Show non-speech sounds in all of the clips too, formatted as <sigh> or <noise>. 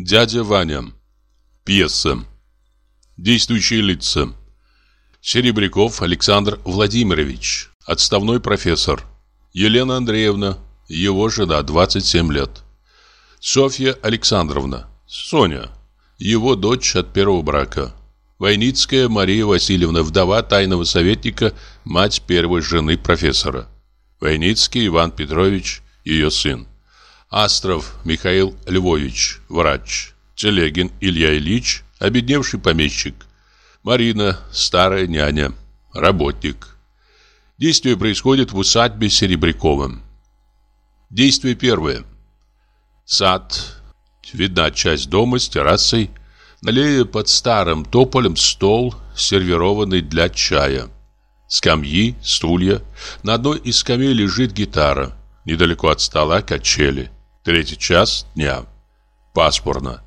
Дядя Ваня. Пьеса. Действующие лица. Серебряков Александр Владимирович, отставной профессор. Елена Андреевна, его жена, 27 лет. Софья Александровна, Соня, его дочь от первого брака. Войницкая Мария Васильевна, вдова тайного советника, мать первой жены профессора. Войницкий Иван Петрович, ее сын. Астров Михаил Львович, врач. Телегин Илья Ильич, обедневший помещик. Марина, старая няня, работник. Действие происходит в усадьбе Серебряковым. Действие первое. Сад. Видна часть дома с террасой. Налея под старым тополем стол, сервированный для чая. Скамьи, стулья. На одной из скамей лежит гитара. Недалеко от стола качели. Третий час дня. Пасмурно.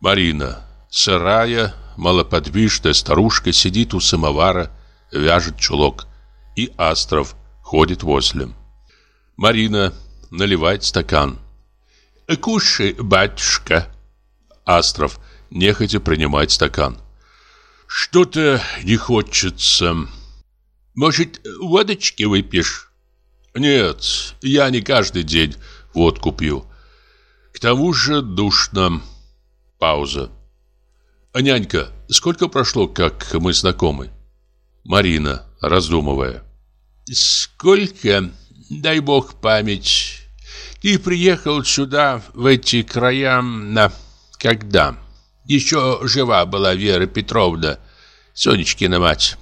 Марина, сырая, малоподвижная старушка, сидит у самовара, вяжет чулок. И Астров ходит возле. Марина наливает стакан. «Кушай, батюшка!» Астров нехотя принимает стакан. «Что-то не хочется. Может, водочки выпьешь?» «Нет, я не каждый день водку пью. К тому же душно». Пауза. «Нянька, сколько прошло, как мы знакомы?» Марина, раздумывая. «Сколько? Дай бог память. Ты приехал сюда, в эти края, на... когда? Еще жива была Вера Петровна, Сонечкина мать.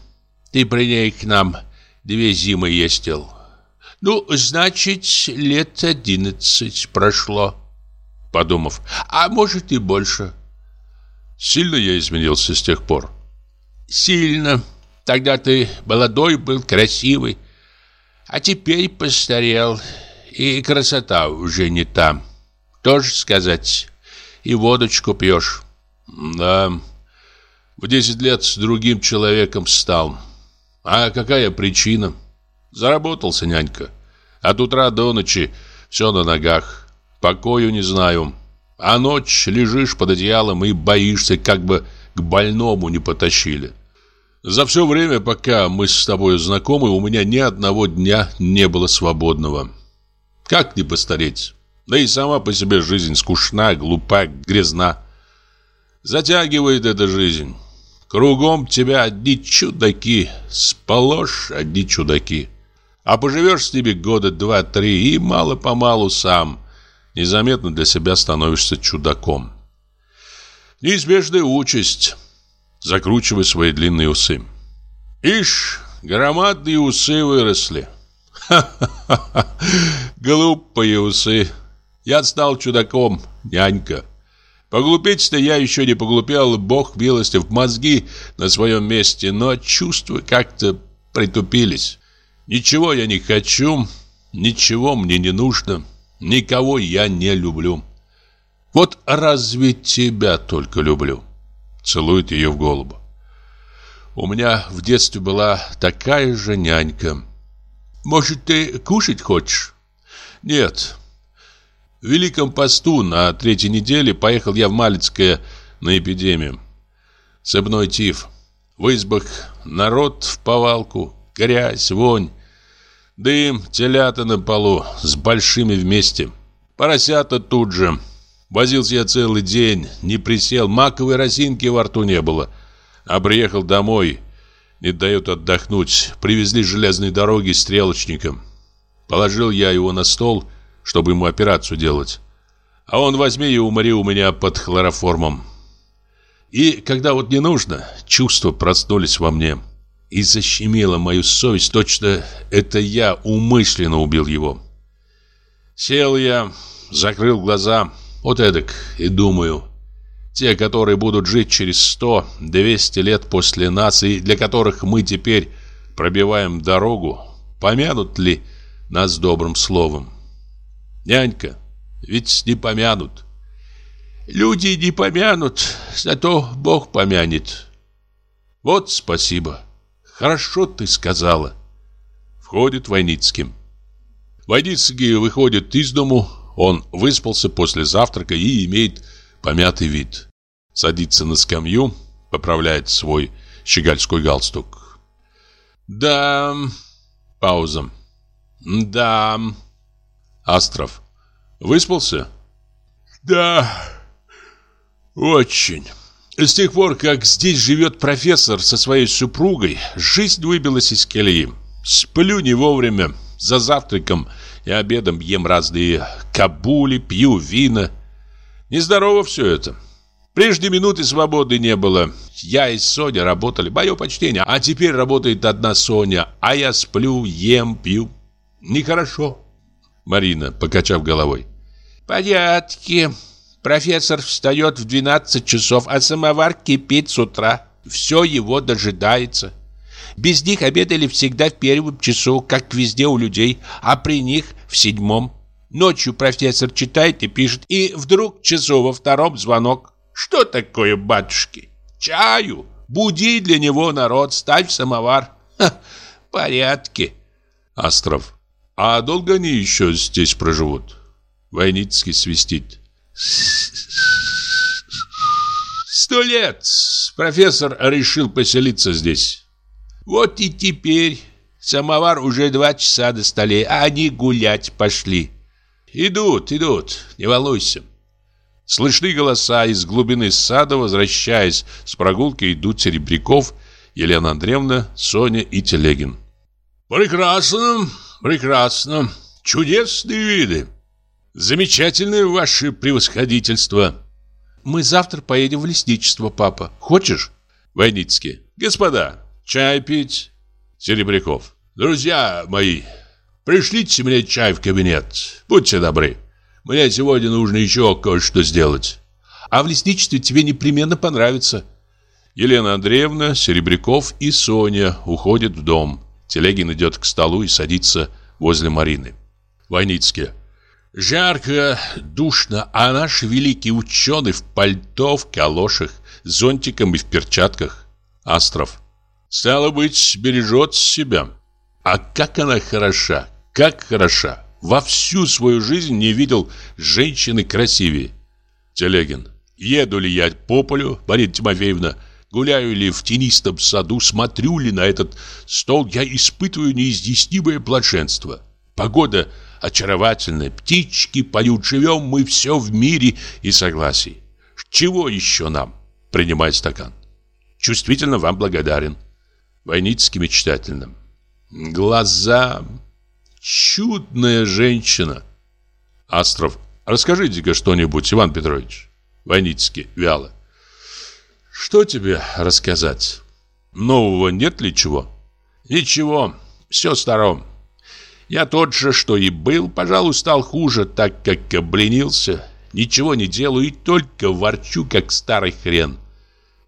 Ты при ней к нам две зимы ездил. Ну, значит, лет одиннадцать прошло» подумав, а может и больше. Сильно я изменился с тех пор? Сильно. Тогда ты молодой был, красивый. А теперь постарел, и красота уже не там. Тоже сказать, и водочку пьешь. Да, в 10 лет с другим человеком стал. А какая причина? Заработался нянька. От утра до ночи все на ногах. Покою не знаю. А ночь лежишь под одеялом и боишься, как бы к больному не потащили. За все время, пока мы с тобой знакомы, у меня ни одного дня не было свободного. Как не постареть? Да и сама по себе жизнь скучна, глупа, грязна. Затягивает эта жизнь. Кругом тебя одни чудаки, сположь одни чудаки. А поживешь с ними года два-три и мало-помалу сам – незаметно для себя становишься чудаком. Неизбежная участь. Закручивай свои длинные усы. Ишь, громадные усы выросли. Ха-ха-ха, <laughs> глупые усы. Я стал чудаком, нянька. Поглупеть-то я еще не поглупел, бог милости в мозги на своем месте, но чувства как-то притупились. Ничего я не хочу, ничего мне не нужно. Никого я не люблю. Вот разве тебя только люблю? Целует ее в голову. У меня в детстве была такая же нянька. Может, ты кушать хочешь? Нет. В Великом посту на третьей неделе поехал я в Малицкое на эпидемию. Цепной тиф. В избах народ в повалку, грязь, вонь. Дым, телята на полу, с большими вместе. Поросята тут же. Возился я целый день, не присел, маковой росинки во рту не было. А приехал домой, не дает отдохнуть. Привезли железной дороги стрелочником. Положил я его на стол, чтобы ему операцию делать. А он возьми и умори у меня под хлороформом. И когда вот не нужно, чувства проснулись во мне и защемило мою совесть, точно это я умышленно убил его. Сел я, закрыл глаза, вот эдак, и думаю, те, которые будут жить через сто, двести лет после нас, и для которых мы теперь пробиваем дорогу, помянут ли нас добрым словом? Нянька, ведь не помянут. Люди не помянут, зато Бог помянет. Вот спасибо. Хорошо ты сказала. Входит Войницкий. Войницкий выходит из дому. Он выспался после завтрака и имеет помятый вид. Садится на скамью, поправляет свой щегольской галстук. Да, пауза. Да. Астров. Выспался? Да, очень. С тех пор, как здесь живет профессор со своей супругой, жизнь выбилась из колеи. Сплю не вовремя, за завтраком и обедом ем разные кабули, пью вина. Нездорово все это. Прежде минуты свободы не было. Я и Соня работали, мое почтение. А теперь работает одна Соня, а я сплю, ем, пью. Нехорошо. Марина, покачав головой. Порядки. Профессор встает в 12 часов, а самовар кипит с утра. Все его дожидается. Без них обедали всегда в первом часу, как везде у людей, а при них в седьмом. Ночью профессор читает и пишет, и вдруг часу во втором звонок. Что такое, батюшки? Чаю. Буди для него народ, ставь самовар. Ха, порядки. Астров. А долго они еще здесь проживут? Войницкий свистит. Сто лет профессор решил поселиться здесь. Вот и теперь самовар уже два часа до столе, а они гулять пошли. Идут, идут, не волнуйся. Слышны голоса из глубины сада, возвращаясь с прогулки, идут Серебряков, Елена Андреевна, Соня и Телегин. «Прекрасно, прекрасно, чудесные виды!» Замечательное ваше превосходительство. Мы завтра поедем в лесничество, папа. Хочешь? Войницкий. Господа, чай пить. Серебряков. Друзья мои, пришлите мне чай в кабинет. Будьте добры. Мне сегодня нужно еще кое-что сделать. А в лесничестве тебе непременно понравится. Елена Андреевна, Серебряков и Соня уходят в дом. Телегин идет к столу и садится возле Марины. Войницкий. Жарко, душно, а наш великий ученый в пальто, в калошах, зонтиком и в перчатках. Астров. Стало быть, бережет себя. А как она хороша, как хороша. Во всю свою жизнь не видел женщины красивее. Телегин. Еду ли я по полю, Марина Тимофеевна, гуляю ли в тенистом саду, смотрю ли на этот стол, я испытываю неизъяснимое блаженство. Погода – очаровательная, птички поют, живем мы все в мире и согласии. Чего еще нам? Принимай стакан. Чувствительно вам благодарен. Войницкий мечтательно. Глаза. Чудная женщина. Астров. Расскажите-ка что-нибудь, Иван Петрович. Войницкий вяло. Что тебе рассказать? Нового нет ли чего? Ничего, все старом. Я тот же, что и был, пожалуй, стал хуже, так как обленился. Ничего не делаю и только ворчу, как старый хрен.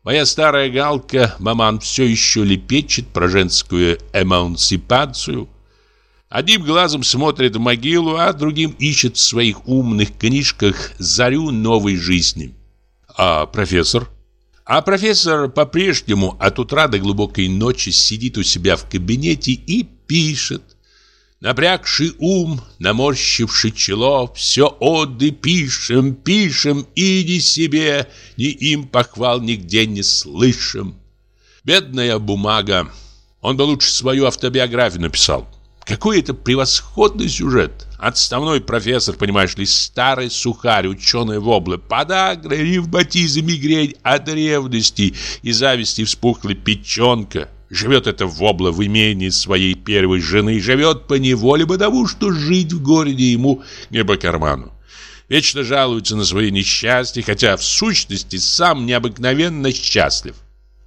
Моя старая галка, маман, все еще лепечет про женскую эмансипацию. Одним глазом смотрит в могилу, а другим ищет в своих умных книжках зарю новой жизни. А профессор? А профессор по-прежнему от утра до глубокой ночи сидит у себя в кабинете и пишет. Напрягший ум, наморщивший чело, Все оды пишем, пишем, и ни себе, Ни им похвал нигде не слышим. Бедная бумага. Он бы лучше свою автобиографию написал. Какой это превосходный сюжет. Отставной профессор, понимаешь ли, старый сухарь, ученый воблы, подагра, ревматизм, мигрень от ревности и зависти вспухла печенка. Живет это вобла в имении своей первой жены, живет по неволе, потому что жить в городе ему не по карману. Вечно жалуется на свои несчастья, хотя в сущности сам необыкновенно счастлив.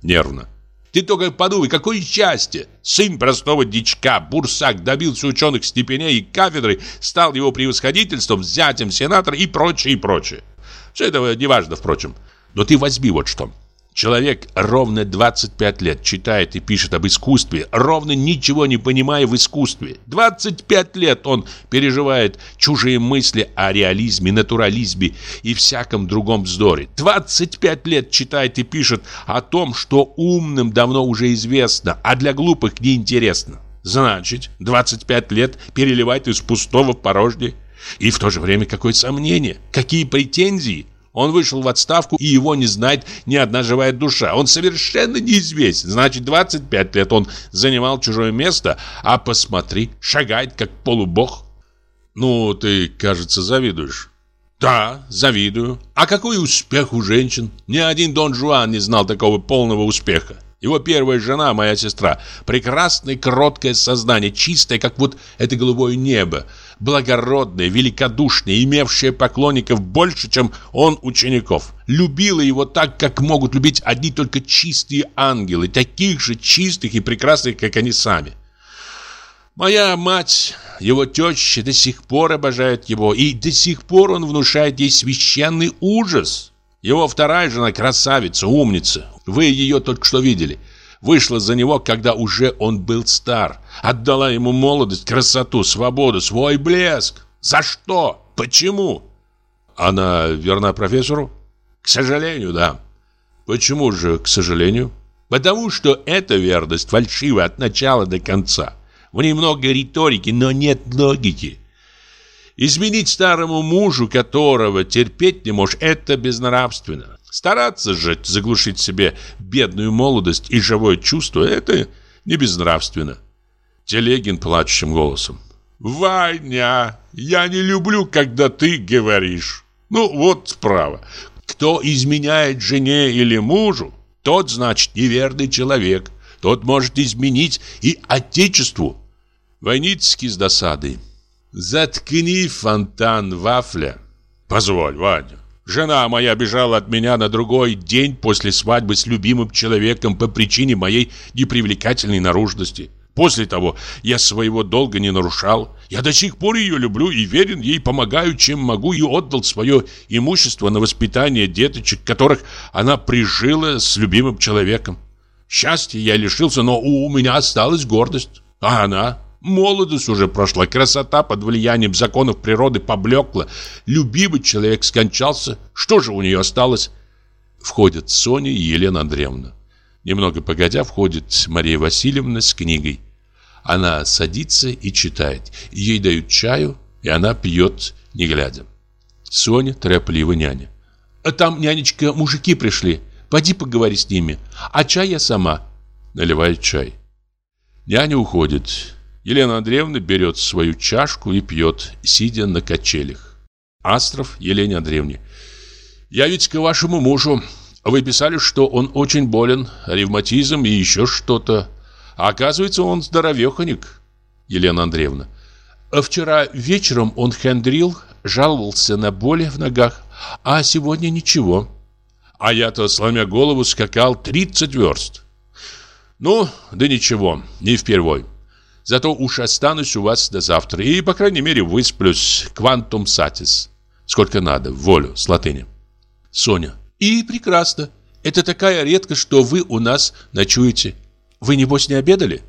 Нервно. Ты только подумай, какое счастье! Сын простого дичка, бурсак, добился ученых степеней и кафедры, стал его превосходительством, зятем сенатора и прочее, и прочее. Все это неважно, впрочем. Но ты возьми вот что. Человек ровно 25 лет читает и пишет об искусстве, ровно ничего не понимая в искусстве. 25 лет он переживает чужие мысли о реализме, натурализме и всяком другом вздоре. 25 лет читает и пишет о том, что умным давно уже известно, а для глупых неинтересно. Значит, 25 лет переливает из пустого в порожнее. И в то же время какое сомнение, какие претензии. Он вышел в отставку, и его не знает ни одна живая душа. Он совершенно неизвестен. Значит, 25 лет он занимал чужое место, а посмотри, шагает как полубог. Ну, ты, кажется, завидуешь. Да, завидую. А какой успех у женщин? Ни один Дон Жуан не знал такого полного успеха. Его первая жена, моя сестра, прекрасное, кроткое создание, чистое, как вот это голубое небо, благородная, великодушная, имевшая поклонников больше, чем он учеников. Любила его так, как могут любить одни только чистые ангелы, таких же чистых и прекрасных, как они сами. Моя мать, его теща, до сих пор обожает его, и до сих пор он внушает ей священный ужас. Его вторая жена красавица, умница. Вы ее только что видели вышла за него, когда уже он был стар. Отдала ему молодость, красоту, свободу, свой блеск. За что? Почему? Она верна профессору? К сожалению, да. Почему же, к сожалению? Потому что эта верность фальшива от начала до конца. В ней много риторики, но нет логики. Изменить старому мужу, которого терпеть не можешь, это безнравственно. Стараться же заглушить себе бедную молодость и живое чувство – это не безнравственно. Телегин плачущим голосом. «Ваня, я не люблю, когда ты говоришь. Ну вот справа. Кто изменяет жене или мужу, тот, значит, неверный человек. Тот может изменить и отечеству». Войницкий с досадой. «Заткни фонтан вафля». «Позволь, Ваня, Жена моя бежала от меня на другой день после свадьбы с любимым человеком по причине моей непривлекательной наружности. После того я своего долга не нарушал. Я до сих пор ее люблю и верен ей, помогаю, чем могу, и отдал свое имущество на воспитание деточек, которых она прижила с любимым человеком. Счастья я лишился, но у меня осталась гордость. А она Молодость уже прошла, красота под влиянием законов природы поблекла. Любимый человек скончался. Что же у нее осталось? Входят Соня и Елена Андреевна. Немного погодя, входит Мария Васильевна с книгой. Она садится и читает. Ей дают чаю, и она пьет, не глядя. Соня торопливо няня. «А там, нянечка, мужики пришли. Пойди поговори с ними. А чай я сама». Наливает чай. Няня уходит. Елена Андреевна берет свою чашку и пьет, сидя на качелях. Астров Елене Андреевне. «Я ведь к вашему мужу. Вы писали, что он очень болен, ревматизм и еще что-то. А оказывается, он здоровеханик». Елена Андреевна. «Вчера вечером он хандрил, жаловался на боли в ногах, а сегодня ничего». «А я-то, сломя голову, скакал 30 верст». «Ну, да ничего, не впервой». Зато уж останусь у вас до завтра и, по крайней мере, высплюсь квантум сатис. Сколько надо, волю, с латыни. Соня. И прекрасно. Это такая редкость, что вы у нас ночуете. Вы, небось, не обедали?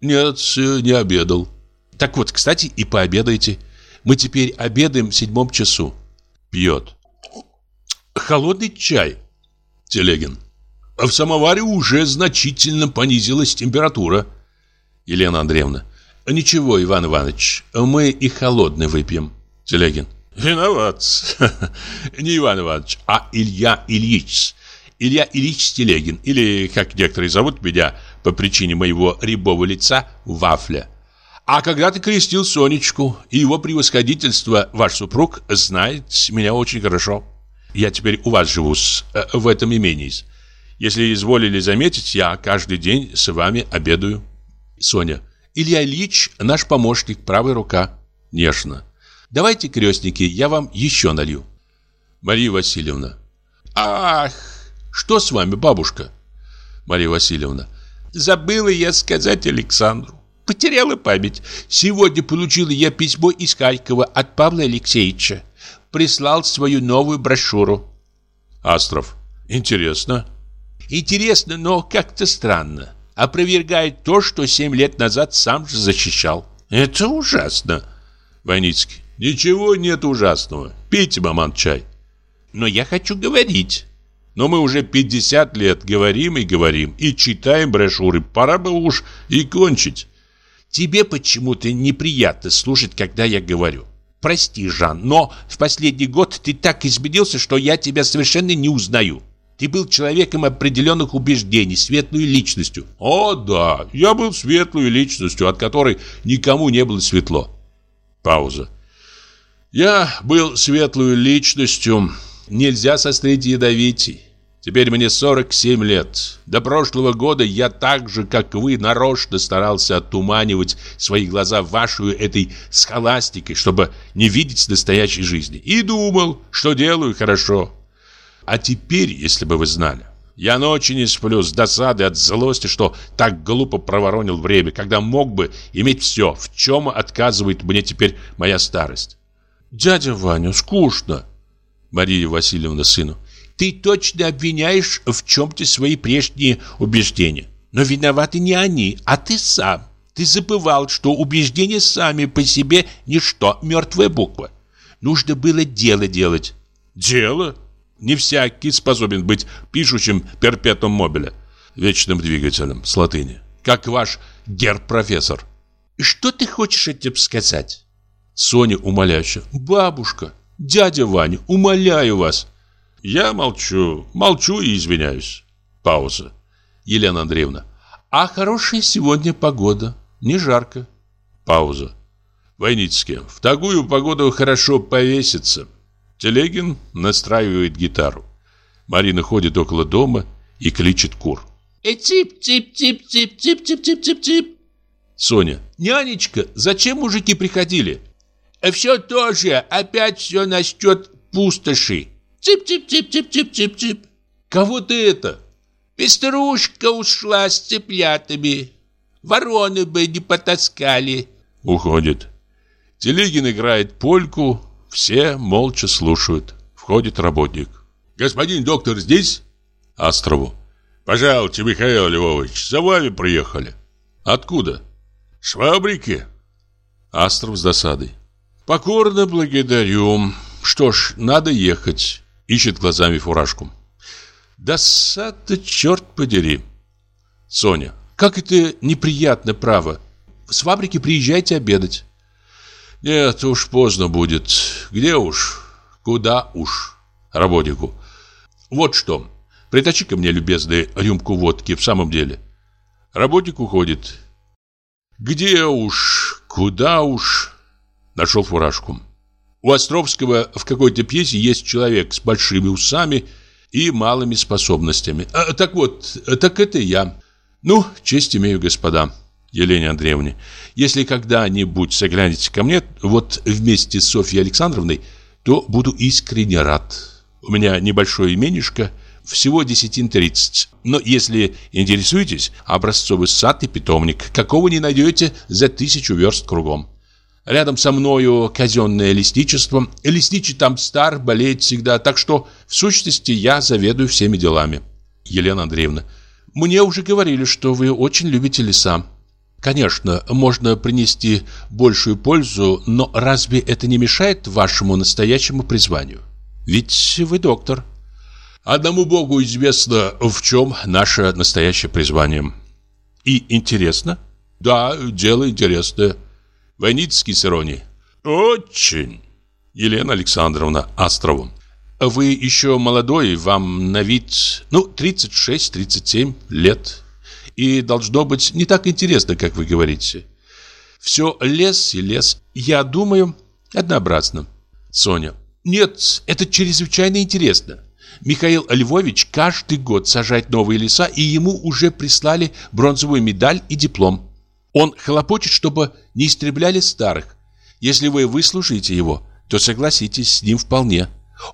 Нет, не обедал. Так вот, кстати, и пообедайте. Мы теперь обедаем в седьмом часу. Пьет. Холодный чай. Телегин. В самоваре уже значительно понизилась температура. Елена Андреевна. Ничего, Иван Иванович, мы и холодный выпьем. Телегин. Виноват. <laughs> Не Иван Иванович, а Илья Ильич. Илья Ильич Телегин, или, как некоторые зовут меня, по причине моего рябого лица, Вафля. А когда ты крестил Сонечку, и его превосходительство, ваш супруг, знает меня очень хорошо. Я теперь у вас живу, э, в этом имении. Если изволили заметить, я каждый день с вами обедаю. Соня. Илья Ильич наш помощник, правая рука. Нежно. Давайте, крестники, я вам еще налью. Мария Васильевна. Ах, что с вами, бабушка? Мария Васильевна. Забыла я сказать Александру. Потеряла память. Сегодня получила я письмо из Харькова от Павла Алексеевича. Прислал свою новую брошюру. Астров. Интересно. Интересно, но как-то странно опровергает то, что семь лет назад сам же защищал. Это ужасно. Войницкий. Ничего нет ужасного. Пейте, маман, чай. Но я хочу говорить. Но мы уже 50 лет говорим и говорим, и читаем брошюры. Пора бы уж и кончить. Тебе почему-то неприятно слушать, когда я говорю. Прости, Жан, но в последний год ты так изменился, что я тебя совершенно не узнаю. Ты был человеком определенных убеждений, светлой личностью. О, да, я был светлой личностью, от которой никому не было светло. Пауза. Я был светлой личностью, нельзя сострить ядовитей. Теперь мне 47 лет. До прошлого года я так же, как вы, нарочно старался оттуманивать свои глаза вашей этой схоластикой, чтобы не видеть настоящей жизни. И думал, что делаю хорошо. А теперь, если бы вы знали, я ночи не сплю с досады от злости, что так глупо проворонил время, когда мог бы иметь все, в чем отказывает мне теперь моя старость. Дядя Ваня, скучно. Мария Васильевна сыну. Ты точно обвиняешь в чем-то свои прежние убеждения. Но виноваты не они, а ты сам. Ты забывал, что убеждения сами по себе ничто, мертвая буква. Нужно было дело делать. Дело? Не всякий способен быть пишущим перпетум мобиля, вечным двигателем с латыни, как ваш герр-профессор. Что ты хочешь этим сказать? Соня умоляюще. Бабушка, дядя Ваня, умоляю вас. Я молчу, молчу и извиняюсь. Пауза. Елена Андреевна. А хорошая сегодня погода, не жарко. Пауза. Войницкий. В такую погоду хорошо повеситься. Телегин настраивает гитару. Марина ходит около дома и кличет кур. Цып-цып-цып-цып-цып-цып-цып-цып. Соня. Нянечка, зачем мужики приходили? Все тоже, опять все насчет пустоши. Цып-цып-цып-цып-цып-цып-цып. Кого ты это? Пеструшка ушла с цыплятами. Вороны бы не потаскали. Уходит. Телегин играет польку, все молча слушают. Входит работник. «Господин доктор здесь?» Астрову. «Пожалуйте, Михаил Львович, за вами приехали». «Откуда?» «С фабрики». Астров с досадой. «Покорно благодарю. Что ж, надо ехать». Ищет глазами фуражку. «Досада, черт подери». Соня. «Как это неприятно, право. С фабрики приезжайте обедать». Нет, уж поздно будет. Где уж? Куда уж? Работнику. Вот что. Притащи-ка мне, любезный, рюмку водки в самом деле. Работник уходит. Где уж? Куда уж? Нашел фуражку. У Островского в какой-то пьесе есть человек с большими усами и малыми способностями. А, так вот, так это я. Ну, честь имею, господа. Елене Андреевне, если когда-нибудь заглянете ко мне, вот вместе с Софьей Александровной, то буду искренне рад. У меня небольшое именишко, всего десятин тридцать. Но если интересуетесь, образцовый сад и питомник, какого не найдете за тысячу верст кругом. Рядом со мною казенное лесничество. Лесничий там стар, болеет всегда, так что, в сущности, я заведую всеми делами. Елена Андреевна, мне уже говорили, что вы очень любите леса. Конечно, можно принести большую пользу, но разве это не мешает вашему настоящему призванию? Ведь вы доктор. Одному Богу известно, в чем наше настоящее призвание. И интересно? Да, дело интересное. Войницкий с иронией. Очень. Елена Александровна Острову. Вы еще молодой, вам на вид, ну, 36-37 лет и должно быть не так интересно, как вы говорите. Все лес и лес. Я думаю, однообразно. Соня. Нет, это чрезвычайно интересно. Михаил Львович каждый год сажает новые леса, и ему уже прислали бронзовую медаль и диплом. Он хлопочет, чтобы не истребляли старых. Если вы выслушаете его, то согласитесь с ним вполне.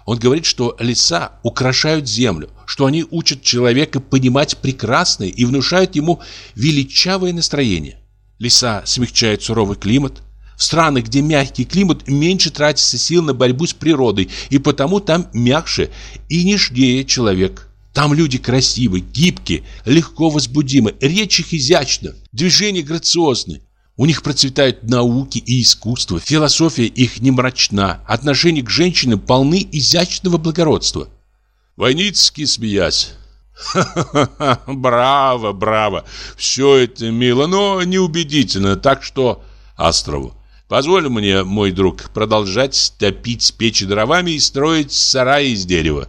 Он говорит, что леса украшают землю, что они учат человека понимать прекрасное и внушают ему величавое настроение. Леса смягчают суровый климат. В странах, где мягкий климат, меньше тратится сил на борьбу с природой, и потому там мягче и нежнее человек. Там люди красивы, гибкие, легко возбудимы, речь их изящна, движения грациозны. У них процветают науки и искусство, философия их не мрачна, отношения к женщинам полны изящного благородства. Войницкий, смеясь. «Ха-ха-ха, браво, браво, все это мило, но неубедительно, так что...» Астрову. Позволь мне, мой друг, продолжать топить печи дровами и строить сараи из дерева.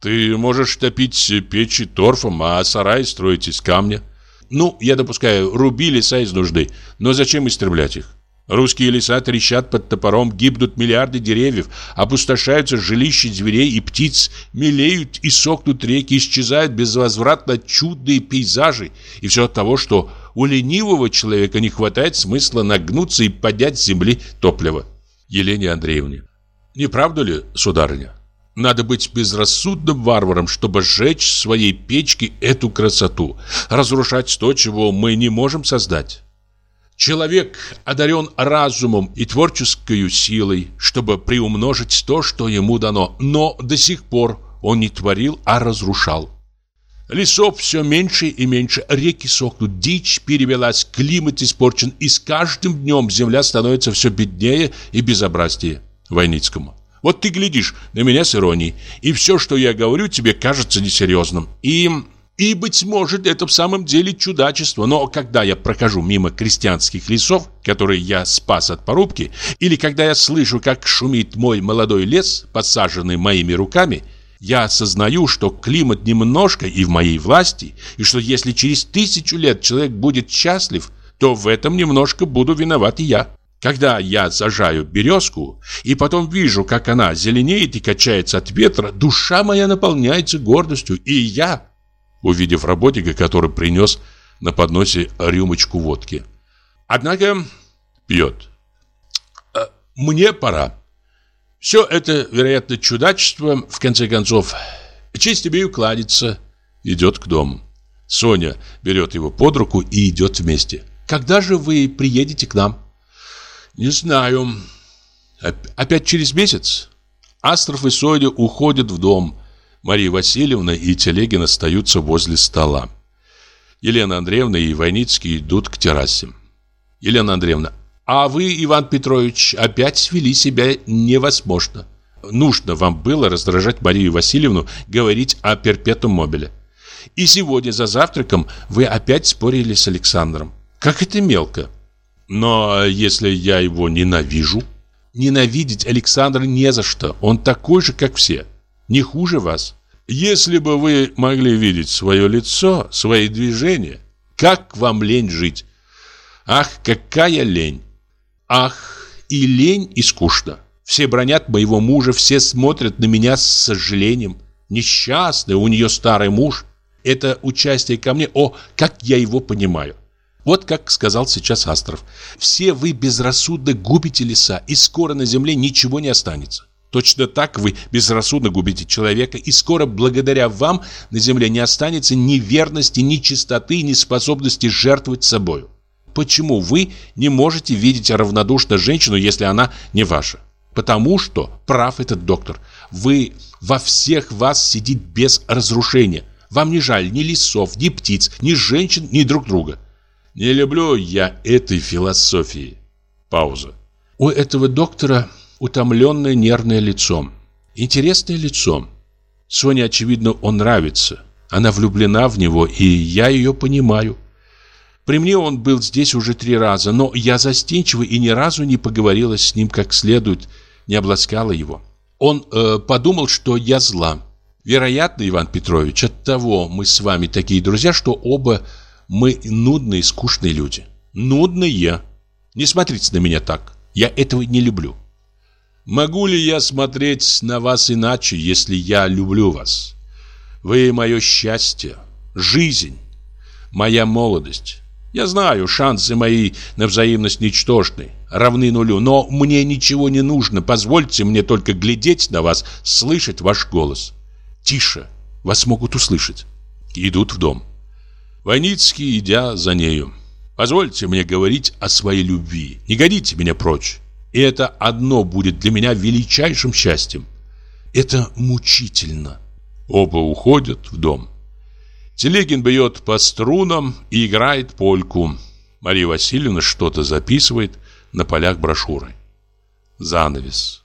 Ты можешь топить печи торфом, а сараи строить из камня. Ну, я допускаю, руби леса из нужды, но зачем истреблять их? Русские леса трещат под топором, гибнут миллиарды деревьев, опустошаются жилища зверей и птиц, мелеют и сохнут реки, исчезают безвозвратно чудные пейзажи. И все от того, что у ленивого человека не хватает смысла нагнуться и поднять с земли топливо. Елене Андреевне. Не правда ли, сударыня? Надо быть безрассудным варваром, чтобы сжечь в своей печке эту красоту, разрушать то, чего мы не можем создать. Человек одарен разумом и творческой силой, чтобы приумножить то, что ему дано, но до сих пор он не творил, а разрушал. Лесов все меньше и меньше, реки сохнут, дичь перевелась, климат испорчен, и с каждым днем земля становится все беднее и безобразнее. Войницкому. Вот ты глядишь на меня с иронией, и все, что я говорю, тебе кажется несерьезным. И и, быть может, это в самом деле чудачество, но когда я прохожу мимо крестьянских лесов, которые я спас от порубки, или когда я слышу, как шумит мой молодой лес, посаженный моими руками, я осознаю, что климат немножко и в моей власти, и что если через тысячу лет человек будет счастлив, то в этом немножко буду виноват и я. Когда я сажаю березку и потом вижу, как она зеленеет и качается от ветра, душа моя наполняется гордостью, и я увидев работника, который принес на подносе рюмочку водки. Однако пьет. «Э, «Мне пора. Все это, вероятно, чудачество, в конце концов. Честь тебе укладится». Идет к дому. Соня берет его под руку и идет вместе. «Когда же вы приедете к нам?» «Не знаю. Опять через месяц?» Астров и Соня уходят в дом. Мария Васильевна и Телегин остаются возле стола. Елена Андреевна и Войницкий идут к террасе. Елена Андреевна, а вы, Иван Петрович, опять вели себя невозможно. Нужно вам было раздражать Марию Васильевну, говорить о перпетум мобиле. И сегодня за завтраком вы опять спорили с Александром. Как это мелко. Но если я его ненавижу? Ненавидеть Александра не за что. Он такой же, как все не хуже вас. Если бы вы могли видеть свое лицо, свои движения, как вам лень жить? Ах, какая лень! Ах, и лень, и скучно. Все бронят моего мужа, все смотрят на меня с сожалением. Несчастный у нее старый муж. Это участие ко мне, о, как я его понимаю. Вот как сказал сейчас Астров. Все вы безрассудно губите леса, и скоро на земле ничего не останется. Точно так вы безрассудно губите человека, и скоро благодаря вам на земле не останется ни верности, ни чистоты, ни способности жертвовать собою. Почему вы не можете видеть равнодушно женщину, если она не ваша? Потому что, прав этот доктор, вы во всех вас сидит без разрушения. Вам не жаль ни лесов, ни птиц, ни женщин, ни друг друга. Не люблю я этой философии. Пауза. У этого доктора утомленное нервное лицо. Интересное лицо. Соне, очевидно, он нравится. Она влюблена в него, и я ее понимаю. При мне он был здесь уже три раза, но я застенчива и ни разу не поговорила с ним как следует, не обласкала его. Он э, подумал, что я зла. Вероятно, Иван Петрович, от того мы с вами такие друзья, что оба мы нудные, скучные люди. Нудные. Не смотрите на меня так. Я этого не люблю. Могу ли я смотреть на вас иначе, если я люблю вас? Вы мое счастье, жизнь, моя молодость. Я знаю, шансы мои на взаимность ничтожны, равны нулю, но мне ничего не нужно. Позвольте мне только глядеть на вас, слышать ваш голос. Тише, вас могут услышать. Идут в дом. Войницкий, идя за нею. Позвольте мне говорить о своей любви. Не годите меня прочь. И это одно будет для меня величайшим счастьем. Это мучительно. Оба уходят в дом. Телегин бьет по струнам и играет польку. Мария Васильевна что-то записывает на полях брошюры. Занавес.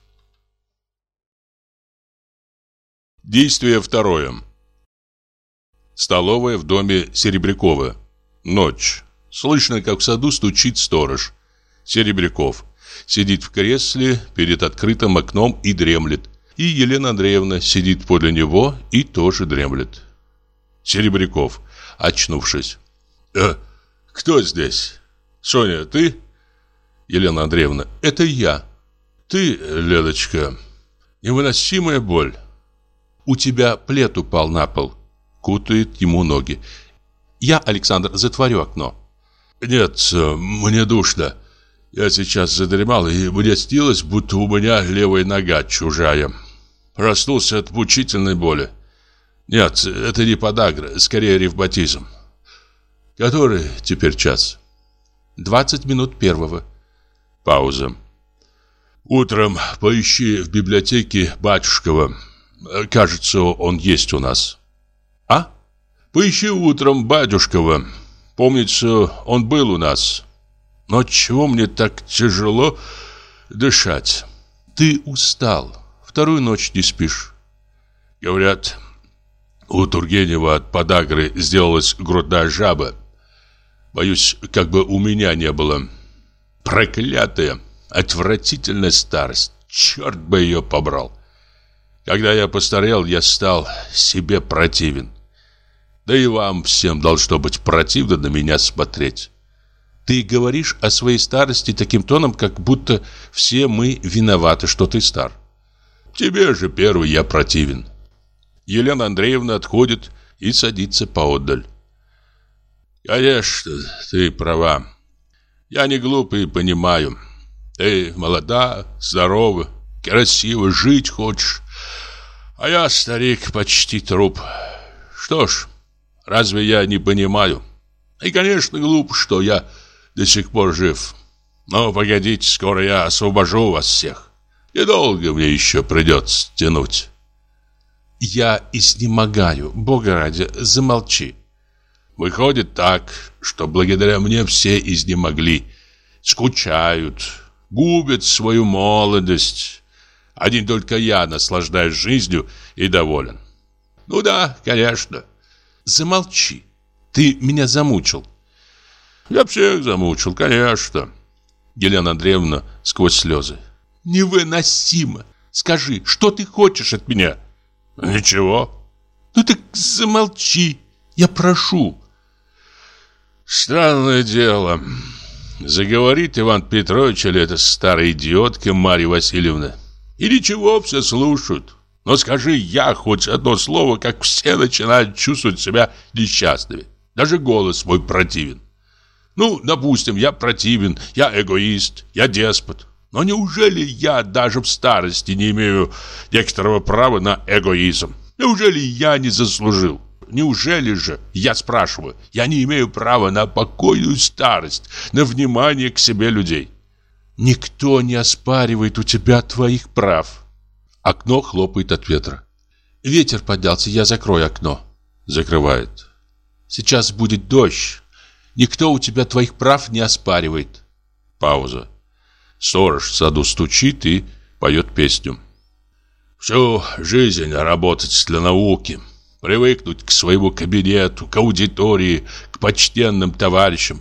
Действие второе. Столовая в доме Серебрякова. Ночь. Слышно, как в саду стучит сторож. Серебряков. сидит в кресле перед открытым окном и дремлет. И Елена Андреевна сидит подле него и тоже дремлет. Серебряков, очнувшись. «Э, кто здесь? Соня, ты?» Елена Андреевна. «Это я». «Ты, Леночка, невыносимая боль». «У тебя плед упал на пол». Кутает ему ноги. «Я, Александр, затворю окно». «Нет, мне душно. Я сейчас задремал, и мне снилось, будто у меня левая нога чужая. Проснулся от мучительной боли. Нет, это не подагра, скорее ревматизм. Который теперь час? Двадцать минут первого. Пауза. Утром поищи в библиотеке Батюшкова. Кажется, он есть у нас. А? Поищи утром Батюшкова. Помнится, он был у нас. Но чего мне так тяжело дышать? Ты устал. Вторую ночь не спишь. Говорят, у Тургенева от подагры сделалась грудная жаба. Боюсь, как бы у меня не было. Проклятая, отвратительная старость. Черт бы ее побрал. Когда я постарел, я стал себе противен. Да и вам всем должно быть противно на меня смотреть. Ты говоришь о своей старости таким тоном, как будто все мы виноваты, что ты стар. Тебе же первый я противен. Елена Андреевна отходит и садится поодаль. Конечно, ты права. Я не глупый понимаю. Ты молода, здорова, красиво жить хочешь. А я, старик, почти труп. Что ж, разве я не понимаю? И, конечно, глупо, что я до сих пор жив. Но погодите, скоро я освобожу вас всех. Недолго мне еще придется тянуть. Я изнемогаю, Бога ради, замолчи. Выходит так, что благодаря мне все изнемогли, скучают, губят свою молодость. Один только я наслаждаюсь жизнью и доволен. Ну да, конечно. Замолчи. Ты меня замучил. Я всех замучил, конечно. Елена Андреевна сквозь слезы. Невыносимо. Скажи, что ты хочешь от меня? Ничего. Ну так замолчи. Я прошу. Странное дело. Заговорит Иван Петрович или эта старая идиотка Марья Васильевна. И ничего, все слушают. Но скажи я хоть одно слово, как все начинают чувствовать себя несчастными. Даже голос мой противен. Ну, допустим, я противен, я эгоист, я деспот. Но неужели я даже в старости не имею некоторого права на эгоизм? Неужели я не заслужил? Неужели же, я спрашиваю, я не имею права на покойную старость, на внимание к себе людей? Никто не оспаривает у тебя твоих прав. Окно хлопает от ветра. Ветер поднялся, я закрою окно. Закрывает. Сейчас будет дождь. Никто у тебя твоих прав не оспаривает. Пауза. Сторож в саду стучит и поет песню. Всю жизнь работать для науки, привыкнуть к своему кабинету, к аудитории, к почтенным товарищам.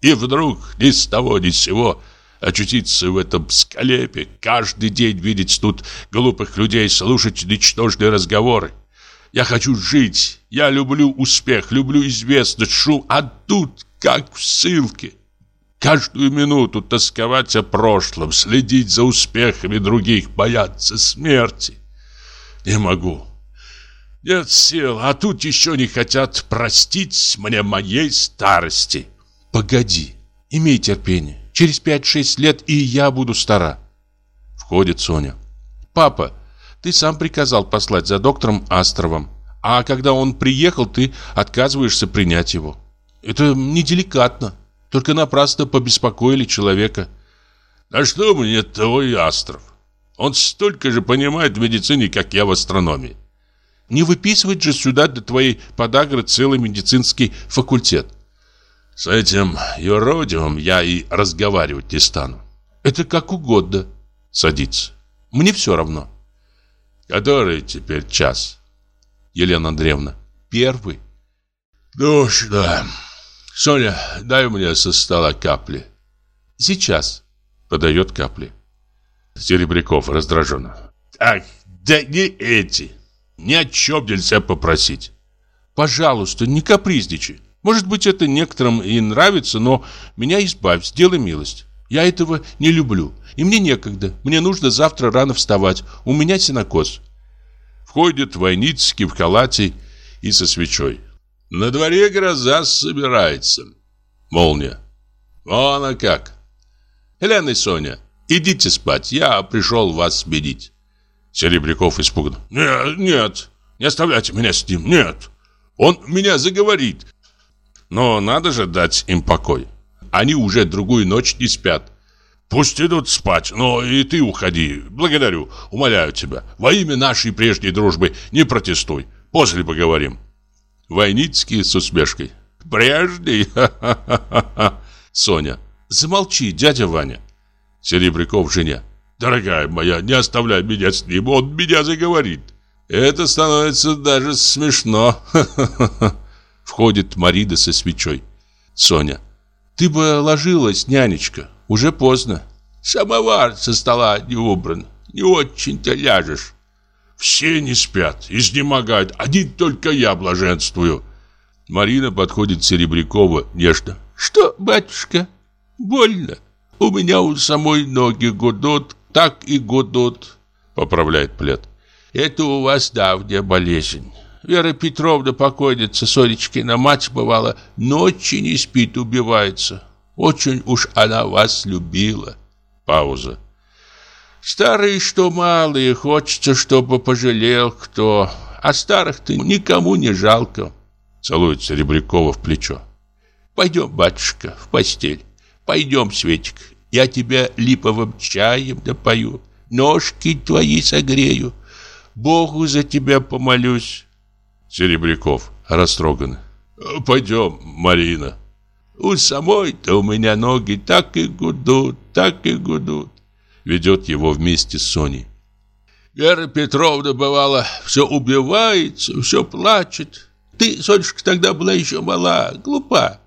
И вдруг ни с того ни с сего очутиться в этом скалепе, каждый день видеть тут глупых людей, слушать ничтожные разговоры. Я хочу жить, я люблю успех, люблю известность, шум, а тут как в ссылке. Каждую минуту тосковать о прошлом, следить за успехами других, бояться смерти. Не могу. Нет сил, а тут еще не хотят простить мне моей старости. Погоди, имей терпение. Через пять-шесть лет и я буду стара. Входит Соня. Папа, ты сам приказал послать за доктором Астровым. А когда он приехал, ты отказываешься принять его. Это неделикатно. Только напрасно побеспокоили человека. А что мне твой Астров? Он столько же понимает в медицине, как я в астрономии. Не выписывать же сюда для твоей подагры целый медицинский факультет. С этим юродивым я и разговаривать не стану. Это как угодно. Садиться. Мне все равно. Который теперь час? Елена Андреевна. Первый. Дождь, да. Соня, дай мне со стола капли. Сейчас. Подает капли. Серебряков раздраженно. Ах, да не эти. Ни о чем нельзя попросить. Пожалуйста, не капризничай. Может быть, это некоторым и нравится, но меня избавь, сделай милость. Я этого не люблю. И мне некогда. Мне нужно завтра рано вставать. У меня синокос. Входит Войницкий в халате и со свечой. На дворе гроза собирается. Молния. Вон а как. Елена и Соня, идите спать. Я пришел вас сбедить. Серебряков испуган. Нет, нет, не оставляйте меня с ним. Нет. Он меня заговорит. Но надо же дать им покой. Они уже другую ночь не спят. Пусть идут спать, но и ты уходи. Благодарю, умоляю тебя. Во имя нашей прежней дружбы не протестуй. После поговорим. Войницкий с усмешкой. Прежний? <laughs> Соня. Замолчи, дядя Ваня. Серебряков жене. Дорогая моя, не оставляй меня с ним, он меня заговорит. Это становится даже смешно. <laughs> Входит Марида со свечой. Соня. Ты бы ложилась, нянечка. Уже поздно. Самовар со стола не убран. Не очень-то ляжешь. Все не спят, изнемогают. Один только я блаженствую. Марина подходит к Серебрякову нежно. Что, батюшка, больно? У меня у самой ноги гудут, так и гудут. Поправляет плед. Это у вас давняя болезнь. Вера Петровна, покойница, Сонечкина мать бывала, ночи не спит, убивается. Очень уж она вас любила. Пауза. Старые, что малые, хочется, чтобы пожалел кто. А старых-то никому не жалко. Целует Серебрякова в плечо. Пойдем, батюшка, в постель. Пойдем, Светик, я тебя липовым чаем допою. Ножки твои согрею. Богу за тебя помолюсь. Серебряков растроган. Пойдем, Марина. У самой-то у меня ноги так и гудут, так и гудут ведет его вместе с Соней. Вера Петровна, бывало, все убивается, все плачет. Ты, Сонечка, тогда была еще мала, глупа.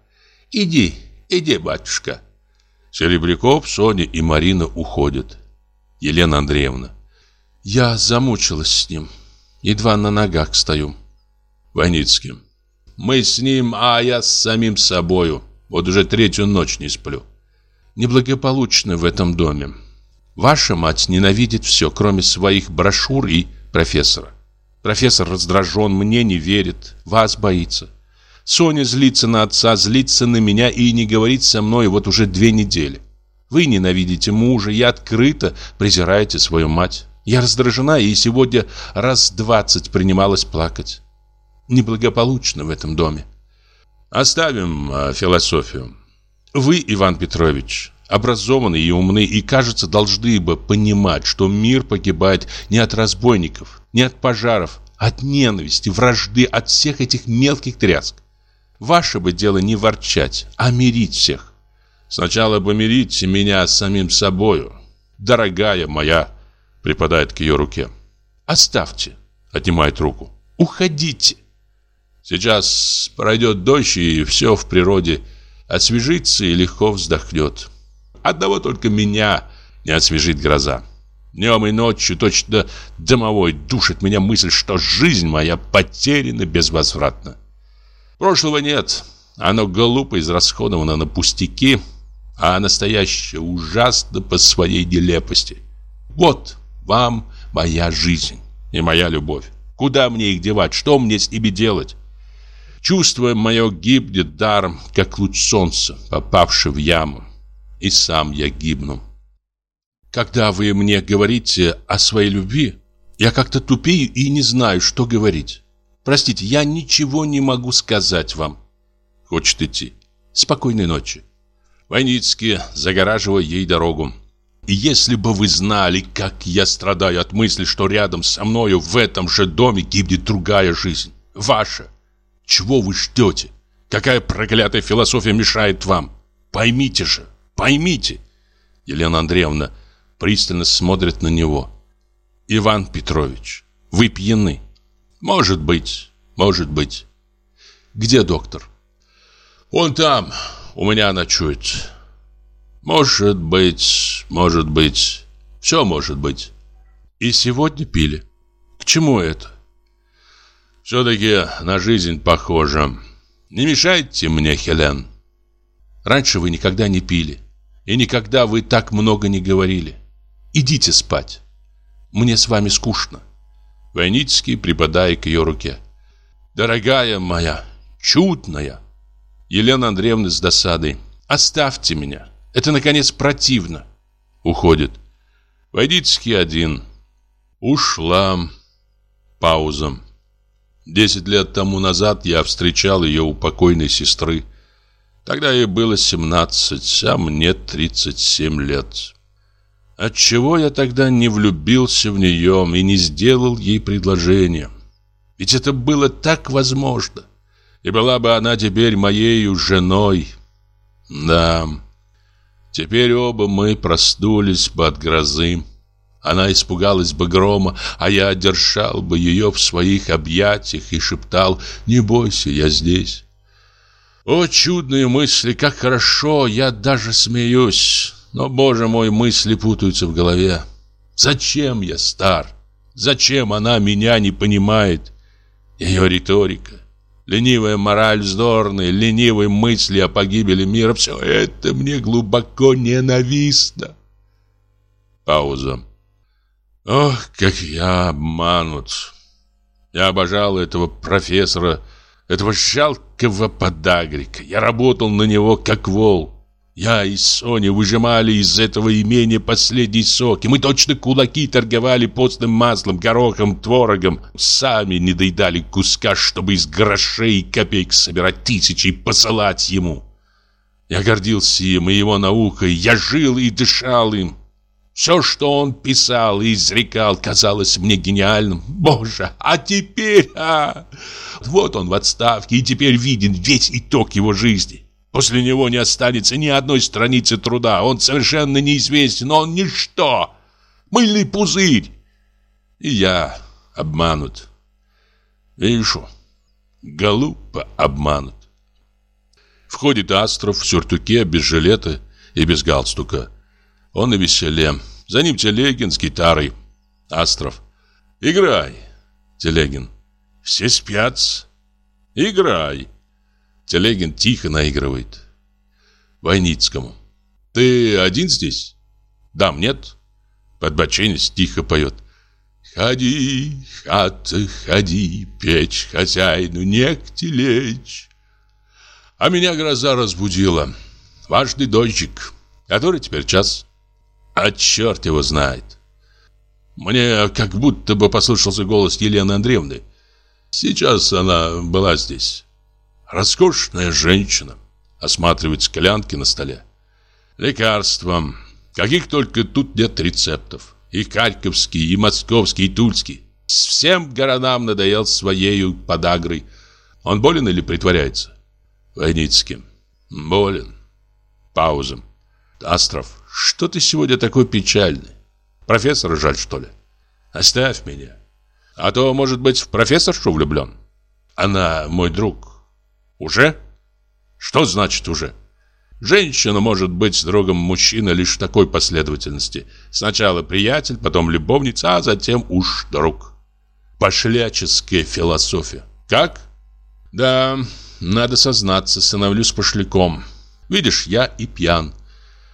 Иди, иди, батюшка. Серебряков, Соня и Марина уходят. Елена Андреевна. Я замучилась с ним. Едва на ногах стою. Войницкий. Мы с ним, а я с самим собою. Вот уже третью ночь не сплю. Неблагополучно в этом доме. Ваша мать ненавидит все, кроме своих брошюр и профессора. Профессор раздражен, мне не верит, вас боится. Соня злится на отца, злится на меня и не говорит со мной вот уже две недели. Вы ненавидите мужа и открыто презираете свою мать. Я раздражена и сегодня раз двадцать принималась плакать. Неблагополучно в этом доме. Оставим э, философию. Вы, Иван Петрович, образованные и умны и, кажется, должны бы понимать, что мир погибает не от разбойников, не от пожаров, от ненависти, вражды, от всех этих мелких тряск. Ваше бы дело не ворчать, а мирить всех. Сначала помирите меня с самим собою, дорогая моя, припадает к ее руке. Оставьте, отнимает руку. Уходите. Сейчас пройдет дождь, и все в природе освежится и легко вздохнет. Одного только меня не освежит гроза. Днем и ночью точно домовой душит меня мысль, что жизнь моя потеряна безвозвратно. Прошлого нет. Оно глупо израсходовано на пустяки, а настоящее ужасно по своей нелепости. Вот вам моя жизнь и моя любовь. Куда мне их девать? Что мне с ними делать? Чувство мое гибнет даром, как луч солнца, попавший в яму и сам я гибну. Когда вы мне говорите о своей любви, я как-то тупею и не знаю, что говорить. Простите, я ничего не могу сказать вам. Хочет идти. Спокойной ночи. Войницкий, загораживая ей дорогу. И если бы вы знали, как я страдаю от мысли, что рядом со мною в этом же доме гибнет другая жизнь. Ваша. Чего вы ждете? Какая проклятая философия мешает вам? Поймите же. Поймите. Елена Андреевна пристально смотрит на него. Иван Петрович, вы пьяны. Может быть, может быть. Где доктор? Он там, у меня ночует. Может быть, может быть, все может быть. И сегодня пили. К чему это? Все-таки на жизнь похоже. Не мешайте мне, Хелен. Раньше вы никогда не пили. И никогда вы так много не говорили. Идите спать. Мне с вами скучно. Войницкий, припадая к ее руке. Дорогая моя, чудная. Елена Андреевна с досадой. Оставьте меня. Это, наконец, противно. Уходит. Войницкий один. Ушла. Пауза. Десять лет тому назад я встречал ее у покойной сестры. Тогда ей было 17, а мне 37 лет. Отчего я тогда не влюбился в нее и не сделал ей предложение? Ведь это было так возможно. И была бы она теперь моей женой. Да, теперь оба мы проснулись от грозы. Она испугалась бы грома, а я держал бы ее в своих объятиях и шептал «Не бойся, я здесь». О, чудные мысли, как хорошо, я даже смеюсь. Но, боже мой, мысли путаются в голове. Зачем я стар? Зачем она меня не понимает? Ее риторика, ленивая мораль вздорная, ленивые мысли о погибели мира, все это мне глубоко ненавистно. Пауза. Ох, как я обманут. Я обожал этого профессора этого жалкого подагрика. Я работал на него как вол. Я и Соня выжимали из этого имения последний сок, и мы точно кулаки торговали постным маслом, горохом, творогом. Сами не доедали куска, чтобы из грошей и копеек собирать тысячи и посылать ему. Я гордился им и его наукой, я жил и дышал им. Все, что он писал и изрекал, казалось мне гениальным. Боже, а теперь, а! Вот он в отставке, и теперь виден весь итог его жизни. После него не останется ни одной страницы труда. Он совершенно неизвестен, он ничто. Мыльный пузырь. И я обманут. Вижу, глупо обманут. Входит Астров в сюртуке, без жилета и без галстука. Он и веселе. За ним Телегин с гитарой. Астров. Играй. Телегин. Все спят. Играй. Телегин тихо наигрывает. Войницкому. Ты один здесь? Дам, нет? Подбоченец тихо поет. Ходи, хата, ходи, печь хозяину негде лечь. А меня гроза разбудила. Важный дождик. Который теперь час? А черт его знает. Мне как будто бы послышался голос Елены Андреевны. Сейчас она была здесь. Роскошная женщина. Осматривает склянки на столе. Лекарства. Каких только тут нет рецептов. И харьковский, и московский, и тульский. Всем городам надоел своею подагрой. Он болен или притворяется? Войницкий. Болен. Пауза. Астров. Что ты сегодня такой печальный? Профессора жаль, что ли? Оставь меня. А то, может быть, в профессоршу влюблен. Она мой друг. Уже? Что значит уже? Женщина может быть другом мужчины лишь в такой последовательности. Сначала приятель, потом любовница, а затем уж друг. Пошляческая философия. Как? Да, надо сознаться, становлюсь пошляком. Видишь, я и пьян.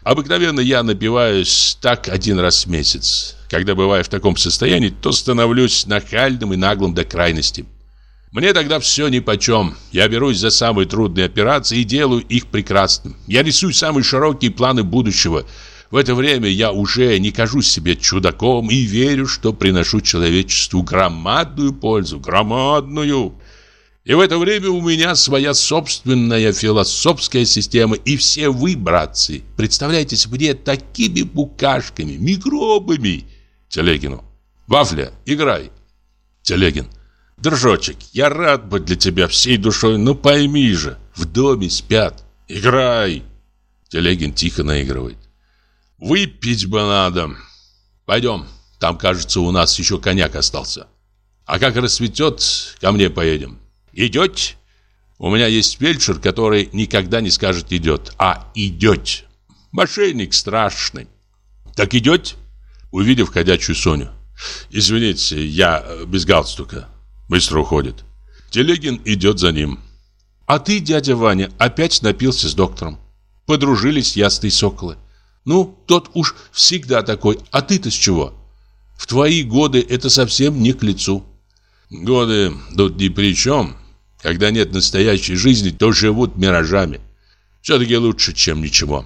Обыкновенно я напиваюсь так один раз в месяц. Когда бываю в таком состоянии, то становлюсь нахальным и наглым до крайности. Мне тогда все нипочем. Я берусь за самые трудные операции и делаю их прекрасным. Я рисую самые широкие планы будущего. В это время я уже не кажусь себе чудаком и верю, что приношу человечеству громадную пользу. Громадную. И в это время у меня своя собственная философская система и все вы, братцы, представляетесь мне такими букашками, микробами. Телегину. Вафля, играй. Телегин. Дружочек, я рад быть для тебя всей душой, но пойми же, в доме спят. Играй. Телегин тихо наигрывает. Выпить бы надо. Пойдем, там, кажется, у нас еще коньяк остался. А как расцветет, ко мне поедем. Идете? У меня есть фельдшер, который никогда не скажет «идет», а «идет». Мошенник страшный. Так идете? Увидев ходячую Соню. Извините, я без галстука. Быстро уходит. Телегин идет за ним. А ты, дядя Ваня, опять напился с доктором. Подружились ясные соколы. Ну, тот уж всегда такой, а ты-то с чего? В твои годы это совсем не к лицу. Годы тут ни при чем. Когда нет настоящей жизни, то живут миражами. Все-таки лучше, чем ничего.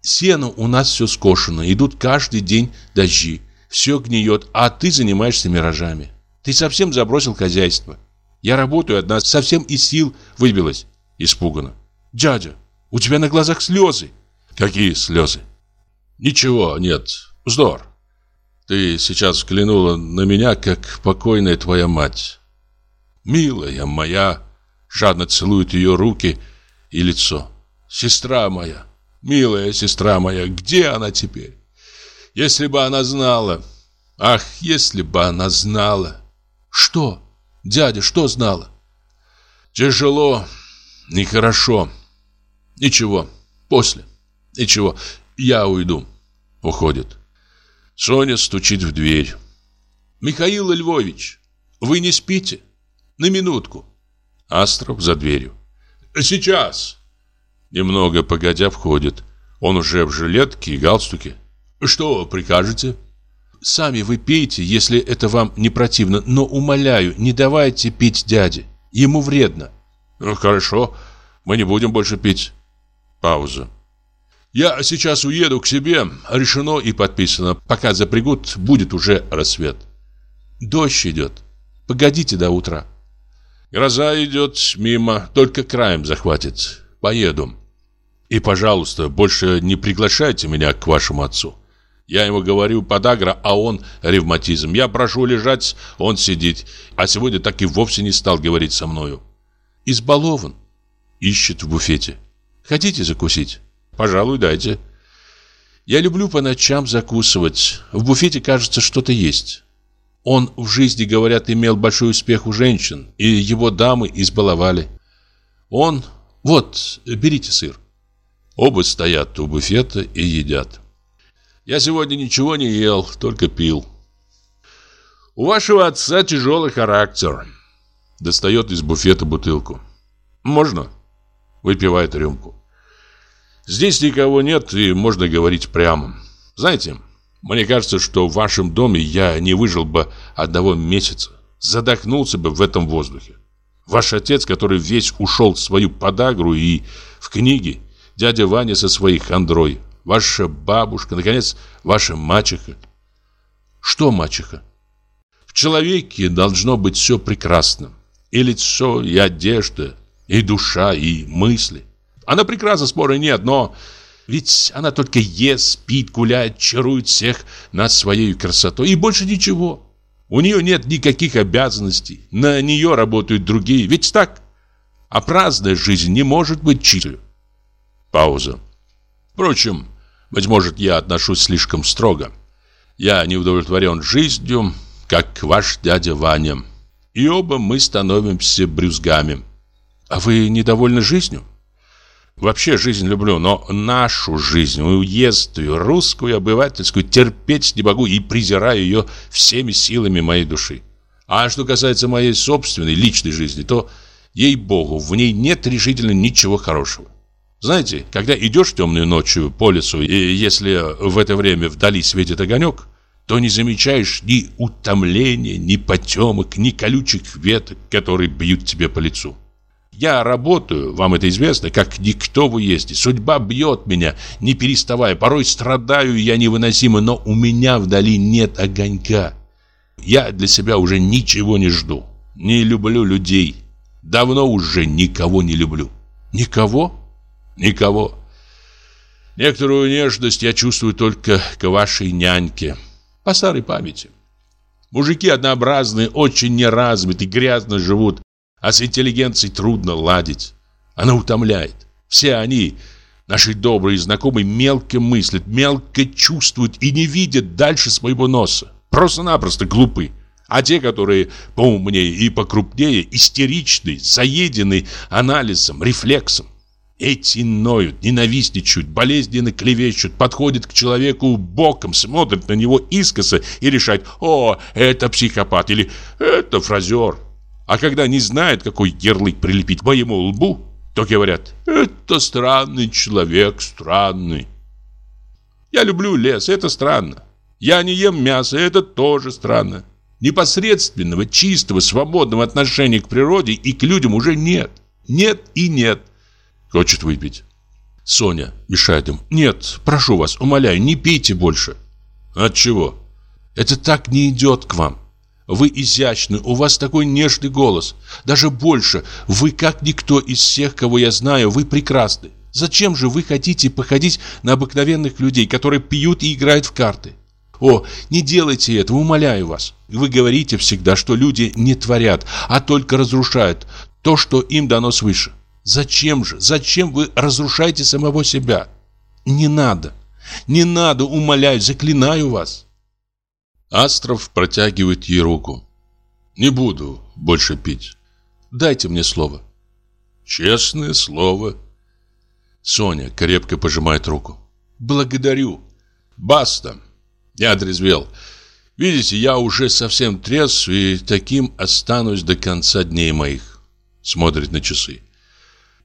Сено у нас все скошено, идут каждый день дожди. Все гниет, а ты занимаешься миражами. Ты совсем забросил хозяйство. Я работаю одна, совсем из сил выбилась. Испуганно. Дядя, у тебя на глазах слезы. Какие слезы? Ничего, нет, вздор. Ты сейчас взглянула на меня, как покойная твоя мать. Милая моя, жадно целует ее руки и лицо. Сестра моя, милая сестра моя, где она теперь? Если бы она знала, ах, если бы она знала. Что? Дядя, что знала? Тяжело, нехорошо. Ничего, после. Ничего, я уйду. Уходит. Соня стучит в дверь. Михаил Львович, вы не спите? На минутку. Астров за дверью. Сейчас. Немного погодя входит. Он уже в жилетке и галстуке. Что прикажете? Сами вы пейте, если это вам не противно, но умоляю, не давайте пить дяде. Ему вредно. Ну, хорошо, мы не будем больше пить. Пауза. Я сейчас уеду к себе, решено и подписано. Пока запрягут, будет уже рассвет. Дождь идет. Погодите до утра. Гроза идет мимо, только краем захватит. Поеду. И, пожалуйста, больше не приглашайте меня к вашему отцу. Я ему говорю подагра, а он ревматизм. Я прошу лежать, он сидит. А сегодня так и вовсе не стал говорить со мною. Избалован. Ищет в буфете. Хотите закусить? Пожалуй, дайте. Я люблю по ночам закусывать. В буфете, кажется, что-то есть. Он в жизни, говорят, имел большой успех у женщин, и его дамы избаловали. Он... Вот, берите сыр. Оба стоят у буфета и едят. Я сегодня ничего не ел, только пил. У вашего отца тяжелый характер. Достает из буфета бутылку. Можно? Выпивает рюмку. Здесь никого нет, и можно говорить прямо. Знаете, мне кажется, что в вашем доме я не выжил бы одного месяца. Задохнулся бы в этом воздухе. Ваш отец, который весь ушел в свою подагру и в книги, дядя Ваня со своей хандрой, ваша бабушка, наконец, ваша мачеха. Что мачеха? В человеке должно быть все прекрасно. И лицо, и одежда, и душа, и мысли. Она прекрасна, спора нет, но... Ведь она только ест, спит, гуляет, чарует всех над своей красотой. И больше ничего. У нее нет никаких обязанностей. На нее работают другие. Ведь так? А праздная жизнь не может быть чистой. Пауза. Впрочем, быть может, я отношусь слишком строго. Я не удовлетворен жизнью, как ваш дядя Ваня. И оба мы становимся брюзгами. А вы недовольны жизнью? Вообще жизнь люблю, но нашу жизнь, уездную, русскую, обывательскую, терпеть не могу и презираю ее всеми силами моей души. А что касается моей собственной, личной жизни, то, ей-богу, в ней нет решительно ничего хорошего. Знаете, когда идешь темной ночью по лесу, и если в это время вдали светит огонек, то не замечаешь ни утомления, ни потемок, ни колючих веток, которые бьют тебе по лицу. Я работаю, вам это известно, как никто в уезде. Судьба бьет меня, не переставая. Порой страдаю я невыносимо, но у меня вдали нет огонька. Я для себя уже ничего не жду. Не люблю людей. Давно уже никого не люблю. Никого? Никого. Некоторую нежность я чувствую только к вашей няньке. По старой памяти. Мужики однообразные, очень неразвиты, грязно живут, а с интеллигенцией трудно ладить. Она утомляет. Все они, наши добрые знакомые, мелко мыслят, мелко чувствуют и не видят дальше своего носа. Просто-напросто глупы. А те, которые поумнее и покрупнее, истеричны, заедены анализом, рефлексом. Эти ноют, ненавистничают, болезненно клевещут, подходят к человеку боком, смотрят на него искоса и решают «О, это психопат» или «Это фразер». А когда не знают, какой ярлык прилепить к моему лбу, то говорят «Это странный человек, странный». Я люблю лес, это странно. Я не ем мясо, это тоже странно. Непосредственного, чистого, свободного отношения к природе и к людям уже нет. Нет и нет. Хочет выпить. Соня мешает им. Нет, прошу вас, умоляю, не пейте больше. От чего? Это так не идет к вам. Вы изящны, у вас такой нежный голос. Даже больше, вы как никто из всех, кого я знаю, вы прекрасны. Зачем же вы хотите походить на обыкновенных людей, которые пьют и играют в карты? О, не делайте этого, умоляю вас. Вы говорите всегда, что люди не творят, а только разрушают то, что им дано свыше. Зачем же, зачем вы разрушаете самого себя? Не надо, не надо, умоляю, заклинаю вас. Астров протягивает ей руку. Не буду больше пить. Дайте мне слово. Честное слово. Соня крепко пожимает руку. Благодарю. Баста. Я отрезвел. Видите, я уже совсем трезв и таким останусь до конца дней моих. Смотрит на часы.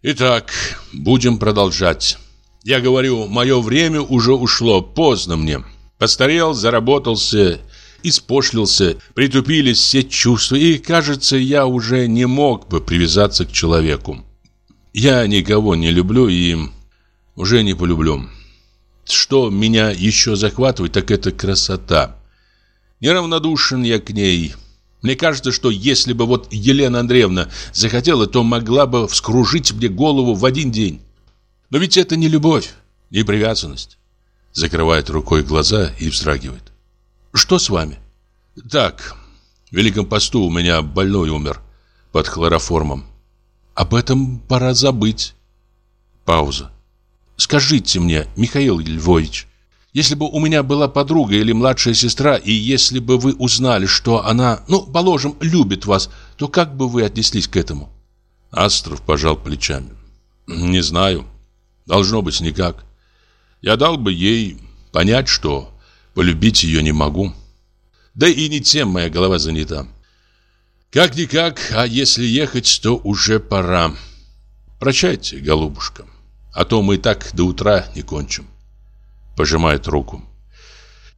Итак, будем продолжать. Я говорю, мое время уже ушло, поздно мне. Постарел, заработался, испошлился, притупились все чувства, и, кажется, я уже не мог бы привязаться к человеку. Я никого не люблю и уже не полюблю. Что меня еще захватывает, так это красота. Неравнодушен я к ней. Мне кажется, что если бы вот Елена Андреевна захотела, то могла бы вскружить мне голову в один день. Но ведь это не любовь, не привязанность. Закрывает рукой глаза и вздрагивает. Что с вами? Так, в Великом посту у меня больной умер под хлороформом. Об этом пора забыть. Пауза. Скажите мне, Михаил Львович, если бы у меня была подруга или младшая сестра, и если бы вы узнали, что она, ну, положим, любит вас, то как бы вы отнеслись к этому? Астров пожал плечами. Не знаю. Должно быть никак. Я дал бы ей понять, что полюбить ее не могу. Да и не тем моя голова занята. Как-никак, а если ехать, то уже пора. Прощайте, голубушка, а то мы и так до утра не кончим. Пожимает руку.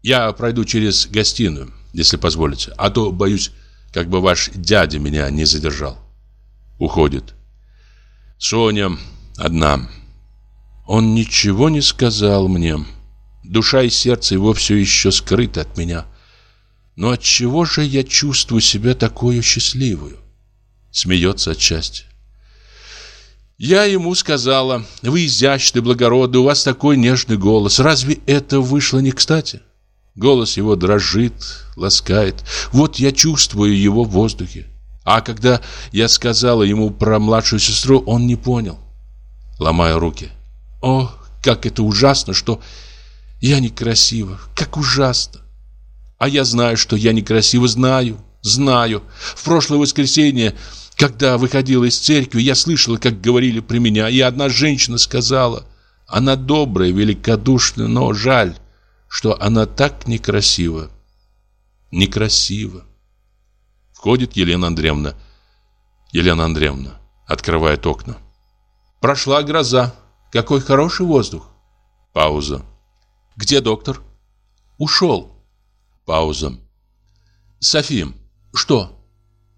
Я пройду через гостиную, если позволите, а то, боюсь, как бы ваш дядя меня не задержал. Уходит. Соня одна. Он ничего не сказал мне. Душа и сердце его все еще скрыты от меня. Но от чего же я чувствую себя такую счастливую? Смеется от. Я ему сказала, вы изящный, благородный, у вас такой нежный голос. Разве это вышло не кстати? Голос его дрожит, ласкает. Вот я чувствую его в воздухе. А когда я сказала ему про младшую сестру, он не понял. Ломаю руки. О, как это ужасно, что я некрасива. Как ужасно. А я знаю, что я некрасива, знаю, знаю. В прошлое воскресенье, когда выходила из церкви, я слышала, как говорили при меня, и одна женщина сказала, она добрая, великодушная, но жаль, что она так некрасива. Некрасива. Входит Елена Андреевна. Елена Андреевна открывает окна. Прошла гроза. Какой хороший воздух. Пауза. Где доктор? Ушел. Пауза. София, что?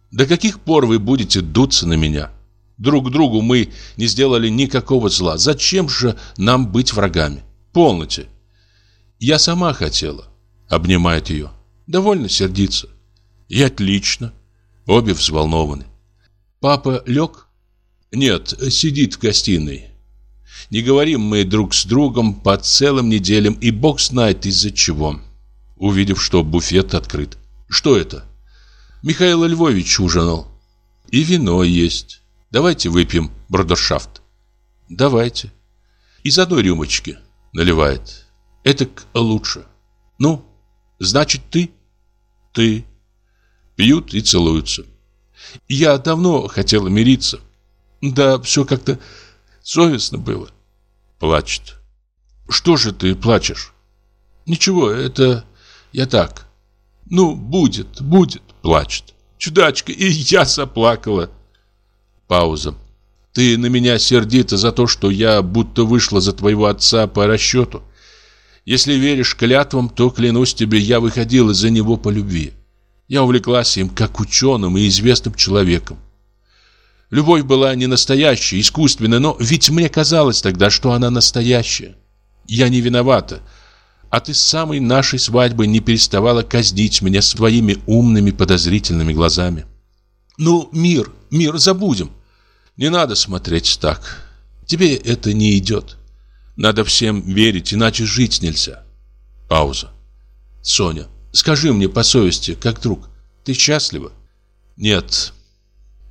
До каких пор вы будете дуться на меня? Друг другу мы не сделали никакого зла. Зачем же нам быть врагами? Полноте. Я сама хотела. Обнимает ее. Довольно сердиться. И отлично. Обе взволнованы. Папа лег? Нет, сидит в гостиной. Не говорим мы друг с другом по целым неделям, и бог знает из-за чего увидев, что буфет открыт. «Что это?» «Михаил Львович ужинал». «И вино есть. Давайте выпьем бродершафт». «Давайте». «Из одной рюмочки». Наливает. «Это лучше». «Ну, значит, ты?» «Ты». Пьют и целуются. «Я давно хотела мириться. Да, все как-то Совестно было. Плачет. Что же ты плачешь? Ничего, это я так. Ну, будет, будет, плачет. Чудачка, и я заплакала. Пауза. Ты на меня сердита за то, что я будто вышла за твоего отца по расчету. Если веришь клятвам, то, клянусь тебе, я выходила за него по любви. Я увлеклась им как ученым и известным человеком. Любовь была не настоящая, искусственная, но ведь мне казалось тогда, что она настоящая. Я не виновата. А ты с самой нашей свадьбы не переставала казнить меня своими умными подозрительными глазами. Ну, мир, мир, забудем. Не надо смотреть так. Тебе это не идет. Надо всем верить, иначе жить нельзя. Пауза. Соня, скажи мне по совести, как друг, ты счастлива? Нет,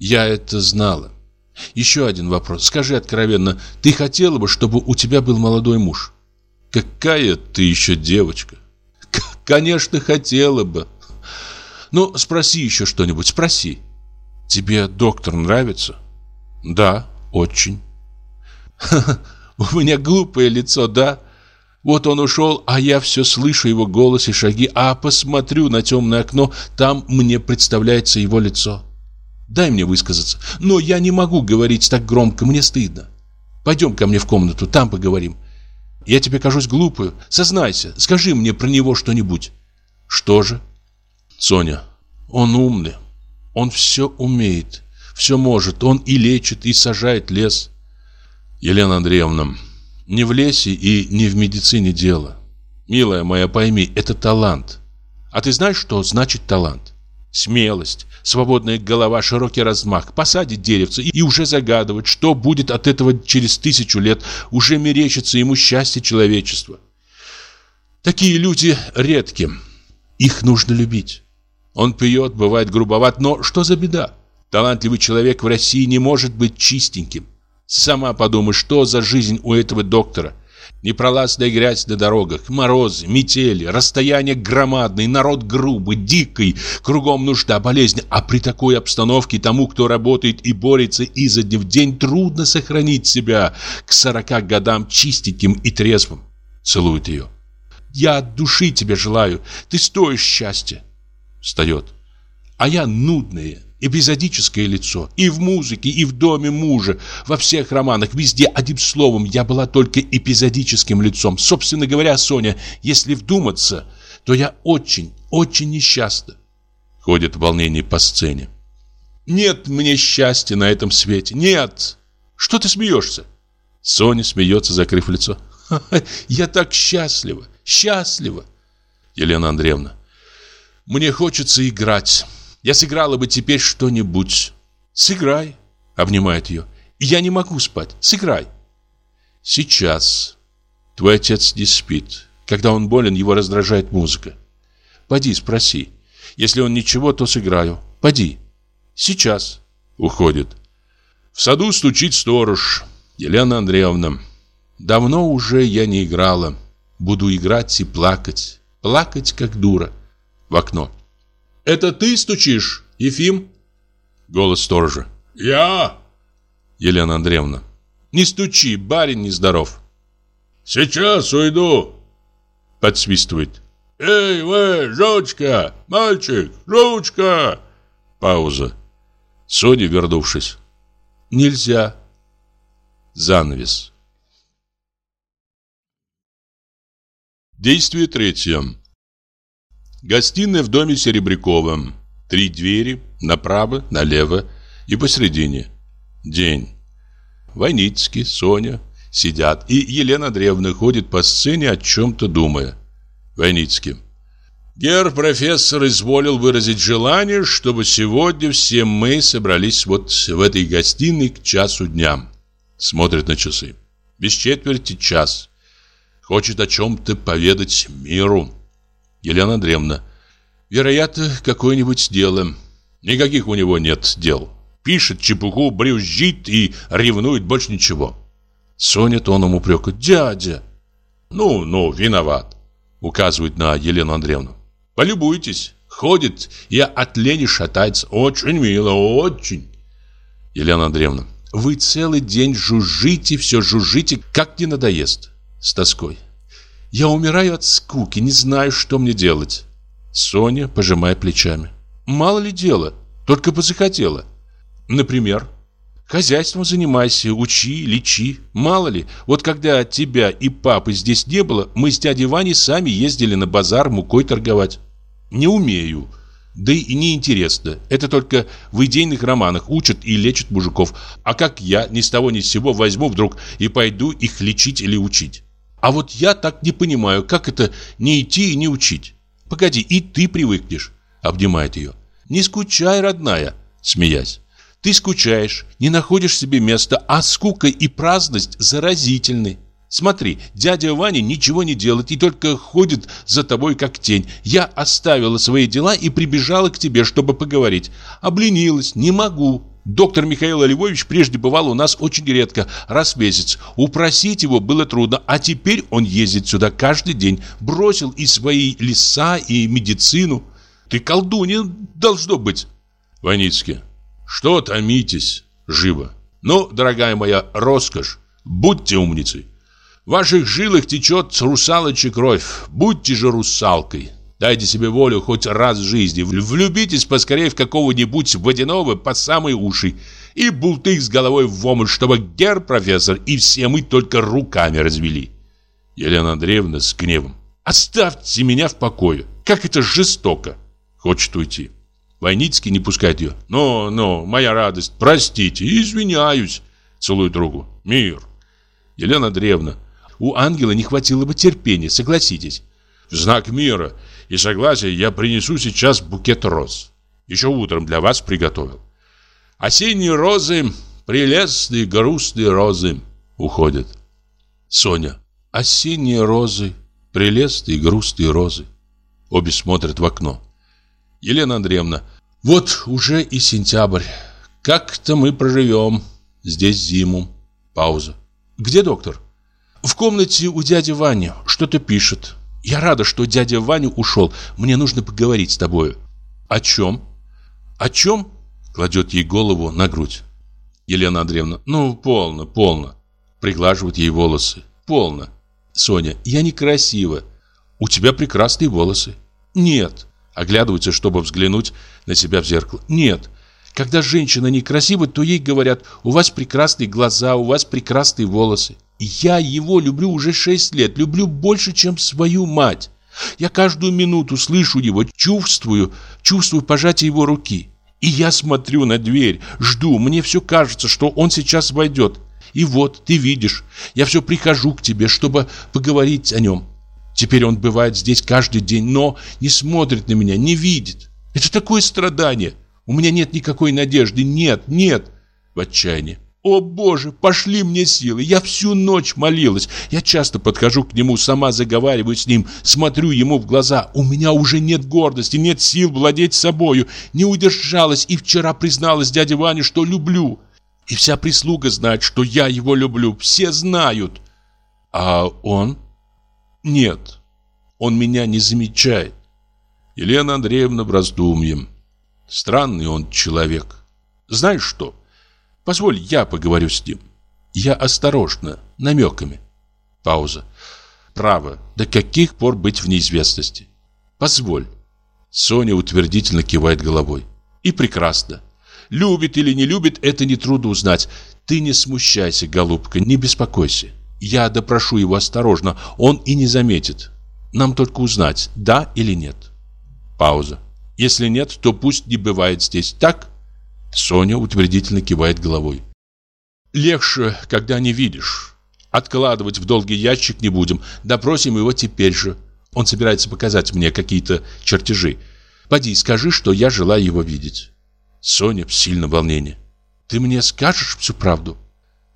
я это знала. Еще один вопрос. Скажи откровенно, ты хотела бы, чтобы у тебя был молодой муж? Какая ты еще девочка? К конечно, хотела бы. Ну, спроси еще что-нибудь, спроси. Тебе доктор нравится? Да, очень. <laughs> У меня глупое лицо, да? Вот он ушел, а я все слышу его голос и шаги, а посмотрю на темное окно, там мне представляется его лицо. Дай мне высказаться. Но я не могу говорить так громко, мне стыдно. Пойдем ко мне в комнату, там поговорим. Я тебе кажусь глупую. Сознайся, скажи мне про него что-нибудь. Что же? Соня, он умный. Он все умеет, все может. Он и лечит, и сажает лес. Елена Андреевна, не в лесе и не в медицине дело. Милая моя, пойми, это талант. А ты знаешь, что значит талант? Смелость, свободная голова, широкий размах, посадить деревце и уже загадывать, что будет от этого через тысячу лет, уже мерещится ему счастье человечества. Такие люди редки. Их нужно любить. Он пьет, бывает грубоват, но что за беда? Талантливый человек в России не может быть чистеньким. Сама подумай, что за жизнь у этого доктора. Непролазная грязь на дорогах, морозы, метели, расстояние громадное, народ грубый, дикий, кругом нужда, болезнь. А при такой обстановке тому, кто работает и борется изо дня в день, трудно сохранить себя к сорока годам чистеньким и трезвым. Целует ее. «Я от души тебе желаю, ты стоишь счастья». Встает. «А я нудная, эпизодическое лицо. И в музыке, и в доме мужа, во всех романах, везде, одним словом, я была только эпизодическим лицом. Собственно говоря, Соня, если вдуматься, то я очень, очень несчастна. Ходит в волнении по сцене. Нет мне счастья на этом свете. Нет. Что ты смеешься? Соня смеется, закрыв лицо. Я так счастлива, счастлива. Елена Андреевна, мне хочется играть. Я сыграла бы теперь что-нибудь. Сыграй, обнимает ее. Я не могу спать. Сыграй. Сейчас. Твой отец не спит. Когда он болен, его раздражает музыка. Поди, спроси. Если он ничего, то сыграю. Поди. Сейчас. Уходит. В саду стучит сторож. Елена Андреевна. Давно уже я не играла. Буду играть и плакать. Плакать, как дура. В окно. Это ты стучишь, Ефим? Голос сторожа. Я. Елена Андреевна. Не стучи, барин нездоров. Сейчас уйду. Подсвистывает. Эй, вы, жучка, мальчик, жучка. Пауза. Соня, вернувшись. Нельзя. Занавес. Действие третье. Гостиная в доме Серебрякова. Три двери, направо, налево и посередине. День. Войницкий, Соня сидят, и Елена Андреевна ходит по сцене, о чем-то думая. Войницкий. Гер профессор изволил выразить желание, чтобы сегодня все мы собрались вот в этой гостиной к часу дня. Смотрит на часы. Без четверти час. Хочет о чем-то поведать миру. Елена Андреевна. Вероятно, какое-нибудь дело. Никаких у него нет дел. Пишет чепуху, брюзжит и ревнует больше ничего. Соня тоном упрека. Дядя. Ну, ну, виноват. Указывает на Елену Андреевну. Полюбуйтесь. Ходит и от лени шатается. Очень мило, очень. Елена Андреевна. Вы целый день жужжите, все жужжите, как не надоест. С тоской. Я умираю от скуки, не знаю, что мне делать. Соня, пожимая плечами. Мало ли дело, только бы захотела. Например, хозяйством занимайся, учи, лечи. Мало ли, вот когда тебя и папы здесь не было, мы с дядей Ваней сами ездили на базар мукой торговать. Не умею. Да и неинтересно. Это только в идейных романах учат и лечат мужиков. А как я ни с того ни с сего возьму вдруг и пойду их лечить или учить? А вот я так не понимаю, как это не идти и не учить? Погоди, и ты привыкнешь, обнимает ее. Не скучай, родная, смеясь. Ты скучаешь, не находишь себе места, а скука и праздность заразительны. Смотри, дядя Ваня ничего не делает и только ходит за тобой как тень. Я оставила свои дела и прибежала к тебе, чтобы поговорить. Обленилась, не могу. Доктор Михаил Львович прежде бывал у нас очень редко, раз в месяц. Упросить его было трудно, а теперь он ездит сюда каждый день. Бросил и свои леса, и медицину. Ты колдунья должно быть. Ваницкий. Что томитесь? Живо. Ну, дорогая моя роскошь, будьте умницей. В ваших жилах течет русалочья кровь. Будьте же русалкой. Дайте себе волю хоть раз в жизни. Влюбитесь поскорее в какого-нибудь водяного по самые уши. И бултых с головой в омут, чтобы гер профессор и все мы только руками развели. Елена Андреевна с гневом. Оставьте меня в покое. Как это жестоко. Хочет уйти. Войницкий не пускает ее. Но, но, моя радость, простите, извиняюсь. Целует другу. Мир. Елена Андреевна у ангела не хватило бы терпения, согласитесь. В знак мира и согласия я принесу сейчас букет роз. Еще утром для вас приготовил. Осенние розы, прелестные грустные розы, уходят. Соня. Осенние розы, прелестные грустные розы. Обе смотрят в окно. Елена Андреевна. Вот уже и сентябрь. Как-то мы проживем здесь зиму. Пауза. Где доктор? В комнате у дяди Вани что-то пишет. Я рада, что дядя Ваня ушел. Мне нужно поговорить с тобою. О чем? О чем? Кладет ей голову на грудь. Елена Андреевна. Ну, полно, полно. Приглаживает ей волосы. Полно. Соня. Я некрасива. У тебя прекрасные волосы. Нет. Оглядывается, чтобы взглянуть на себя в зеркало. Нет. Когда женщина некрасива, то ей говорят, у вас прекрасные глаза, у вас прекрасные волосы. Я его люблю уже шесть лет, люблю больше, чем свою мать. Я каждую минуту слышу его, чувствую, чувствую пожатие его руки. И я смотрю на дверь, жду, мне все кажется, что он сейчас войдет. И вот, ты видишь, я все прихожу к тебе, чтобы поговорить о нем. Теперь он бывает здесь каждый день, но не смотрит на меня, не видит. Это такое страдание. У меня нет никакой надежды, нет, нет. В отчаянии. О боже, пошли мне силы. Я всю ночь молилась. Я часто подхожу к нему, сама заговариваю с ним, смотрю ему в глаза. У меня уже нет гордости, нет сил владеть собою. Не удержалась и вчера призналась дяде Ване, что люблю. И вся прислуга знает, что я его люблю. Все знают. А он? Нет. Он меня не замечает. Елена Андреевна в раздумье. Странный он человек. Знаешь что? Позволь, я поговорю с ним. Я осторожно, намеками. Пауза. Право, до каких пор быть в неизвестности? Позволь. Соня утвердительно кивает головой. И прекрасно. Любит или не любит, это нетрудно узнать. Ты не смущайся, голубка, не беспокойся. Я допрошу его осторожно, он и не заметит. Нам только узнать, да или нет. Пауза. Если нет, то пусть не бывает здесь, так? Соня утвердительно кивает головой. Легче, когда не видишь. Откладывать в долгий ящик не будем. Допросим его теперь же. Он собирается показать мне какие-то чертежи. Поди, скажи, что я желаю его видеть. Соня в сильном волнении. Ты мне скажешь всю правду?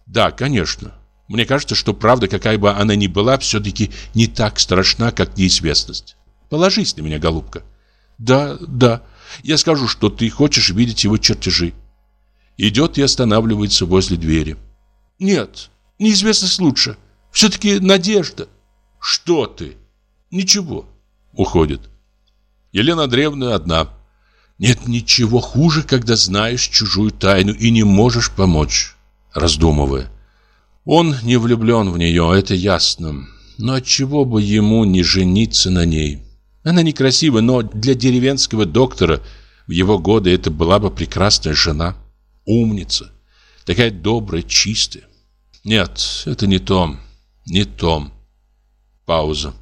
Да, конечно. Мне кажется, что правда, какая бы она ни была, все-таки не так страшна, как неизвестность. Положись на меня, голубка. Да, да. Я скажу, что ты хочешь видеть его чертежи. Идет и останавливается возле двери. Нет, неизвестность лучше. Все-таки надежда. Что ты? Ничего. Уходит. Елена Андреевна одна. Нет ничего хуже, когда знаешь чужую тайну и не можешь помочь. раздумывая. Он не влюблен в нее, это ясно. Но отчего бы ему не жениться на ней? Она некрасива, но для деревенского доктора в его годы это была бы прекрасная жена. Умница. Такая добрая, чистая. Нет, это не то. Не то. Пауза.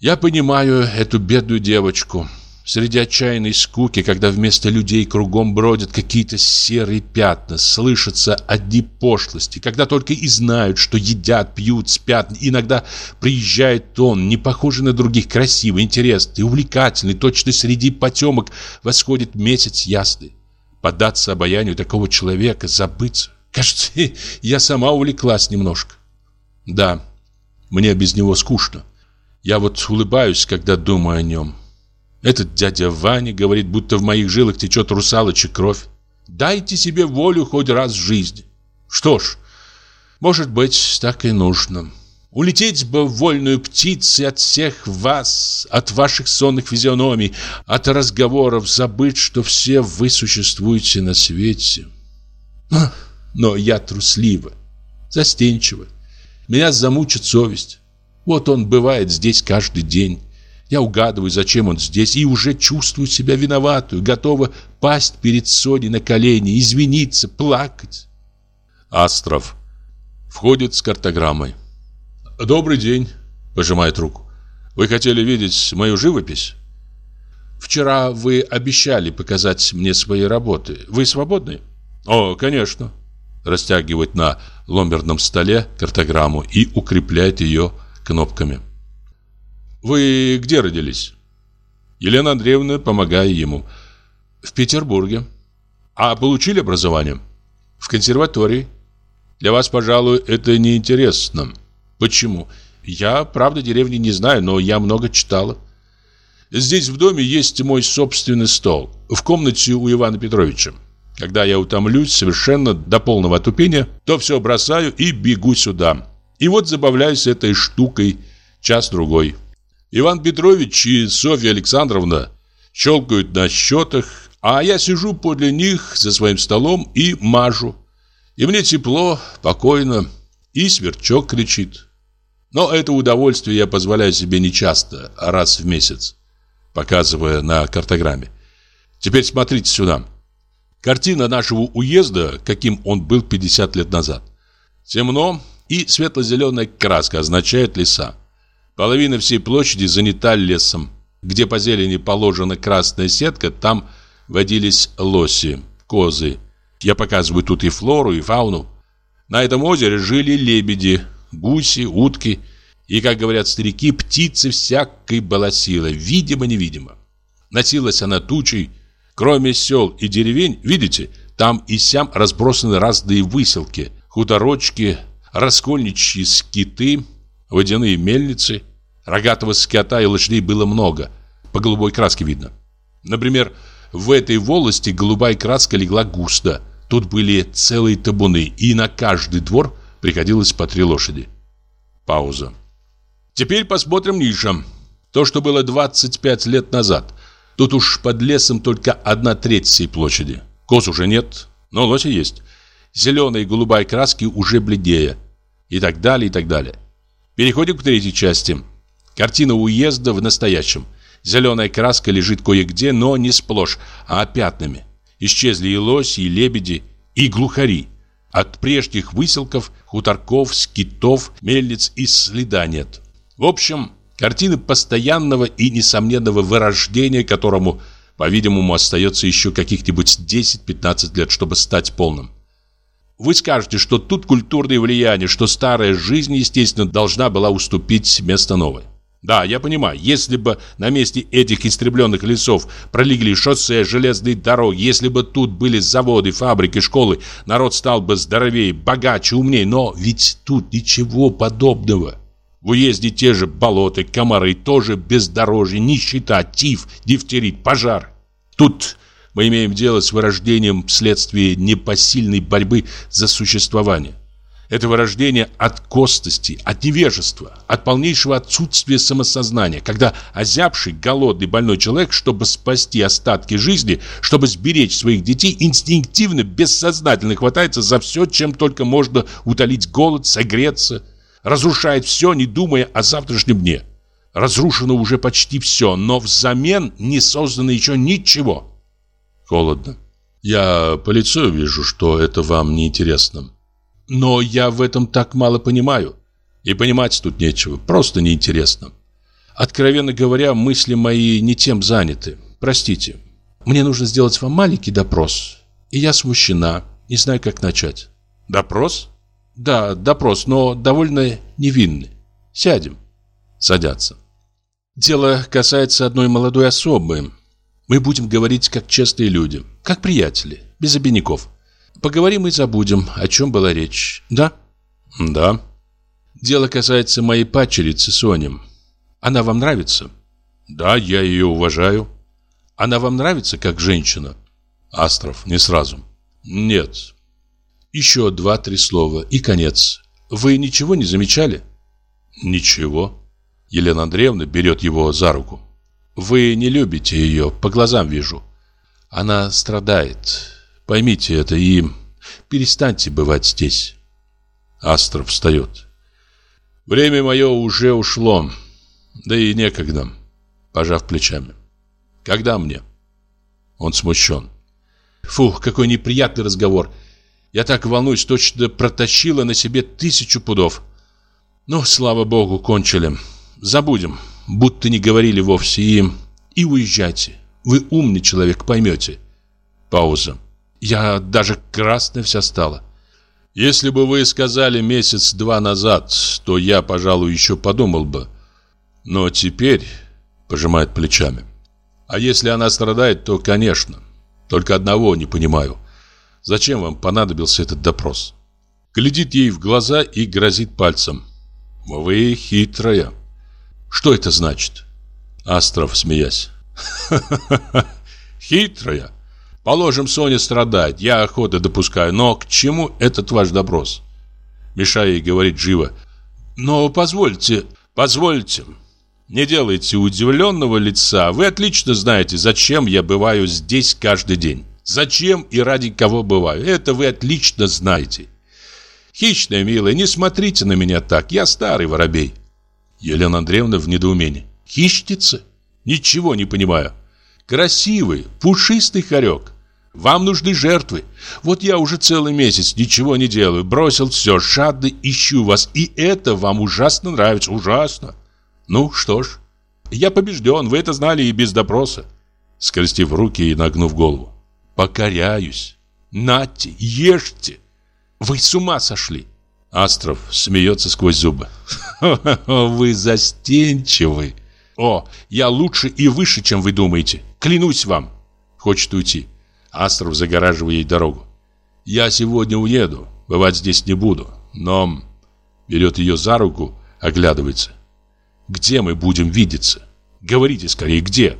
Я понимаю эту бедную девочку. Среди отчаянной скуки, когда вместо людей кругом бродят какие-то серые пятна, слышатся одни пошлости, когда только и знают, что едят, пьют, спят. Иногда приезжает он, не похожий на других, красивый, интересный, увлекательный, точно среди потемок восходит месяц ясный. Поддаться обаянию такого человека, забыться. Кажется, <laughs> я сама увлеклась немножко. Да, мне без него скучно. Я вот улыбаюсь, когда думаю о нем. Этот дядя Ваня говорит, будто в моих жилах течет русалочья кровь. Дайте себе волю хоть раз в жизни. Что ж, может быть, так и нужно. Улететь бы вольную птицу от всех вас, от ваших сонных физиономий, от разговоров, забыть, что все вы существуете на свете. Но я труслива, застенчива. Меня замучит совесть. Вот он бывает здесь каждый день. Я угадываю, зачем он здесь, и уже чувствую себя виноватую, готова пасть перед Соней на колени, извиниться, плакать. Астров входит с картограммой. «Добрый день», — пожимает руку. «Вы хотели видеть мою живопись?» «Вчера вы обещали показать мне свои работы. Вы свободны?» «О, конечно», — растягивает на ломберном столе картограмму и укрепляет ее кнопками. Вы где родились? Елена Андреевна, помогая ему. В Петербурге. А получили образование? В консерватории. Для вас, пожалуй, это неинтересно. Почему? Я, правда, деревни не знаю, но я много читала. Здесь в доме есть мой собственный стол. В комнате у Ивана Петровича. Когда я утомлюсь совершенно до полного отупения, то все бросаю и бегу сюда. И вот забавляюсь этой штукой час-другой. Иван Петрович и Софья Александровна щелкают на счетах, а я сижу подле них за своим столом и мажу. И мне тепло, покойно, и сверчок кричит. Но это удовольствие я позволяю себе нечасто, а раз в месяц, показывая на картограмме. Теперь смотрите сюда. Картина нашего уезда, каким он был 50 лет назад. Темно, и светло-зеленая краска означает леса. Половина всей площади занята лесом. Где по зелени положена красная сетка, там водились лоси, козы. Я показываю тут и флору, и фауну. На этом озере жили лебеди, гуси, утки и, как говорят старики, птицы всякой баласила, видимо-невидимо. Носилась она тучей. Кроме сел и деревень, видите, там и сям разбросаны разные выселки, хуторочки, раскольничьи скиты – водяные мельницы. Рогатого скота и лошадей было много, по голубой краске видно. Например, в этой волости голубая краска легла густо. Тут были целые табуны, и на каждый двор приходилось по три лошади. Пауза. Теперь посмотрим ниже. То, что было 25 лет назад. Тут уж под лесом только одна треть всей площади. Коз уже нет, но лоси есть. Зеленая и голубая краски уже бледнее. И так далее, и так далее. Переходим к третьей части. Картина уезда в настоящем. Зеленая краска лежит кое-где, но не сплошь, а пятнами. Исчезли и лоси, и лебеди, и глухари. От прежних выселков, хуторков, скитов, мельниц и следа нет. В общем, картина постоянного и несомненного вырождения, которому, по-видимому, остается еще каких-нибудь 10-15 лет, чтобы стать полным. Вы скажете, что тут культурное влияние, что старая жизнь, естественно, должна была уступить место новой. Да, я понимаю, если бы на месте этих истребленных лесов пролегли шоссе, железные дороги, если бы тут были заводы, фабрики, школы, народ стал бы здоровее, богаче, умнее, но ведь тут ничего подобного. В уезде те же болота, комары, тоже бездорожье, нищета, тиф, дифтерит, пожар. Тут мы имеем дело с вырождением вследствие непосильной борьбы за существование. Это вырождение от костности, от невежества, от полнейшего отсутствия самосознания, когда озябший, голодный, больной человек, чтобы спасти остатки жизни, чтобы сберечь своих детей, инстинктивно, бессознательно хватается за все, чем только можно утолить голод, согреться, разрушает все, не думая о завтрашнем дне. Разрушено уже почти все, но взамен не создано еще ничего. Холодно. Я по лицу вижу, что это вам не интересно. Но я в этом так мало понимаю. И понимать тут нечего, просто неинтересно. Откровенно говоря, мысли мои не тем заняты. Простите. Мне нужно сделать вам маленький допрос. И я смущена, не знаю, как начать. Допрос? Да, допрос, но довольно невинный. Сядем. Садятся. Дело касается одной молодой особы. Мы будем говорить как честные люди, как приятели, без обиняков. Поговорим и забудем, о чем была речь. Да? Да. Дело касается моей падчерицы Сони. Она вам нравится? Да, я ее уважаю. Она вам нравится как женщина? Астров, не сразу. Нет. Еще два-три слова и конец. Вы ничего не замечали? Ничего. Елена Андреевна берет его за руку. Вы не любите ее, по глазам вижу. Она страдает. Поймите это и перестаньте бывать здесь. Астров встает. Время мое уже ушло. Да и некогда. Пожав плечами. Когда мне? Он смущен. Фух, какой неприятный разговор. Я так волнуюсь, точно протащила на себе тысячу пудов. Ну, слава богу, кончили. Забудем, будто не говорили вовсе и... И уезжайте. Вы умный человек, поймете. Пауза. Я даже красная вся стала. Если бы вы сказали месяц-два назад, то я, пожалуй, еще подумал бы. Но теперь, пожимает плечами. А если она страдает, то, конечно. Только одного не понимаю. Зачем вам понадобился этот допрос? Глядит ей в глаза и грозит пальцем. Вы хитрая. Что это значит? Астров, смеясь. <laughs> Хитрая. Положим, Соня страдает, я охотно допускаю, но к чему этот ваш допрос? Мешая ей говорить живо. Но позвольте, позвольте. Не делайте удивленного лица. Вы отлично знаете, зачем я бываю здесь каждый день. Зачем и ради кого бываю. Это вы отлично знаете. Хищная, милая, не смотрите на меня так. Я старый воробей. Елена Андреевна в недоумении. Хищница? Ничего не понимаю. Красивый, пушистый хорек. Вам нужны жертвы. Вот я уже целый месяц ничего не делаю. Бросил все, жадно ищу вас. И это вам ужасно нравится. Ужасно. Ну, что ж. Я побежден. Вы это знали и без допроса. Скрестив руки и нагнув голову. Покоряюсь. Нате, ешьте. Вы с ума сошли. Астров смеется сквозь зубы. <laughs> Вы застенчивы. О, я лучше и выше, чем вы думаете. Клянусь вам. Хочет уйти. Астров загораживая ей дорогу. «Я сегодня уеду, бывать здесь не буду, но...» Берет ее за руку, оглядывается. «Где мы будем видеться? Говорите скорее, где?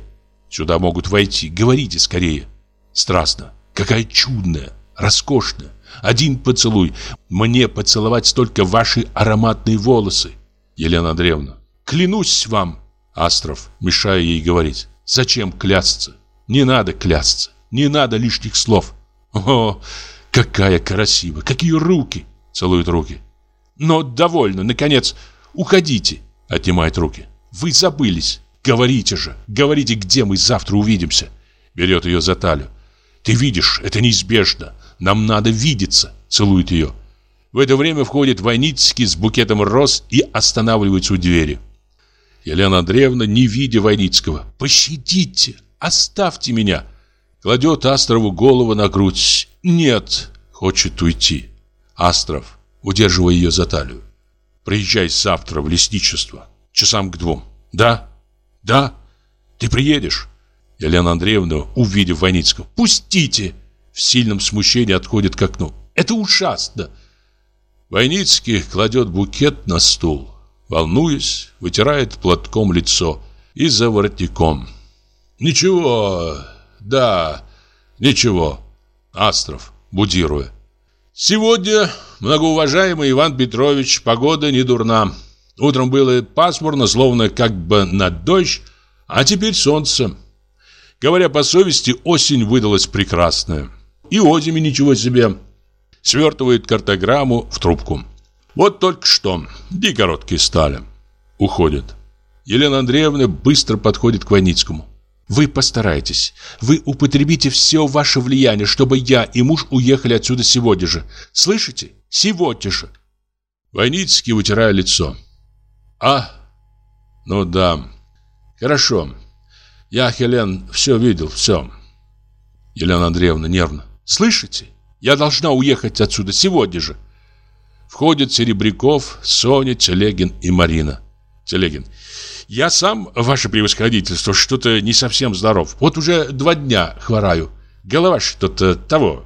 Сюда могут войти, говорите скорее!» Страстно, какая чудная, роскошная. Один поцелуй. Мне поцеловать столько ваши ароматные волосы. Елена Андреевна, клянусь вам. Астров, мешая ей говорить. Зачем клясться? Не надо клясться. Не надо лишних слов. О, какая красивая, какие руки. Целует руки. Но довольно, наконец, уходите. Отнимает руки. Вы забылись. Говорите же, говорите, где мы завтра увидимся. Берет ее за талию. Ты видишь, это неизбежно. Нам надо видеться. Целует ее. В это время входит Войницкий с букетом роз и останавливается у двери. Елена Андреевна, не видя Войницкого, «Пощадите, оставьте меня!» Кладет Астрову голову на грудь. Нет, хочет уйти. Астров, удерживая ее за талию. Приезжай завтра в лесничество. Часам к двум. Да? Да? Ты приедешь? Елена Андреевна, увидев Войницкого. Пустите! В сильном смущении отходит к окну. Это ужасно! Войницкий кладет букет на стул. Волнуясь, вытирает платком лицо и за воротником. Ничего, да, ничего. Астров, будируя. Сегодня многоуважаемый Иван Петрович, погода не дурна. Утром было пасмурно, словно как бы на дождь, а теперь солнце. Говоря по совести, осень выдалась прекрасная. И озими ничего себе. Свертывает картограмму в трубку. Вот только что. Ди короткие стали. Уходит. Елена Андреевна быстро подходит к Войницкому. Вы постарайтесь. Вы употребите все ваше влияние, чтобы я и муж уехали отсюда сегодня же. Слышите? Сегодня же. Войницкий, вытирая лицо. А? Ну да. Хорошо. Я, Хелен, все видел, все. Елена Андреевна нервно. Слышите? Я должна уехать отсюда сегодня же. Входят Серебряков, Соня, Телегин и Марина. Телегин. Я сам, ваше превосходительство, что-то не совсем здоров. Вот уже два дня хвораю. Голова что-то того.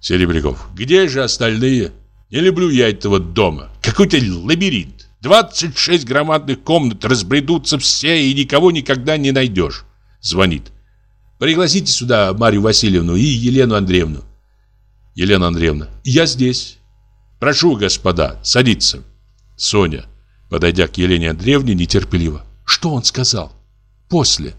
Серебряков. Где же остальные? Не люблю я этого дома. Какой-то лабиринт. 26 громадных комнат разбредутся все, и никого никогда не найдешь. Звонит. Пригласите сюда Марию Васильевну и Елену Андреевну. Елена Андреевна. Я здесь. Прошу, господа, садиться. Соня. Подойдя к Елене Андреевне, нетерпеливо. Что он сказал? После.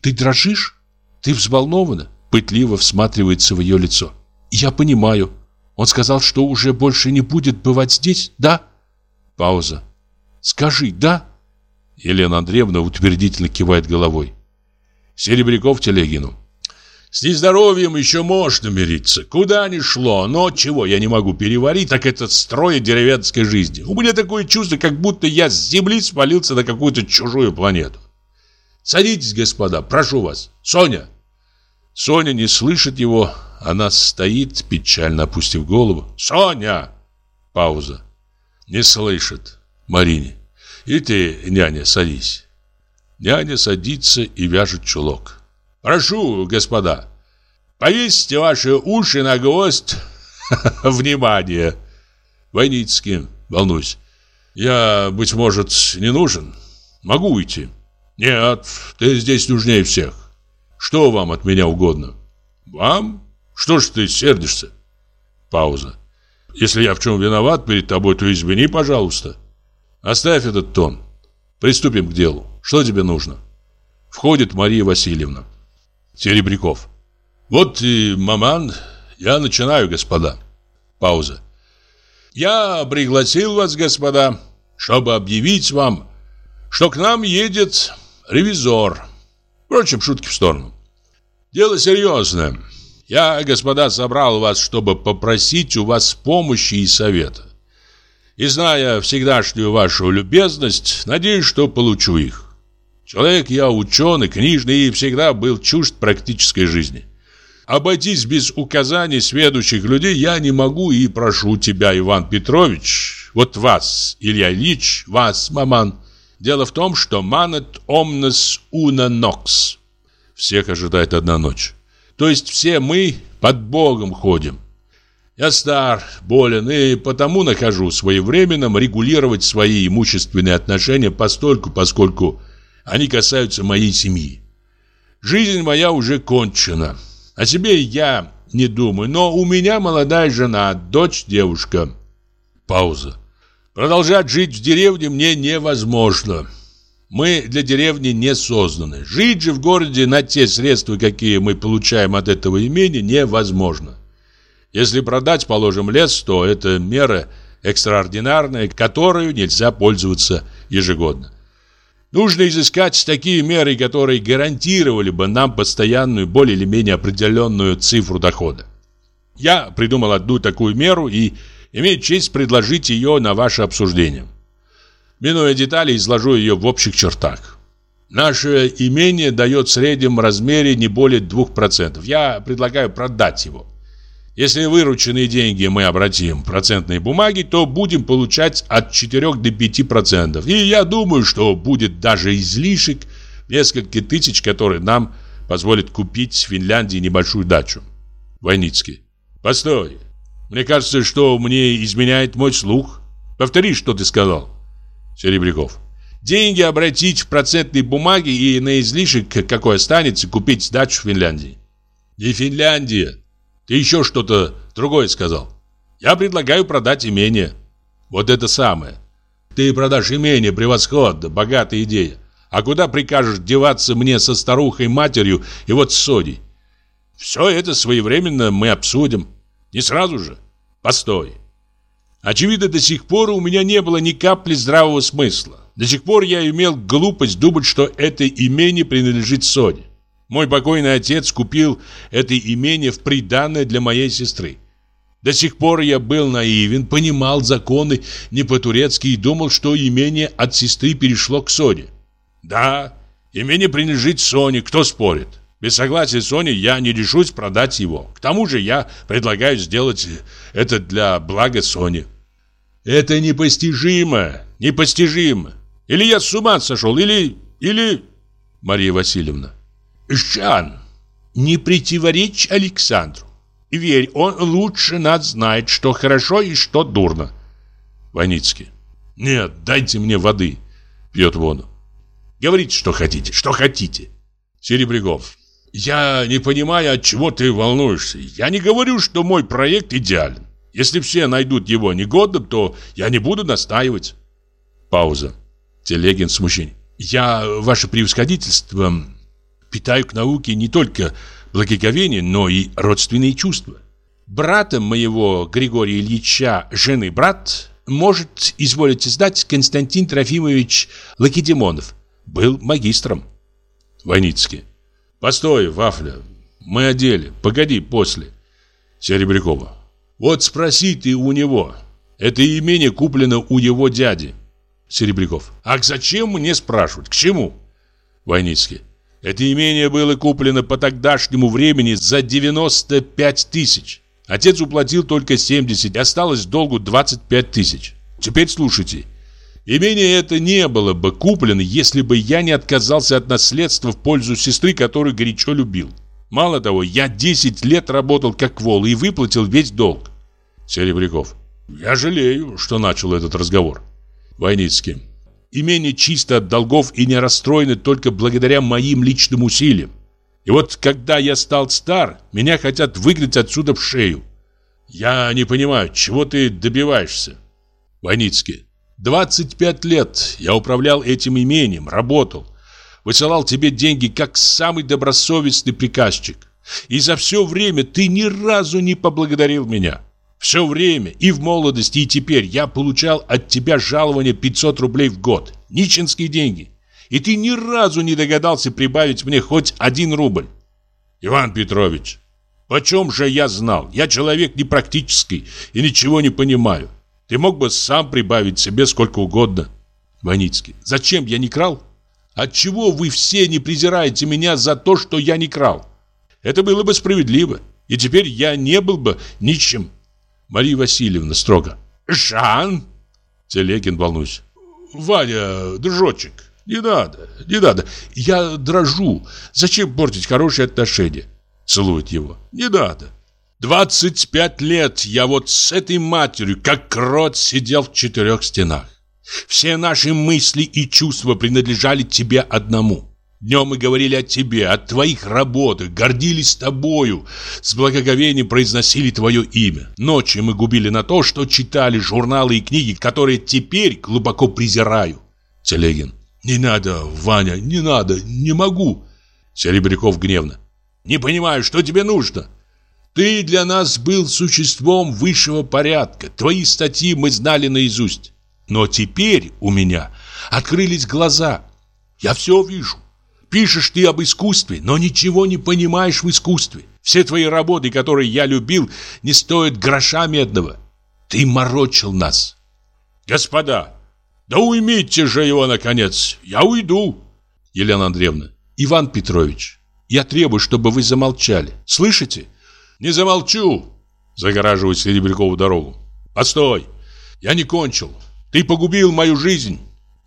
Ты дрожишь? Ты взволнована? Пытливо всматривается в ее лицо. Я понимаю. Он сказал, что уже больше не будет бывать здесь, да? Пауза. Скажи, да? Елена Андреевна утвердительно кивает головой. Серебряков Телегину. С нездоровьем еще можно мириться. Куда ни шло, но чего я не могу переварить, так это строя деревенской жизни. У меня такое чувство, как будто я с земли свалился на какую-то чужую планету. Садитесь, господа, прошу вас. Соня. Соня не слышит его, она стоит, печально опустив голову. Соня! Пауза. Не слышит. Марине. И ты, няня, садись. Няня садится и вяжет чулок. Прошу, господа, повесьте ваши уши на гвоздь. <laughs> Внимание! Войницкий, волнуюсь. Я, быть может, не нужен? Могу уйти? Нет, ты здесь нужнее всех. Что вам от меня угодно? Вам? Что ж ты сердишься? Пауза. Если я в чем виноват перед тобой, то извини, пожалуйста. Оставь этот тон. Приступим к делу. Что тебе нужно? Входит Мария Васильевна. Серебряков. Вот и маман. Я начинаю, господа. Пауза. Я пригласил вас, господа, чтобы объявить вам, что к нам едет ревизор. Впрочем, шутки в сторону. Дело серьезное. Я, господа, собрал вас, чтобы попросить у вас помощи и совета. И зная всегдашнюю вашу любезность, надеюсь, что получу их. Человек я ученый, книжный и всегда был чужд практической жизни. Обойтись без указаний сведущих людей я не могу и прошу тебя, Иван Петрович, вот вас, Илья Ильич, вас, маман. Дело в том, что манет omnes una nox. Всех ожидает одна ночь. То есть все мы под Богом ходим. Я стар, болен и потому нахожу своевременным регулировать свои имущественные отношения постольку, поскольку они касаются моей семьи. Жизнь моя уже кончена. О себе я не думаю, но у меня молодая жена, дочь, девушка. Пауза. Продолжать жить в деревне мне невозможно. Мы для деревни не созданы. Жить же в городе на те средства, какие мы получаем от этого имени, невозможно. Если продать, положим, лес, то это мера экстраординарная, которую нельзя пользоваться ежегодно. Нужно изыскать такие меры, которые гарантировали бы нам постоянную, более или менее определенную цифру дохода. Я придумал одну такую меру и имею честь предложить ее на ваше обсуждение. Минуя детали, изложу ее в общих чертах. Наше имение дает в среднем размере не более 2%. Я предлагаю продать его. Если вырученные деньги мы обратим в процентные бумаги, то будем получать от 4 до 5%. И я думаю, что будет даже излишек несколько тысяч, которые нам позволят купить в Финляндии небольшую дачу. Войницкий. Постой. Мне кажется, что мне изменяет мой слух. Повтори, что ты сказал. Серебряков. Деньги обратить в процентные бумаги и на излишек, какой останется, купить дачу в Финляндии. Не Финляндия. Ты еще что-то другое сказал. Я предлагаю продать имение. Вот это самое. Ты продашь имение, превосходно, богатая идея. А куда прикажешь деваться мне со старухой-матерью и вот с Соней? Все это своевременно мы обсудим. Не сразу же. Постой. Очевидно, до сих пор у меня не было ни капли здравого смысла. До сих пор я имел глупость думать, что это имение принадлежит Соне. Мой покойный отец купил это имение в приданное для моей сестры. До сих пор я был наивен, понимал законы не по-турецки и думал, что имение от сестры перешло к Соне. Да, имение принадлежит Соне, кто спорит? Без согласия Сони я не решусь продать его. К тому же я предлагаю сделать это для блага Сони. Это непостижимо, непостижимо. Или я с ума сошел, или... или... Мария Васильевна. Жан, не противоречь Александру. Верь, он лучше нас знает, что хорошо и что дурно. Ваницкий. Нет, дайте мне воды. Пьет воду. Говорите, что хотите, что хотите. Серебряков. Я не понимаю, от чего ты волнуешься. Я не говорю, что мой проект идеален. Если все найдут его негодным, то я не буду настаивать. Пауза. Телегин смущение. Я, ваше превосходительство, питаю к науке не только благоговение, но и родственные чувства. Братом моего Григория Ильича, жены брат, может изволить знать Константин Трофимович Лакедемонов – был магистром. Войницкий. Постой, Вафля, мы одели, погоди после. Серебрякова. Вот спроси ты у него. Это имение куплено у его дяди. Серебряков. А зачем мне спрашивать? К чему? Войницкий. Это имение было куплено по тогдашнему времени за 95 тысяч. Отец уплатил только 70, осталось долгу 25 тысяч. Теперь слушайте. Имение это не было бы куплено, если бы я не отказался от наследства в пользу сестры, которую горячо любил. Мало того, я 10 лет работал как вол и выплатил весь долг. Серебряков. Я жалею, что начал этот разговор. Войницкий. Имение чисто от долгов и не расстроено только благодаря моим личным усилиям. И вот когда я стал стар, меня хотят выгнать отсюда в шею. Я не понимаю, чего ты добиваешься? Войницкий. 25 лет я управлял этим имением, работал. Высылал тебе деньги как самый добросовестный приказчик. И за все время ты ни разу не поблагодарил меня. Все время, и в молодости, и теперь, я получал от тебя жалование 500 рублей в год. Нищенские деньги. И ты ни разу не догадался прибавить мне хоть один рубль. Иван Петрович, почем же я знал? Я человек непрактический и ничего не понимаю. Ты мог бы сам прибавить себе сколько угодно. Ваницкий. Зачем я не крал? Отчего вы все не презираете меня за то, что я не крал? Это было бы справедливо. И теперь я не был бы ничем. Мария Васильевна строго. Жан! Телегин волнуюсь. Ваня, дружочек, не надо, не надо. Я дрожу. Зачем портить хорошие отношения? Целует его. Не надо. 25 лет я вот с этой матерью, как крот, сидел в четырех стенах. Все наши мысли и чувства принадлежали тебе одному. Днем мы говорили о тебе, о твоих работах, гордились тобою, с благоговением произносили твое имя. Ночью мы губили на то, что читали журналы и книги, которые теперь глубоко презираю. Телегин. Не надо, Ваня, не надо, не могу. Серебряков гневно. Не понимаю, что тебе нужно? Ты для нас был существом высшего порядка. Твои статьи мы знали наизусть. Но теперь у меня открылись глаза. Я все вижу. Пишешь ты об искусстве, но ничего не понимаешь в искусстве. Все твои работы, которые я любил, не стоят гроша медного. Ты морочил нас. Господа, да уймите же его, наконец. Я уйду. Елена Андреевна. Иван Петрович, я требую, чтобы вы замолчали. Слышите? Не замолчу, загораживает Серебрякову дорогу. Постой, я не кончил. Ты погубил мою жизнь.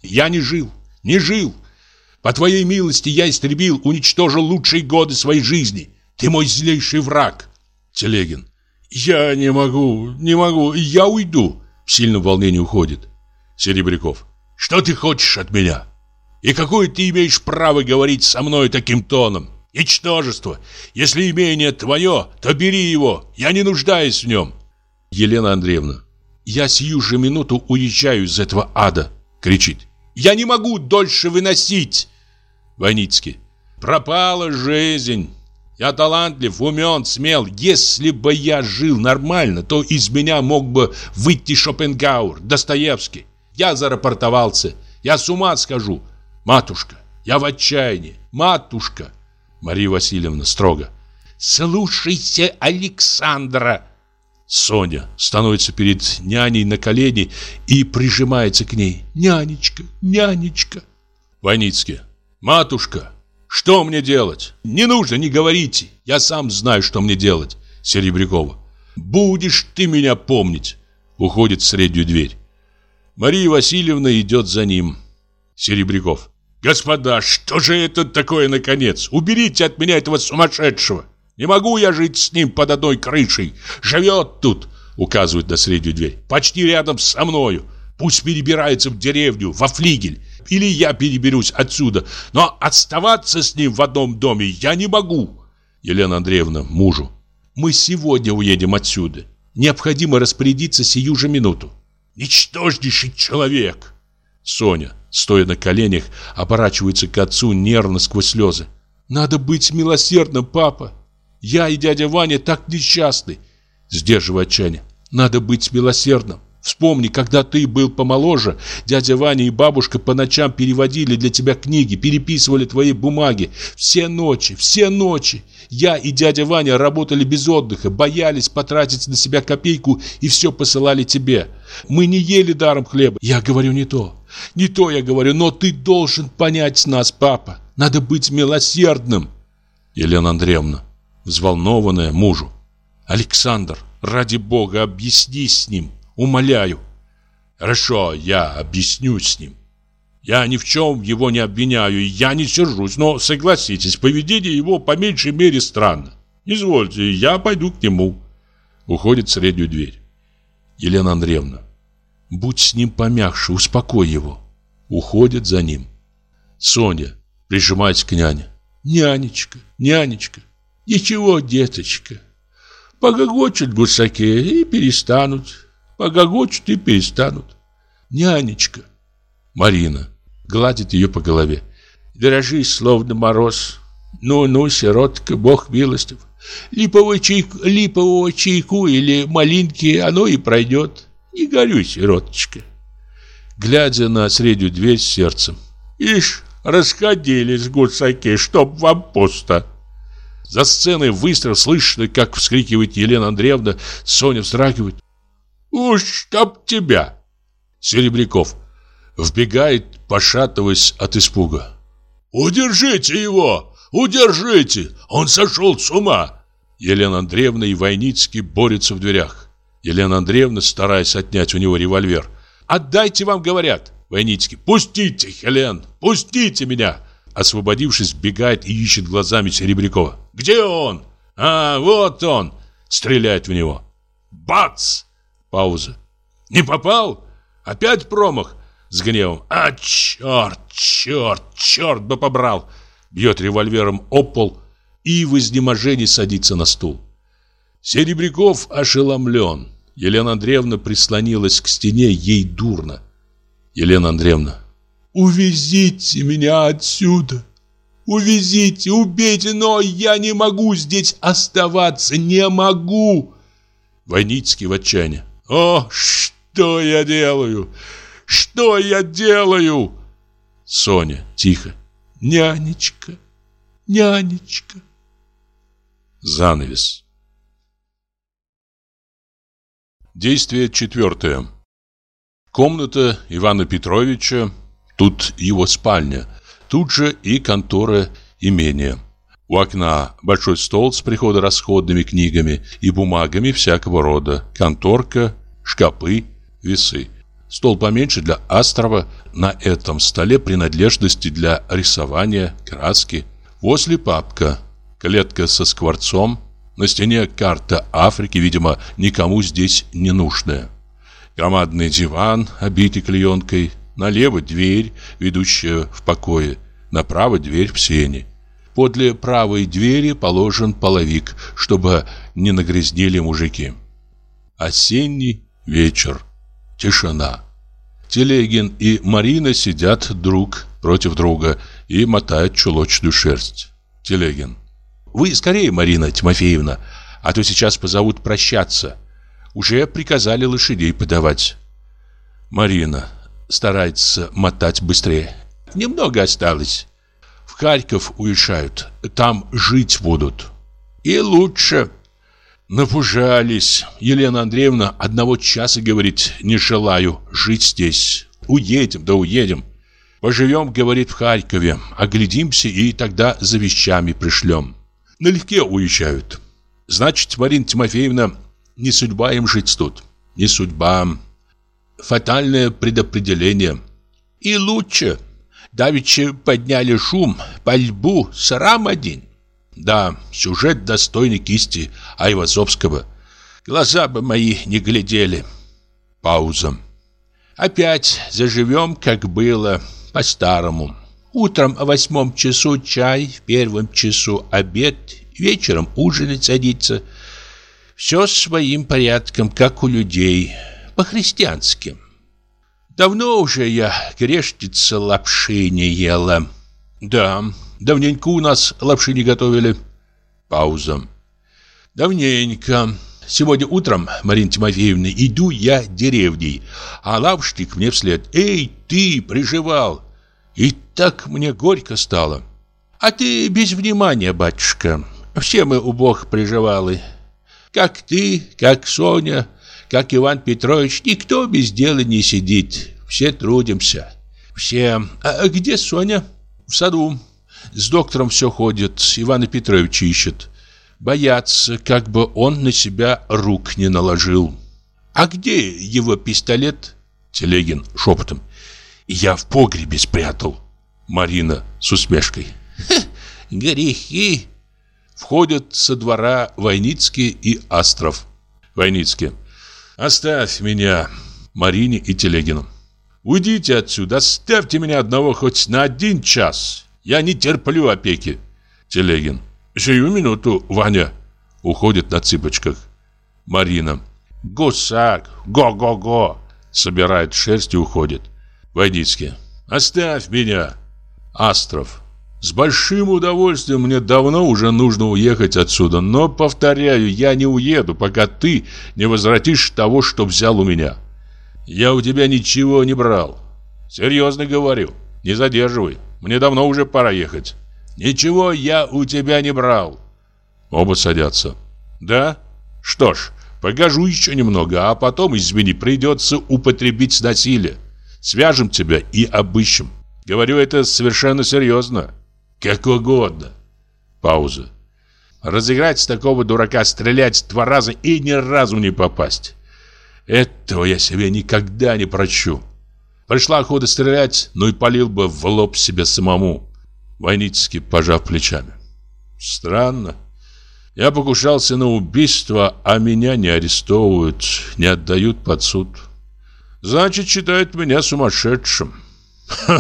Я не жил, не жил. По твоей милости я истребил, уничтожил лучшие годы своей жизни. Ты мой злейший враг. Телегин. Я не могу, не могу, я уйду. В сильном волнении уходит. Серебряков. Что ты хочешь от меня? И какое ты имеешь право говорить со мной таким тоном? Ничтожество. Если имение твое, то бери его. Я не нуждаюсь в нем. Елена Андреевна. Я сию же минуту уезжаю из этого ада, кричит. Я не могу дольше выносить. Войницкий. Пропала жизнь. Я талантлив, умен, смел. Если бы я жил нормально, то из меня мог бы выйти Шопенгауэр, Достоевский. Я зарапортовался. Я с ума схожу. Матушка, я в отчаянии. Матушка. Мария Васильевна строго. Слушайте Александра. Соня становится перед няней на колени и прижимается к ней. Нянечка, нянечка. Войницкий. Матушка, что мне делать? Не нужно, не говорите. Я сам знаю, что мне делать. Серебрякова. Будешь ты меня помнить. Уходит в среднюю дверь. Мария Васильевна идет за ним. Серебряков. Господа, что же это такое наконец? Уберите от меня этого сумасшедшего. Не могу я жить с ним под одной крышей. Живет тут, указывает на среднюю дверь, почти рядом со мною. Пусть перебирается в деревню, во флигель. Или я переберусь отсюда. Но оставаться с ним в одном доме я не могу. Елена Андреевна, мужу. Мы сегодня уедем отсюда. Необходимо распорядиться сию же минуту. Ничтожнейший человек. Соня, стоя на коленях, оборачивается к отцу нервно сквозь слезы. Надо быть милосердным, папа. Я и дядя Ваня так несчастны. Сдерживая отчаяние. Надо быть милосердным. Вспомни, когда ты был помоложе, дядя Ваня и бабушка по ночам переводили для тебя книги, переписывали твои бумаги. Все ночи, все ночи. Я и дядя Ваня работали без отдыха, боялись потратить на себя копейку и все посылали тебе. Мы не ели даром хлеба. Я говорю не то. Не то я говорю, но ты должен понять нас, папа. Надо быть милосердным. Елена Андреевна взволнованная мужу. «Александр, ради бога, объясни с ним, умоляю». «Хорошо, я объясню с ним. Я ни в чем его не обвиняю, я не сержусь, но согласитесь, поведение его по меньшей мере странно. Извольте, я пойду к нему». Уходит в среднюю дверь. Елена Андреевна. «Будь с ним помягче, успокой его». Уходит за ним. Соня, прижимаясь к няне. «Нянечка, нянечка, Ничего, деточка. Погогочут гусаки и перестанут. Погогочут и перестанут. Нянечка. Марина гладит ее по голове. Дрожи, словно мороз. Ну-ну, сиротка, бог милостив. Липового чайку, липового чайку или малинки, оно и пройдет. Не горюй, сироточка. Глядя на среднюю дверь с сердцем. Ишь, расходились гусаки, чтоб вам пусто. За сценой выстрел слышно, как вскрикивает Елена Андреевна. Соня вздрагивает. «Уж чтоб тебя!» Серебряков вбегает, пошатываясь от испуга. «Удержите его! Удержите! Он сошел с ума!» Елена Андреевна и Войницкий борются в дверях. Елена Андреевна, стараясь отнять у него револьвер. «Отдайте вам, говорят!» Войницкий. «Пустите, Хелен! Пустите меня!» освободившись, бегает и ищет глазами Серебрякова. «Где он? А, вот он!» Стреляет в него. Бац! Пауза. «Не попал? Опять промах?» С гневом. «А, черт, черт, черт бы побрал!» Бьет револьвером об пол и в изнеможении садится на стул. Серебряков ошеломлен. Елена Андреевна прислонилась к стене, ей дурно. Елена Андреевна. Увезите меня отсюда. Увезите, убейте, но я не могу здесь оставаться, не могу. Войницкий в отчаянии. О, что я делаю? Что я делаю? Соня, тихо. Нянечка, нянечка. Занавес. Действие четвертое. Комната Ивана Петровича Тут его спальня, тут же и контора имения. У окна большой стол с приходо-расходными книгами и бумагами всякого рода, конторка, шкапы, весы. Стол поменьше для острова, на этом столе принадлежности для рисования, краски. Возле папка, клетка со скворцом, на стене карта Африки, видимо, никому здесь не нужная. Громадный диван, обитый клеенкой, Налево дверь, ведущая в покое, направо дверь в сени. Подле правой двери положен половик, чтобы не нагрязнили мужики. Осенний вечер. Тишина. Телегин и Марина сидят друг против друга и мотают чулочную шерсть. Телегин. Вы скорее, Марина Тимофеевна, а то сейчас позовут прощаться. Уже приказали лошадей подавать. Марина старается мотать быстрее. Немного осталось. Харьков уезжают, там жить будут. И лучше. Напужались. Елена Андреевна одного часа говорит, не желаю жить здесь. Уедем, да уедем. Поживем, говорит, в Харькове, оглядимся и тогда за вещами пришлем. Налегке уезжают. Значит, Марина Тимофеевна, не судьба им жить тут. Не судьба. Фатальное предопределение. И лучше. Давичи подняли шум, пальбу, срам один. Да, сюжет достойный кисти Айвазовского. Глаза бы мои не глядели. Пауза. Опять заживем, как было, по-старому. Утром в восьмом часу чай, в первом часу обед, вечером ужинать садиться. Все своим порядком, как у людей, по-христиански. Давно уже я грешница лапши не ела. Да, Давненько у нас лапши не готовили. Пауза. Давненько. Сегодня утром, Марина Тимофеевна, иду я деревней, а лавшник мне вслед. Эй, ты, приживал. И так мне горько стало. А ты без внимания, батюшка. Все мы у Бог приживалы. Как ты, как Соня, как Иван Петрович, никто без дела не сидит. Все трудимся. Все. А где Соня? В саду. С доктором все ходит, Ивана Петровича ищет. Боятся, как бы он на себя рук не наложил. А где его пистолет? Телегин шепотом. Я в погребе спрятал. Марина с усмешкой. Грехи. Входят со двора Войницкий и Астров. Войницкий. Оставь меня, Марине и Телегину. Уйдите отсюда, оставьте меня одного хоть на один час. Я не терплю опеки. Телегин. Сию минуту, Ваня. Уходит на цыпочках. Марина. Гусак. Го-го-го. Собирает шерсть и уходит. Войницкий. Оставь меня. Астров. С большим удовольствием мне давно уже нужно уехать отсюда, но, повторяю, я не уеду, пока ты не возвратишь того, что взял у меня. Я у тебя ничего не брал. Серьезно говорю, не задерживай. Мне давно уже пора ехать. Ничего я у тебя не брал. Оба садятся. Да? Что ж, погожу еще немного, а потом, извини, придется употребить насилие. Свяжем тебя и обыщем. Говорю это совершенно серьезно. Как угодно. Пауза. Разыграть с такого дурака, стрелять два раза и ни разу не попасть. Этого я себе никогда не прощу. Пришла охота стрелять, но и полил бы в лоб себе самому. Войницкий, пожав плечами. Странно. Я покушался на убийство, а меня не арестовывают, не отдают под суд. Значит, считают меня сумасшедшим. <laughs>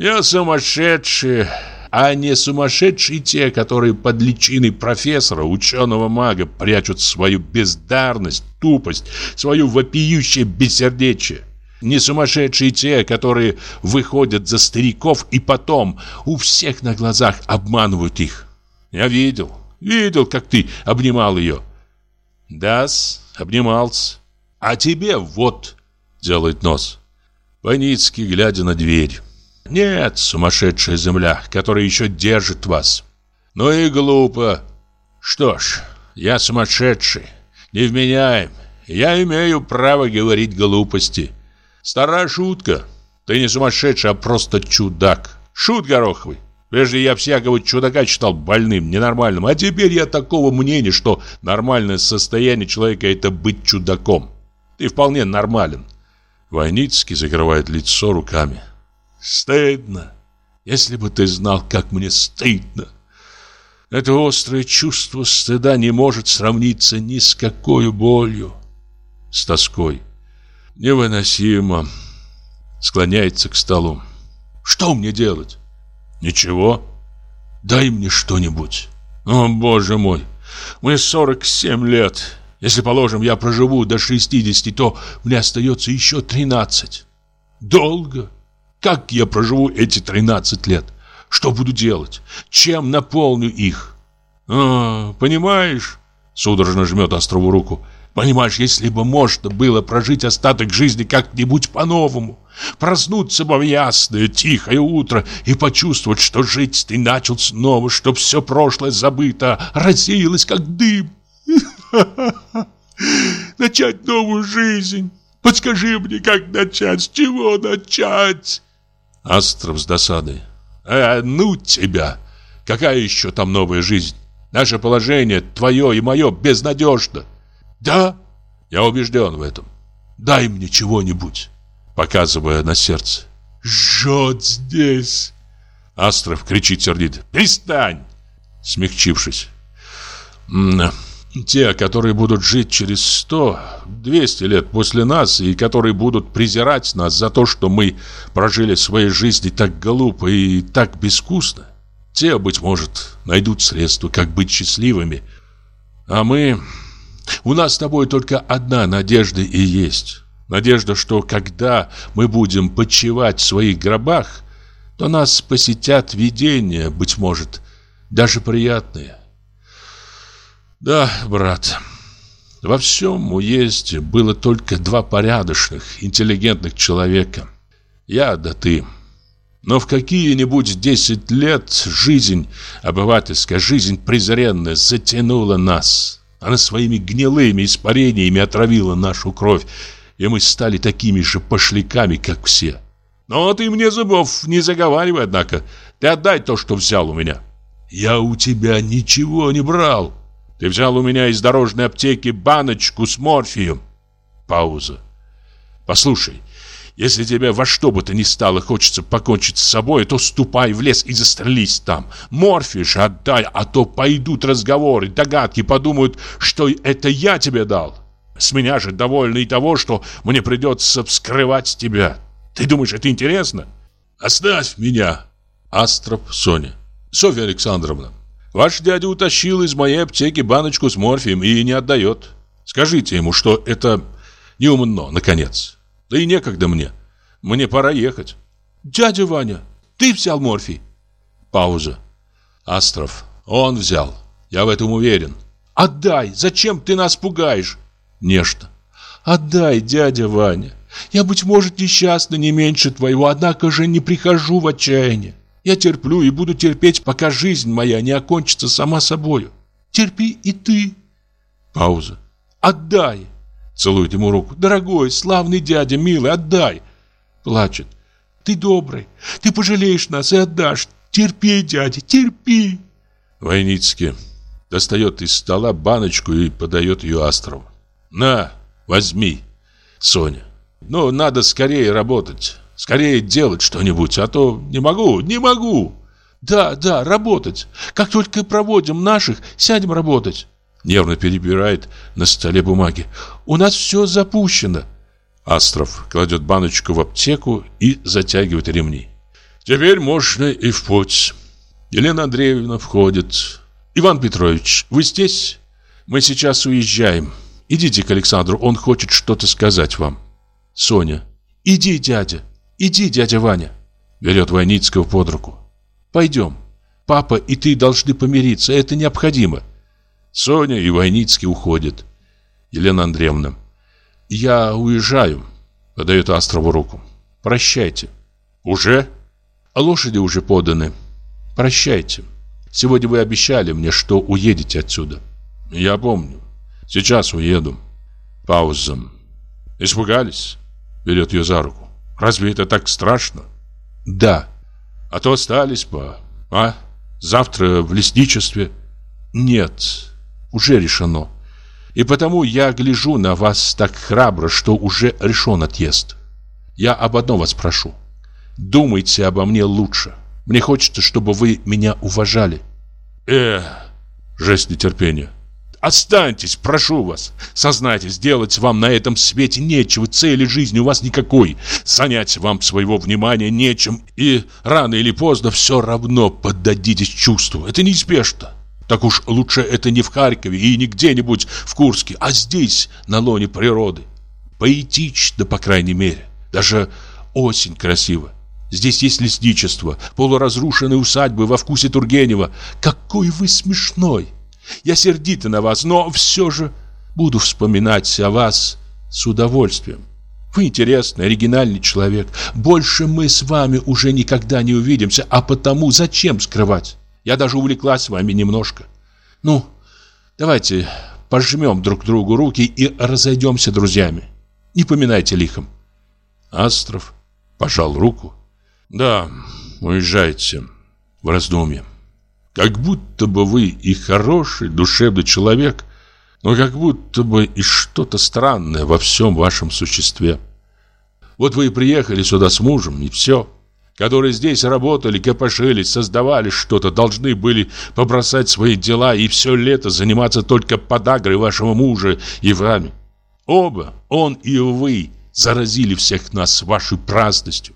Я сумасшедший, а не сумасшедшие те, которые под личиной профессора, ученого-мага прячут свою бездарность, тупость, свою вопиющее бессердечие. Не сумасшедшие те, которые выходят за стариков и потом у всех на глазах обманывают их. Я видел, видел, как ты обнимал ее. Дас, обнимался. А тебе вот, делает нос. Ваницкий, глядя на дверь. Нет, сумасшедшая земля, которая еще держит вас. Ну и глупо. Что ж, я сумасшедший, невменяем. Я имею право говорить глупости. Старая шутка. Ты не сумасшедший, а просто чудак. Шут гороховый. Прежде я всякого чудака считал больным, ненормальным, а теперь я такого мнения, что нормальное состояние человека – это быть чудаком. Ты вполне нормален. Войницкий закрывает лицо руками. Стыдно. Если бы ты знал, как мне стыдно. Это острое чувство стыда не может сравниться ни с какой болью. С тоской. Невыносимо. Склоняется к столу. Что мне делать? Ничего. Дай мне что-нибудь. О, боже мой. Мне 47 лет. Если, положим, я проживу до 60, то мне остается еще 13. Долго. Как я проживу эти 13 лет? Что буду делать? Чем наполню их? А, понимаешь? Судорожно жмет Острову руку. Понимаешь, если бы можно было прожить остаток жизни как-нибудь по-новому, проснуться бы в ясное, тихое утро и почувствовать, что жить ты начал снова, что все прошлое забыто, рассеялось как дым. <laughs> Начать новую жизнь. Подскажи мне, как начать, с чего начать? Астров с досадой. «А ну тебя! Какая еще там новая жизнь? Наше положение, твое и мое, безнадежно!» «Да?» «Я убежден в этом. Дай мне чего-нибудь!» Показывая на сердце. «Жжет здесь!» Астров кричит сердито. «Перестань!» Смягчившись. Те, которые будут жить через сто, двести лет после нас и которые будут презирать нас за то, что мы прожили свои жизни так глупо и так безвкусно, те, быть может, найдут средства, как быть счастливыми. А мы... У нас с тобой только одна надежда и есть. Надежда, что когда мы будем почивать в своих гробах, то нас посетят видения, быть может, даже приятные. Да, брат, во всем уезде было только два порядочных, интеллигентных человека. Я да ты. Но в какие-нибудь десять лет жизнь, обывательская жизнь презренная, затянула нас. Она своими гнилыми испарениями отравила нашу кровь, и мы стали такими же пошляками, как все. Но ты мне зубов не заговаривай, однако. Ты отдай то, что взял у меня. Я у тебя ничего не брал. Ты взял у меня из дорожной аптеки баночку с морфием. Пауза. Послушай, если тебе во что бы то ни стало хочется покончить с собой, то ступай в лес и застрелись там. Морфий же отдай, а то пойдут разговоры, догадки, подумают, что это я тебе дал. С меня же довольно и того, что мне придется вскрывать тебя. Ты думаешь, это интересно? Оставь меня. Астров Соня. Софья Александровна, Ваш дядя утащил из моей аптеки баночку с морфием и не отдает. Скажите ему, что это неумно, наконец. Да и некогда мне. Мне пора ехать. Дядя Ваня, ты взял морфий? Пауза. Астров. Он взял. Я в этом уверен. Отдай. Зачем ты нас пугаешь? Нечто. Отдай, дядя Ваня. Я, быть может, несчастна не меньше твоего, однако же не прихожу в отчаяние. Я терплю и буду терпеть, пока жизнь моя не окончится сама собою. Терпи и ты. Пауза. Отдай. Целует ему руку. Дорогой, славный дядя, милый, отдай. Плачет. Ты добрый. Ты пожалеешь нас и отдашь. Терпи, дядя, терпи. Войницкий достает из стола баночку и подает ее Астрову. На, возьми, Соня. Ну, надо скорее работать. Скорее делать что-нибудь, а то не могу, не могу. Да, да, работать. Как только проводим наших, сядем работать. Нервно перебирает на столе бумаги. У нас все запущено. Астров кладет баночку в аптеку и затягивает ремни. Теперь можно и в путь. Елена Андреевна входит. Иван Петрович, вы здесь? Мы сейчас уезжаем. Идите к Александру, он хочет что-то сказать вам. Соня. Иди, дядя. Иди, дядя Ваня, берет Войницкого под руку. Пойдем. Папа и ты должны помириться, это необходимо. Соня и Войницкий уходят. Елена Андреевна. Я уезжаю, подает Астрову руку. Прощайте. Уже? А лошади уже поданы. Прощайте. Сегодня вы обещали мне, что уедете отсюда. Я помню. Сейчас уеду. Пауза. Испугались? Берет ее за руку. Разве это так страшно? Да. А то остались бы, а? Завтра в лесничестве? Нет, уже решено. И потому я гляжу на вас так храбро, что уже решен отъезд. Я об одном вас прошу. Думайте обо мне лучше. Мне хочется, чтобы вы меня уважали. Э, жесть нетерпения. Останьтесь, прошу вас. Сознайтесь, делать вам на этом свете нечего, цели жизни у вас никакой. Занять вам своего внимания нечем, и рано или поздно все равно поддадитесь чувству. Это неизбежно. Так уж лучше это не в Харькове и не где-нибудь в Курске, а здесь, на лоне природы. Поэтично, по крайней мере. Даже осень красива. Здесь есть лесничество, полуразрушенные усадьбы во вкусе Тургенева. Какой вы смешной! Я сердита на вас, но все же буду вспоминать о вас с удовольствием. Вы интересный, оригинальный человек. Больше мы с вами уже никогда не увидимся, а потому зачем скрывать? Я даже увлеклась вами немножко. Ну, давайте пожмем друг другу руки и разойдемся друзьями. Не поминайте лихом. Астров пожал руку. Да, уезжайте в раздумье. Как будто бы вы и хороший, душевный человек, но как будто бы и что-то странное во всем вашем существе. Вот вы и приехали сюда с мужем, и все которые здесь работали, копошились, создавали что-то, должны были побросать свои дела и все лето заниматься только подагрой вашего мужа и вами. Оба, он и вы, заразили всех нас вашей праздностью.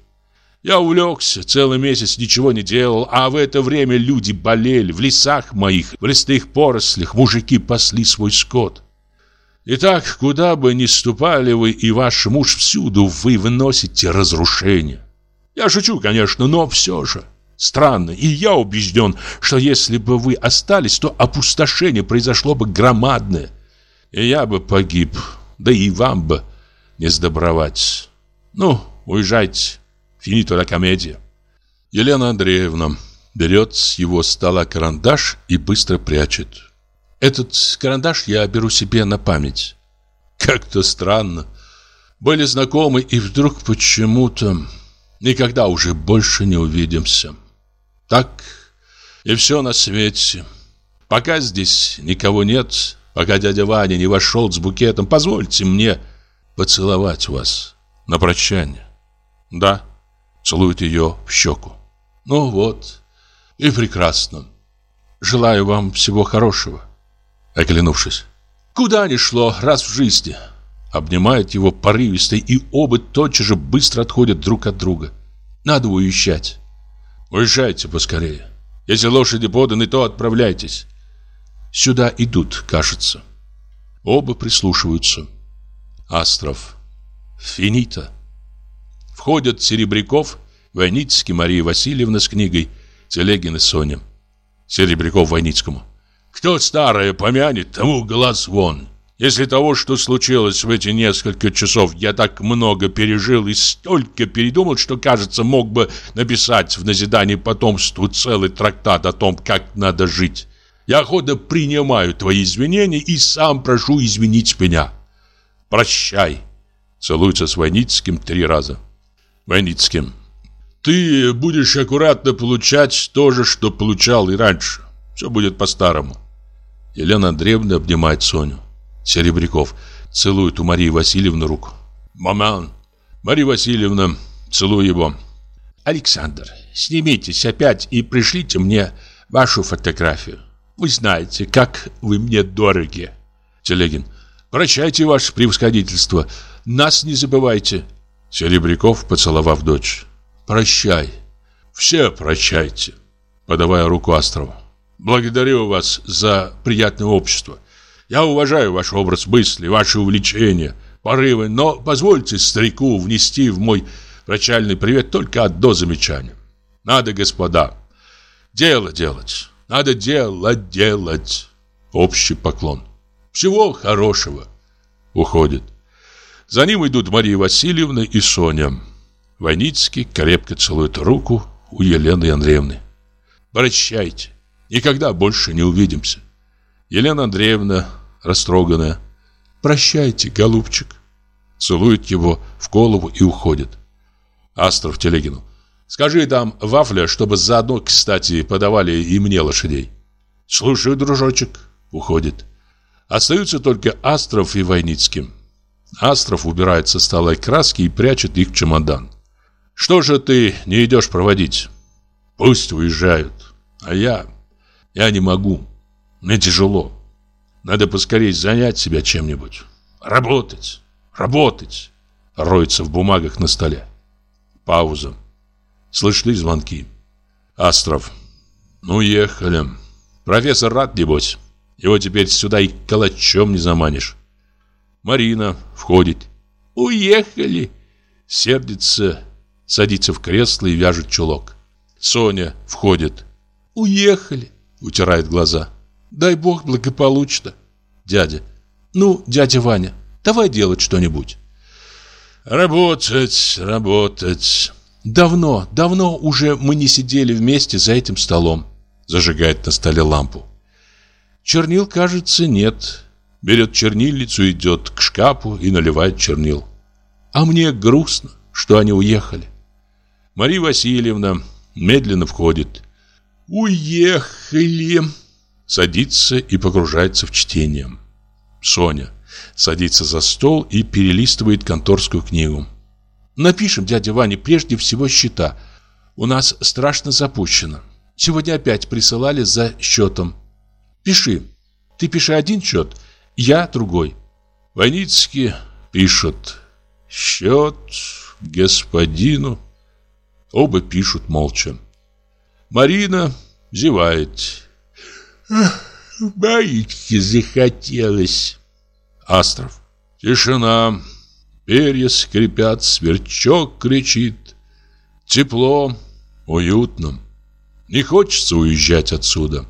Я увлекся, целый месяц ничего не делал, а в это время люди болели, в лесах моих, в лесных порослях мужики пасли свой скот. Итак, куда бы ни ступали вы и ваш муж, всюду вы выносите разрушение. Я шучу, конечно, но все же. Странно, и я убежден, что если бы вы остались, то опустошение произошло бы громадное. И я бы погиб, да и вам бы не сдобровать. Ну, уезжайте, финито ла комедия. Елена Андреевна берет с его стола карандаш и быстро прячет. Этот карандаш я беру себе на память. Как-то странно. Были знакомы, и вдруг почему-то... Никогда уже больше не увидимся. Так и все на свете. Пока здесь никого нет, пока дядя Ваня не вошел с букетом, позвольте мне поцеловать вас на прощание. Да, целует ее в щеку. Ну вот, и прекрасно. Желаю вам всего хорошего. Оглянувшись. Куда ни шло, раз в жизни обнимает его порывисто, и оба тотчас же быстро отходят друг от друга. Надо уезжать. Уезжайте поскорее. Если лошади поданы, то отправляйтесь. Сюда идут, кажется. Оба прислушиваются. Астров. Финита. Входят Серебряков, Войницкий, Мария Васильевна с книгой, Телегин и Соня. Серебряков Войницкому. Кто старое помянет, тому глаз вон. Если того, что случилось в эти несколько часов, я так много пережил и столько передумал, что, кажется, мог бы написать в назидании потомству целый трактат о том, как надо жить. Я охотно принимаю твои извинения и сам прошу извинить меня. Прощай. Целуется с Войницким три раза. Войницким. Ты будешь аккуратно получать то же, что получал и раньше. Все будет по-старому. Елена Андреевна обнимает Соню. Серебряков целует у Марии Васильевны руку. «Маман!» Мария Васильевна, целую его. «Александр, снимитесь опять и пришлите мне вашу фотографию. Вы знаете, как вы мне дороги». Телегин. «Прощайте, ваше превосходительство. Нас не забывайте». Серебряков, поцеловав дочь. «Прощай. Все прощайте», подавая руку Астрову. «Благодарю вас за приятное общество. Я уважаю ваш образ мысли, ваши увлечения, порывы, но позвольте старику внести в мой прощальный привет только одно замечание. Надо, господа, дело делать. Надо дело делать. Общий поклон. Всего хорошего. Уходит. За ним идут Мария Васильевна и Соня. Войницкий крепко целует руку у Елены Андреевны. Прощайте. Никогда больше не увидимся. Елена Андреевна, растроганная. «Прощайте, голубчик». Целует его в голову и уходит. Астров Телегину. «Скажи там вафля, чтобы заодно, кстати, подавали и мне лошадей». «Слушаю, дружочек». Уходит. Остаются только Астров и Войницким. Астров убирает со стола краски и прячет их в чемодан. «Что же ты не идешь проводить?» «Пусть уезжают. А я... я не могу». Мне тяжело. Надо поскорее занять себя чем-нибудь. Работать, работать. Роется в бумагах на столе. Пауза. Слышны звонки. Астров. Ну, ехали. Профессор рад, небось. Его теперь сюда и калачом не заманишь. Марина входит. «Уехали!» Сердится, садится в кресло и вяжет чулок. Соня входит. «Уехали!» Утирает глаза. «Дай бог благополучно!» Дядя. «Ну, дядя Ваня, давай делать что-нибудь!» «Работать, работать!» «Давно, давно уже мы не сидели вместе за этим столом!» Зажигает на столе лампу. Чернил, кажется, нет. Берет чернильницу, идет к шкафу и наливает чернил. А мне грустно, что они уехали. Мария Васильевна медленно входит. «Уехали!» Садится и погружается в чтение. Соня садится за стол и перелистывает конторскую книгу. «Напишем дяде Ване прежде всего счета. У нас страшно запущено. Сегодня опять присылали за счетом. Пиши. Ты пиши один счет, я другой». Войницкий пишет «Счет господину». Оба пишут молча. Марина зевает. «Боитки захотелось». Астров. Тишина. Перья скрипят, сверчок кричит. Тепло, уютно. Не хочется уезжать отсюда.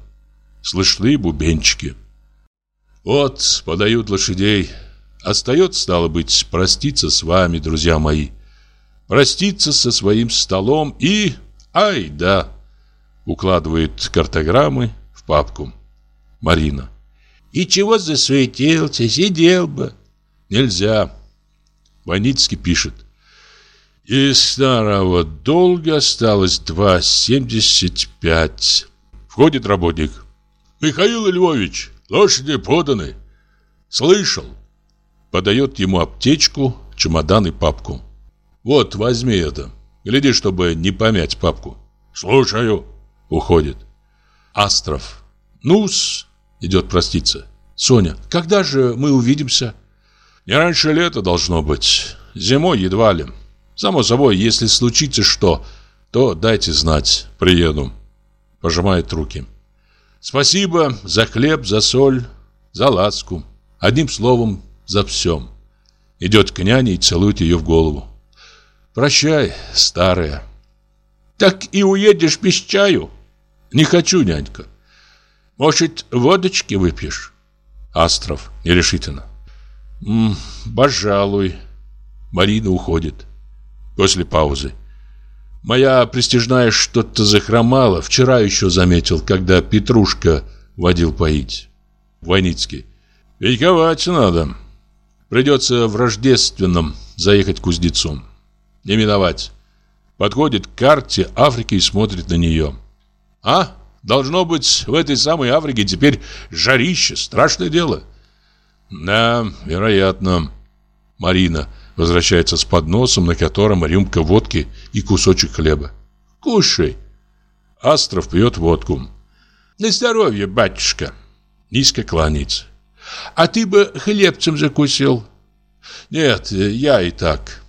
Слышны бубенчики. Вот, подают лошадей. Остается, стало быть, проститься с вами, друзья мои. Проститься со своим столом и... Ай, да! Укладывает картограммы в папку. Марина. И чего засуетился, сидел бы. Нельзя. Ваницкий пишет. Из старого долга осталось 2,75. Входит работник. Михаил Львович, лошади поданы. Слышал. Подает ему аптечку, чемодан и папку. Вот, возьми это. Гляди, чтобы не помять папку. Слушаю. Уходит. Астров. Ну-с, идет проститься. Соня, когда же мы увидимся? Не раньше лета должно быть. Зимой едва ли. Само собой, если случится что, то дайте знать. Приеду. Пожимает руки. Спасибо за хлеб, за соль, за ласку. Одним словом, за всем. Идет к няне и целует ее в голову. Прощай, старая. Так и уедешь без чаю? Не хочу, нянька. Может, водочки выпьешь? Астров нерешительно. М пожалуй. Марина уходит. После паузы. Моя престижная что-то захромала. Вчера еще заметил, когда Петрушка водил поить. Войницкий. Пейковать надо. Придется в рождественном заехать к кузнецу. Не миновать. Подходит к карте Африки и смотрит на нее. А? Должно быть, в этой самой Африке теперь жарище, страшное дело. Да, вероятно. Марина возвращается с подносом, на котором рюмка водки и кусочек хлеба. Кушай. Астров пьет водку. На здоровье, батюшка. Низко кланяется. А ты бы хлебцем закусил. Нет, я и так.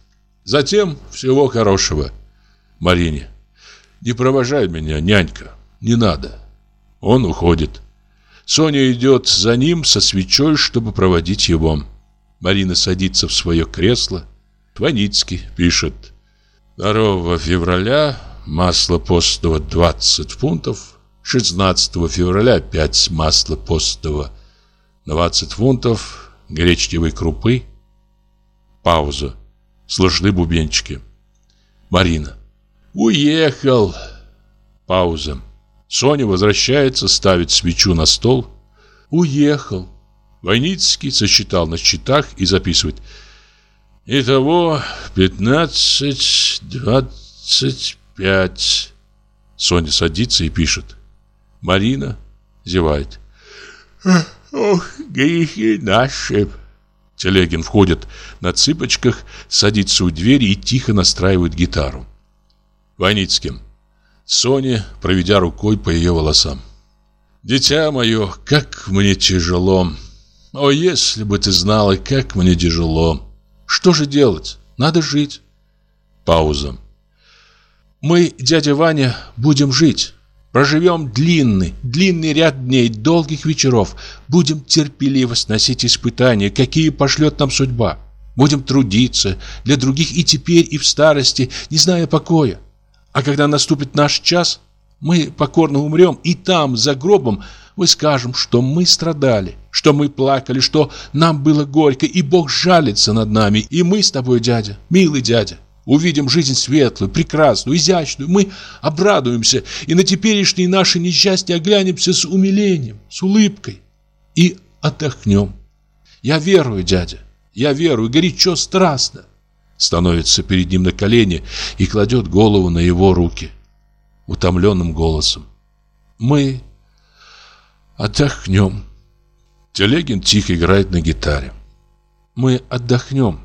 Затем всего хорошего. Марине. Не провожай меня, нянька. Не надо. Он уходит. Соня идет за ним со свечой, чтобы проводить его. Марина садится в свое кресло. Тваницкий пишет. 2 февраля масло постного 20 фунтов. 16 февраля опять масло постного 20 фунтов. Гречневой крупы. Пауза. Слышны бубенчики. Марина. Уехал. Пауза. Соня возвращается, ставит свечу на стол. Уехал. Войницкий сосчитал на счетах и записывает. Итого 15, 25. Соня садится и пишет. Марина зевает. Ох, грехи наши. Телегин входит на цыпочках, садится у двери и тихо настраивает гитару. Войницким. Соня, проведя рукой по ее волосам. «Дитя мое, как мне тяжело! О, если бы ты знала, как мне тяжело! Что же делать? Надо жить!» Пауза. «Мы, дядя Ваня, будем жить. Проживем длинный, длинный ряд дней, долгих вечеров. Будем терпеливо сносить испытания, какие пошлет нам судьба. Будем трудиться для других и теперь, и в старости, не зная покоя. А когда наступит наш час, мы покорно умрем, и там, за гробом, мы скажем, что мы страдали, что мы плакали, что нам было горько, и Бог жалится над нами, и мы с тобой, дядя, милый дядя, увидим жизнь светлую, прекрасную, изящную, мы обрадуемся и на теперешние наши несчастья оглянемся с умилением, с улыбкой и отдохнем. Я верую, дядя, я верую, горячо, страстно. Становится перед ним на колени и кладет голову на его руки. Утомленным голосом. Мы отдохнем. Телегин тихо играет на гитаре. Мы отдохнем.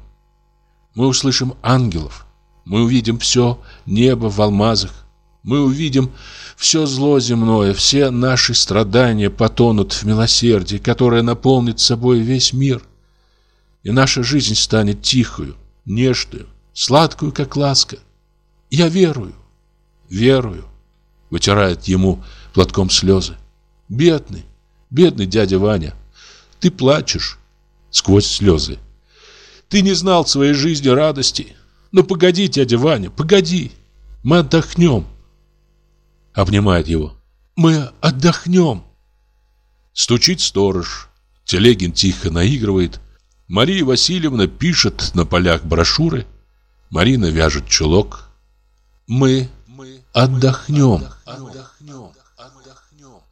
Мы услышим ангелов. Мы увидим все небо в алмазах. Мы увидим все зло земное, все наши страдания потонут в милосердии, которое наполнит собой весь мир. И наша жизнь станет тихою, нежную, сладкую, как ласка. Я верую, верую, вытирает ему платком слезы. Бедный, бедный дядя Ваня, ты плачешь сквозь слезы. Ты не знал своей жизни радости. Ну погоди, дядя Ваня, погоди. Мы отдохнем. Обнимает его. Мы отдохнем. Стучит сторож. Телегин тихо наигрывает. Мария Васильевна пишет на полях брошюры. Марина вяжет чулок. Мы отдохнем.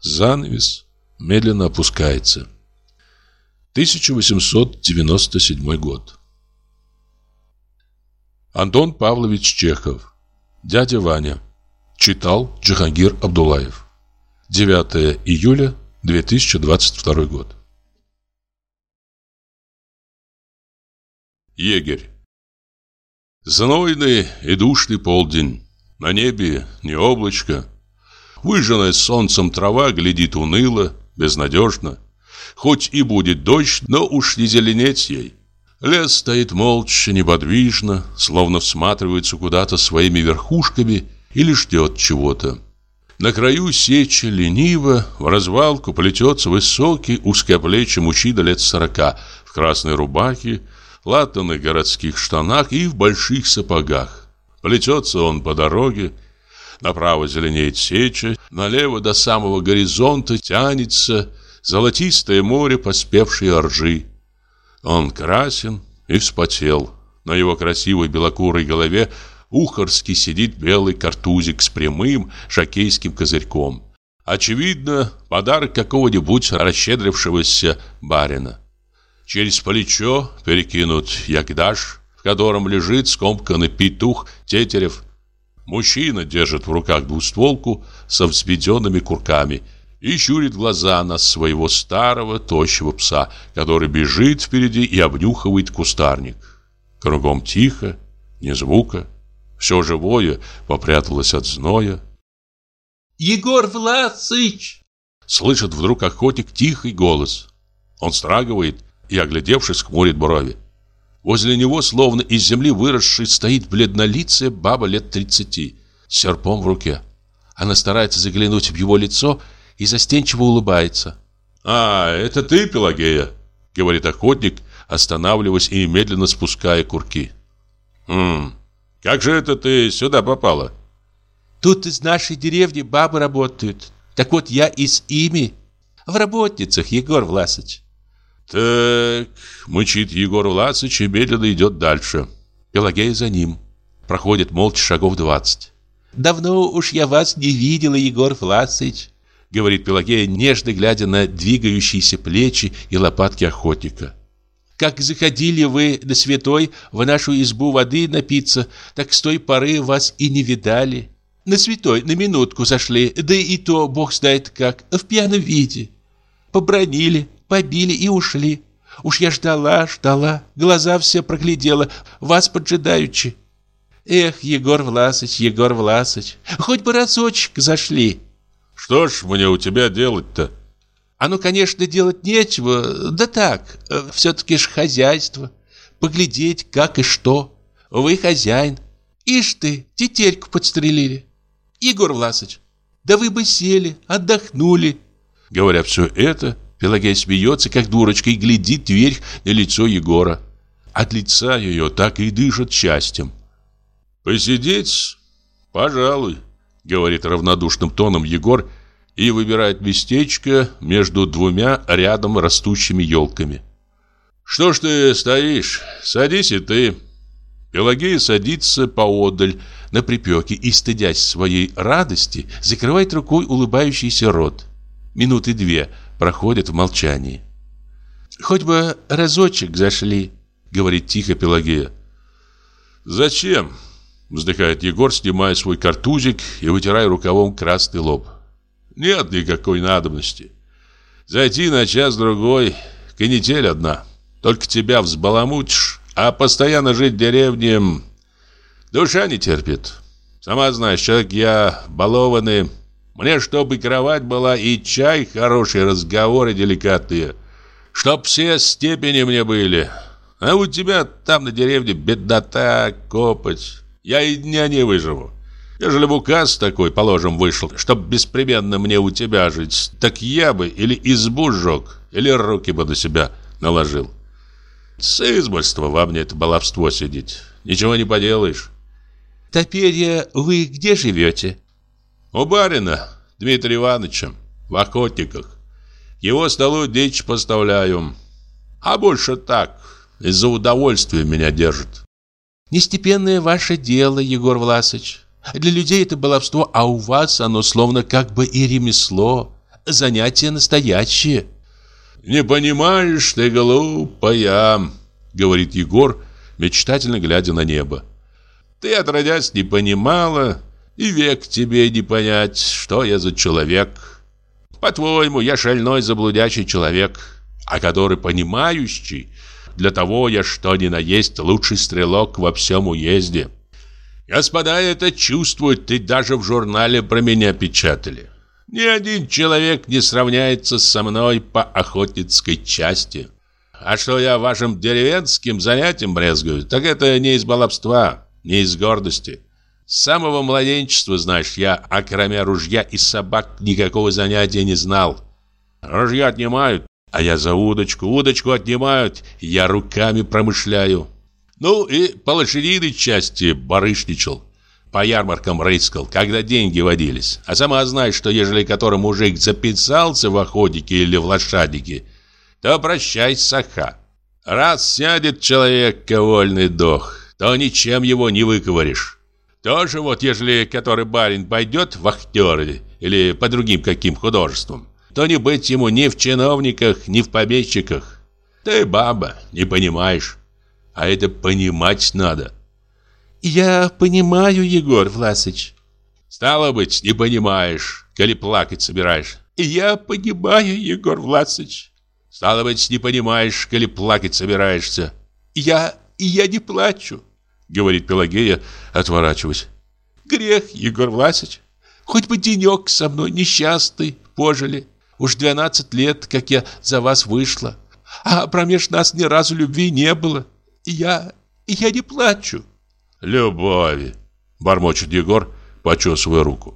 Занавес медленно опускается. 1897 год. Антон Павлович Чехов. Дядя Ваня. Читал Джихангир Абдулаев. 9 июля 2022 год. Егерь. Знойный и душный полдень. На небе не облачко. Выжженная солнцем трава глядит уныло, безнадежно. Хоть и будет дождь, но уж не зеленеть ей. Лес стоит молча, неподвижно, словно всматривается куда-то своими верхушками или ждет чего-то. На краю сечи лениво в развалку плетется высокий узкоплечий мужчина лет сорока в красной рубахе, латаных городских штанах и в больших сапогах. Плетется он по дороге, направо зеленеет сеча, налево до самого горизонта тянется золотистое море поспевшей ржи. Он красен и вспотел. На его красивой белокурой голове ухорски сидит белый картузик с прямым шокейским козырьком. Очевидно, подарок какого-нибудь расщедрившегося барина. Через плечо перекинут ягдаш, в котором лежит скомканный петух тетерев. Мужчина держит в руках двустволку со взведенными курками – и щурит глаза на своего старого тощего пса, который бежит впереди и обнюхивает кустарник. Кругом тихо, ни звука. Все живое попряталось от зноя. «Егор Власыч!» Слышит вдруг охотник тихий голос. Он страгивает и, оглядевшись, хмурит брови. Возле него, словно из земли выросший, стоит бледнолицая баба лет тридцати, с серпом в руке. Она старается заглянуть в его лицо и застенчиво улыбается. «А, это ты, Пелагея?» — говорит охотник, останавливаясь и медленно спуская курки. «Хм, как же это ты сюда попала?» «Тут из нашей деревни бабы работают. Так вот я и с ими. В работницах, Егор Власович». «Так», — мычит Егор Власович и медленно идет дальше. Пелагея за ним. Проходит молча шагов двадцать. «Давно уж я вас не видела, Егор Власович», — говорит Пелагея, нежно глядя на двигающиеся плечи и лопатки охотника. «Как заходили вы на святой в нашу избу воды напиться, так с той поры вас и не видали. На святой на минутку зашли, да и то, бог знает как, в пьяном виде. Побронили, побили и ушли. Уж я ждала, ждала, глаза все проглядела, вас поджидаючи. Эх, Егор Власыч, Егор Власыч, хоть бы разочек зашли». Что ж мне у тебя делать-то? А ну, конечно, делать нечего. Да так, э, все-таки ж хозяйство. Поглядеть, как и что. Вы хозяин. Ишь ты, тетерьку подстрелили. Егор Власович, Да вы бы сели, отдохнули. Говоря все это, Пелагея смеется, как дурочка, и глядит вверх на лицо Егора. От лица ее так и дышит счастьем. «Посидеть? Пожалуй», — говорит равнодушным тоном Егор и выбирает местечко между двумя рядом растущими елками. «Что ж ты стоишь? Садись и ты». Пелагея садится поодаль на припеке и, стыдясь своей радости, закрывает рукой улыбающийся рот. Минуты две проходят в молчании. «Хоть бы разочек зашли», — говорит тихо Пелагея. «Зачем?» — вздыхает Егор, снимая свой картузик и вытирая рукавом красный лоб. «Нет никакой надобности. Зайти на час-другой, канитель одна. Только тебя взбаламутишь, а постоянно жить в деревне душа не терпит. Сама знаешь, человек я балованный, мне, чтобы кровать была и чай, хорошие разговоры деликатные. Чтоб все степени мне были. А у тебя там на деревне беднота, копоть. Я и дня не выживу. Ежели бы указ такой, положим, вышел, чтоб беспременно мне у тебя жить, так я бы или избу сжег, или руки бы на себя наложил. С избольства во мне это баловство сидеть. Ничего не поделаешь. Теперь вы где живете? У барина Дмитрия Ивановича в охотниках. Его столу дичь поставляю. А больше так, из-за удовольствия меня держит. Нестепенное ваше дело, Егор Власович. Для людей это баловство, а у вас оно словно как бы и ремесло, занятие настоящее. Не понимаешь ты, глупая, говорит Егор, мечтательно глядя на небо. Ты отродясь не понимала, и век тебе не понять, что я за человек. По-твоему, я шальной заблудящий человек, а который понимающий, для того я что ни на есть лучший стрелок во всем уезде. Господа это чувствуют, и даже в журнале про меня печатали. Ни один человек не сравняется со мной по охотницкой части. А что я вашим деревенским занятием брезгую, так это не из баловства, не из гордости. С самого младенчества, знаешь, я, окромя ружья и собак, никакого занятия не знал. Ружья отнимают, а я за удочку, удочку отнимают, я руками промышляю. Ну и по лошадиной части барышничал. По ярмаркам рыскал, когда деньги водились. А сама знаешь, что ежели который мужик записался в охотнике или в лошадике, то прощай, саха. Раз сядет человек, ковольный дох, то ничем его не выковыришь. Тоже вот, ежели который барин пойдет в актеры или по другим каким художествам, то не быть ему ни в чиновниках, ни в помещиках. Ты баба, не понимаешь. А это понимать надо. Я понимаю, Егор Власыч. Стало быть, не понимаешь, коли плакать собираешь. Я понимаю, Егор Власыч. Стало быть, не понимаешь, коли плакать собираешься. Я... я не плачу. — говорит Пелагея, отворачиваясь. «Грех, Егор Власович. Хоть бы денек со мной несчастный пожили. Уж двенадцать лет, как я за вас вышла. А промеж нас ни разу любви не было. И я... я не плачу». «Любови», — бормочет Егор, почесывая руку.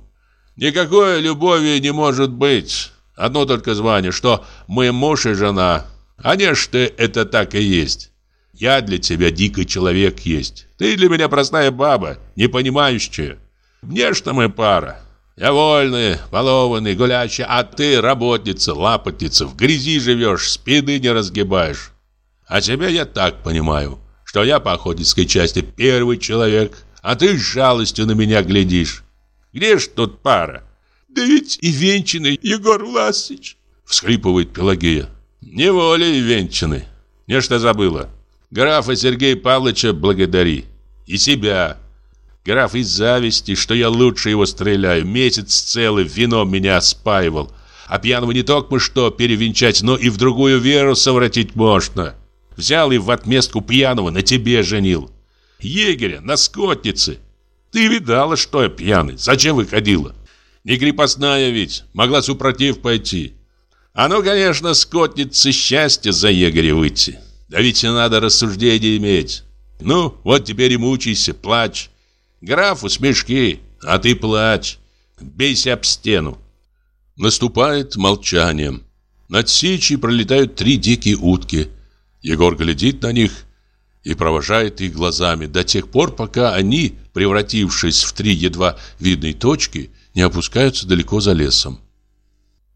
«Никакой любови не может быть. Одно только звание, что мы муж и жена. А не что это так и есть». Я для тебя дикий человек есть. Ты для меня простая баба, не понимающая. Внешне мы пара. Я вольный, балованный, гулящий, а ты работница, лапотница, в грязи живешь, спины не разгибаешь. А тебя я так понимаю, что я по охотницкой части первый человек, а ты с жалостью на меня глядишь. Где ж тут пара? Да ведь и венчанный Егор Власович, всхлипывает Пелагея. Неволей венчанный. Нечто забыла. Графа Сергея Павловича благодари. И себя. Граф из зависти, что я лучше его стреляю. Месяц целый вином меня спаивал. А пьяного не только что перевенчать, но и в другую веру совратить можно. Взял и в отместку пьяного на тебе женил. Егеря на скотнице. Ты видала, что я пьяный. Зачем выходила? Не крепостная ведь. Могла супротив пойти. Оно, конечно, скотница счастье за егеря выйти. Да ведь надо рассуждение иметь. Ну, вот теперь и мучайся, плачь. Графу смешки, а ты плачь. Бейся об стену. Наступает молчание. Над сечей пролетают три дикие утки. Егор глядит на них и провожает их глазами до тех пор, пока они, превратившись в три едва видные точки, не опускаются далеко за лесом.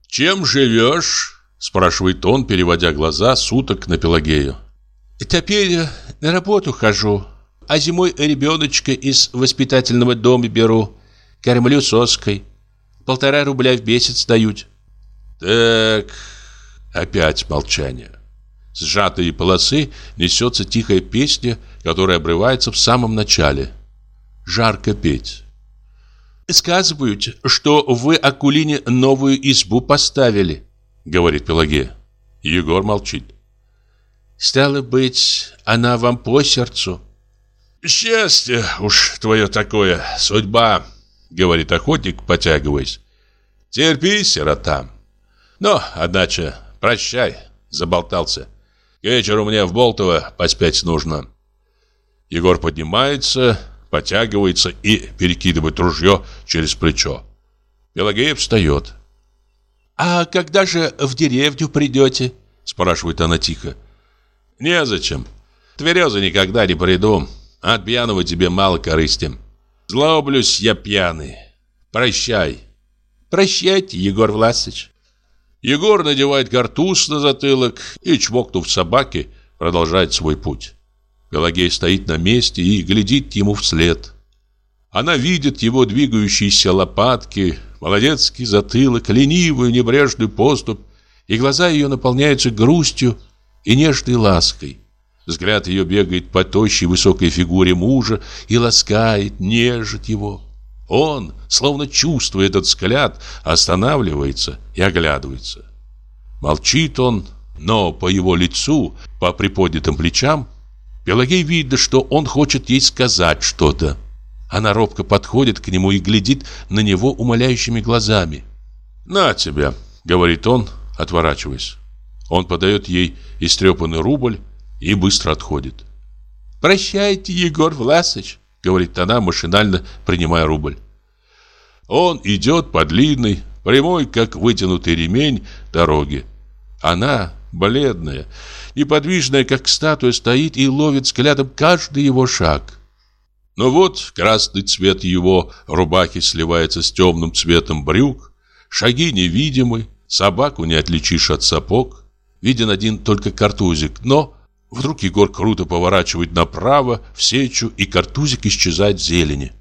«Чем живешь?» – спрашивает он, переводя глаза с уток на Пелагею. «Теперь на работу хожу, а зимой ребеночка из воспитательного дома беру, кормлю соской. Полтора рубля в месяц дают». «Так...» Опять молчание. С сжатой полосы несется тихая песня, которая обрывается в самом начале. Жарко петь. «Сказывают, что вы Акулине новую избу поставили», — говорит Пелагея. Егор молчит. «Стало быть, она вам по сердцу?» «Счастье уж твое такое, судьба», — говорит охотник, потягиваясь. «Терпи, сирота. Но, одначе, прощай, заболтался. К вечеру мне в Болтово поспять нужно». Егор поднимается, потягивается и перекидывает ружье через плечо. Пелагея встает. «А когда же в деревню придете?» Спрашивает она тихо. «Незачем. Тверезо никогда не приду. От пьяного тебе мало корысти. Злоблюсь я пьяный. Прощай». «Прощайте, Егор Власович». Егор надевает картуз на затылок и, чмокнув собаки, продолжает свой путь. Пелагея стоит на месте и глядит ему вслед. Она видит его двигающиеся лопатки, молодецкий затылок, ленивую небрежную поступь, и глаза ее наполняются грустью и нежной лаской. Взгляд ее бегает по тощей высокой фигуре мужа и ласкает, нежит его. Он, словно чувствуя этот взгляд, останавливается и оглядывается. Молчит он, но по его лицу, по приподнятым плечам, Пелагей видно, что он хочет ей сказать что-то. Она робко подходит к нему и глядит на него умоляющими глазами. «На тебя», — говорит он, отворачиваясь. Он подает ей истрепанный рубль и быстро отходит. «Прощайте, Егор Власович», — говорит она, машинально принимая рубль. Он идет по длинной, прямой, как вытянутый ремень, дороги. Она, бледная, неподвижная, как статуя, стоит и ловит взглядом каждый его шаг. Но вот красный цвет его рубахи сливается с темным цветом брюк, шаги невидимы, собаку не отличишь от сапог, виден один только картузик, но вдруг Егор круто поворачивает направо в сечу, и картузик исчезает в зелени.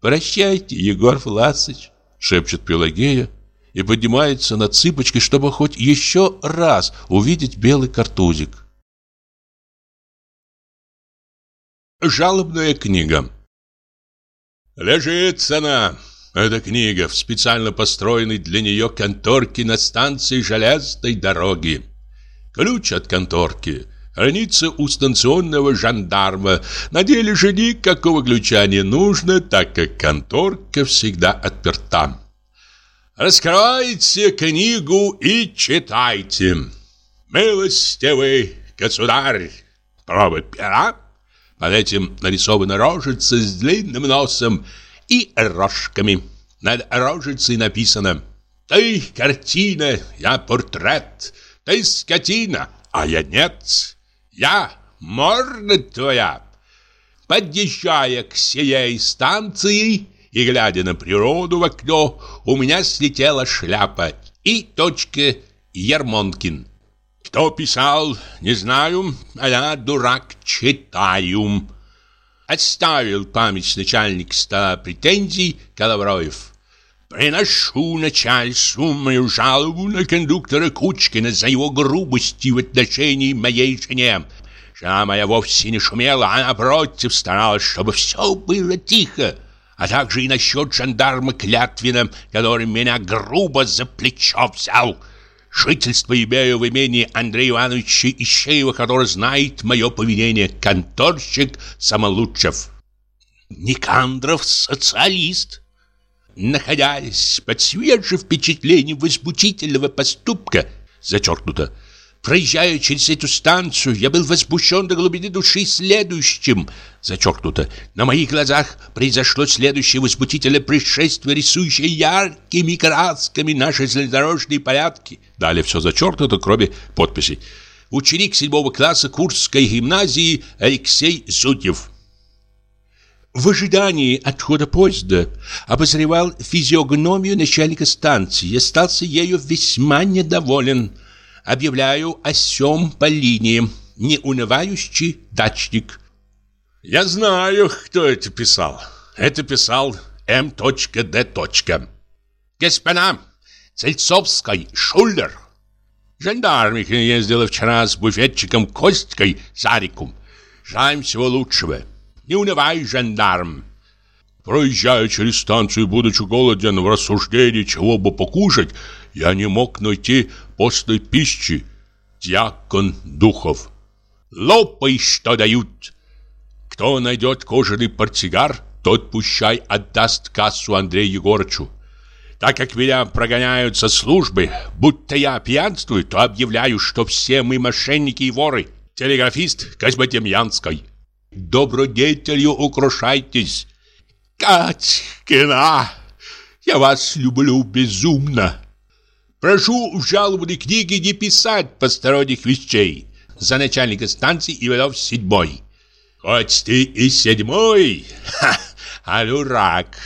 «Прощайте, Егор Власович», — шепчет Пелагея, и поднимается на цыпочки, чтобы хоть еще раз увидеть белый картузик. Жалобная книга Лежит она, эта книга, в специально построенной для нее конторке на станции железной дороги. Ключ от конторки хранится у станционного жандарма. На деле же никакого ключа не нужно, так как конторка всегда отперта. Раскройте книгу и читайте. Милостивый государь, провод пера. Под этим нарисована рожица с длинным носом и рожками. Над рожицей написано «Ты картина, я портрет, ты скотина, а я нет, я морда твоя». Подъезжая к сей станции, и, глядя на природу в окно, у меня слетела шляпа и точка Ермонкин. Кто писал, не знаю, а я, дурак, читаю. Отставил память начальник стола претензий Коловроев. Приношу начальству мою жалобу на кондуктора Кучкина за его грубости в отношении моей жене. Жена моя вовсе не шумела, а напротив старалась, чтобы все было тихо а также и насчет жандарма Клятвина, который меня грубо за плечо взял. Жительство имею в имении Андрея Ивановича Ищеева, который знает мое поведение, конторщик Самолучев. Никандров социалист. Находясь под свежим впечатлением возмутительного поступка, зачеркнуто, Проезжая через эту станцию, я был возбужден до глубины души следующим. Зачеркнуто. На моих глазах произошло следующее возбудительное происшествие, рисующее яркими красками наши железнодорожные порядки. Далее все зачеркнуто, кроме подписи. Ученик седьмого класса Курской гимназии Алексей Зудьев. В ожидании отхода поезда обозревал физиогномию начальника станции и остался ею весьма недоволен. Объявляю о сём по линии. Неунывающий дачник. Я знаю, кто это писал. Это писал М.Д. Господа, Цельцовской, Шулер. Жандармика ездила вчера с буфетчиком Костькой Зариком. Желаем всего лучшего. Не унывай, жандарм. Проезжая через станцию, будучи голоден в рассуждении, чего бы покушать, я не мог найти постной пищи. Дьякон Духов. Лопай, что дают. Кто найдет кожаный портсигар, тот пущай отдаст кассу Андрею Егорычу. Так как меня прогоняют со службы, будто я пьянствую, то объявляю, что все мы мошенники и воры. Телеграфист Козьмодемьянской. Добродетелью украшайтесь. Катькина, я вас люблю безумно. Прошу в жалобной книге не писать посторонних вещей. За начальника станции Иванов седьмой. Хоть ты и седьмой, <laughs> ха, а дурак.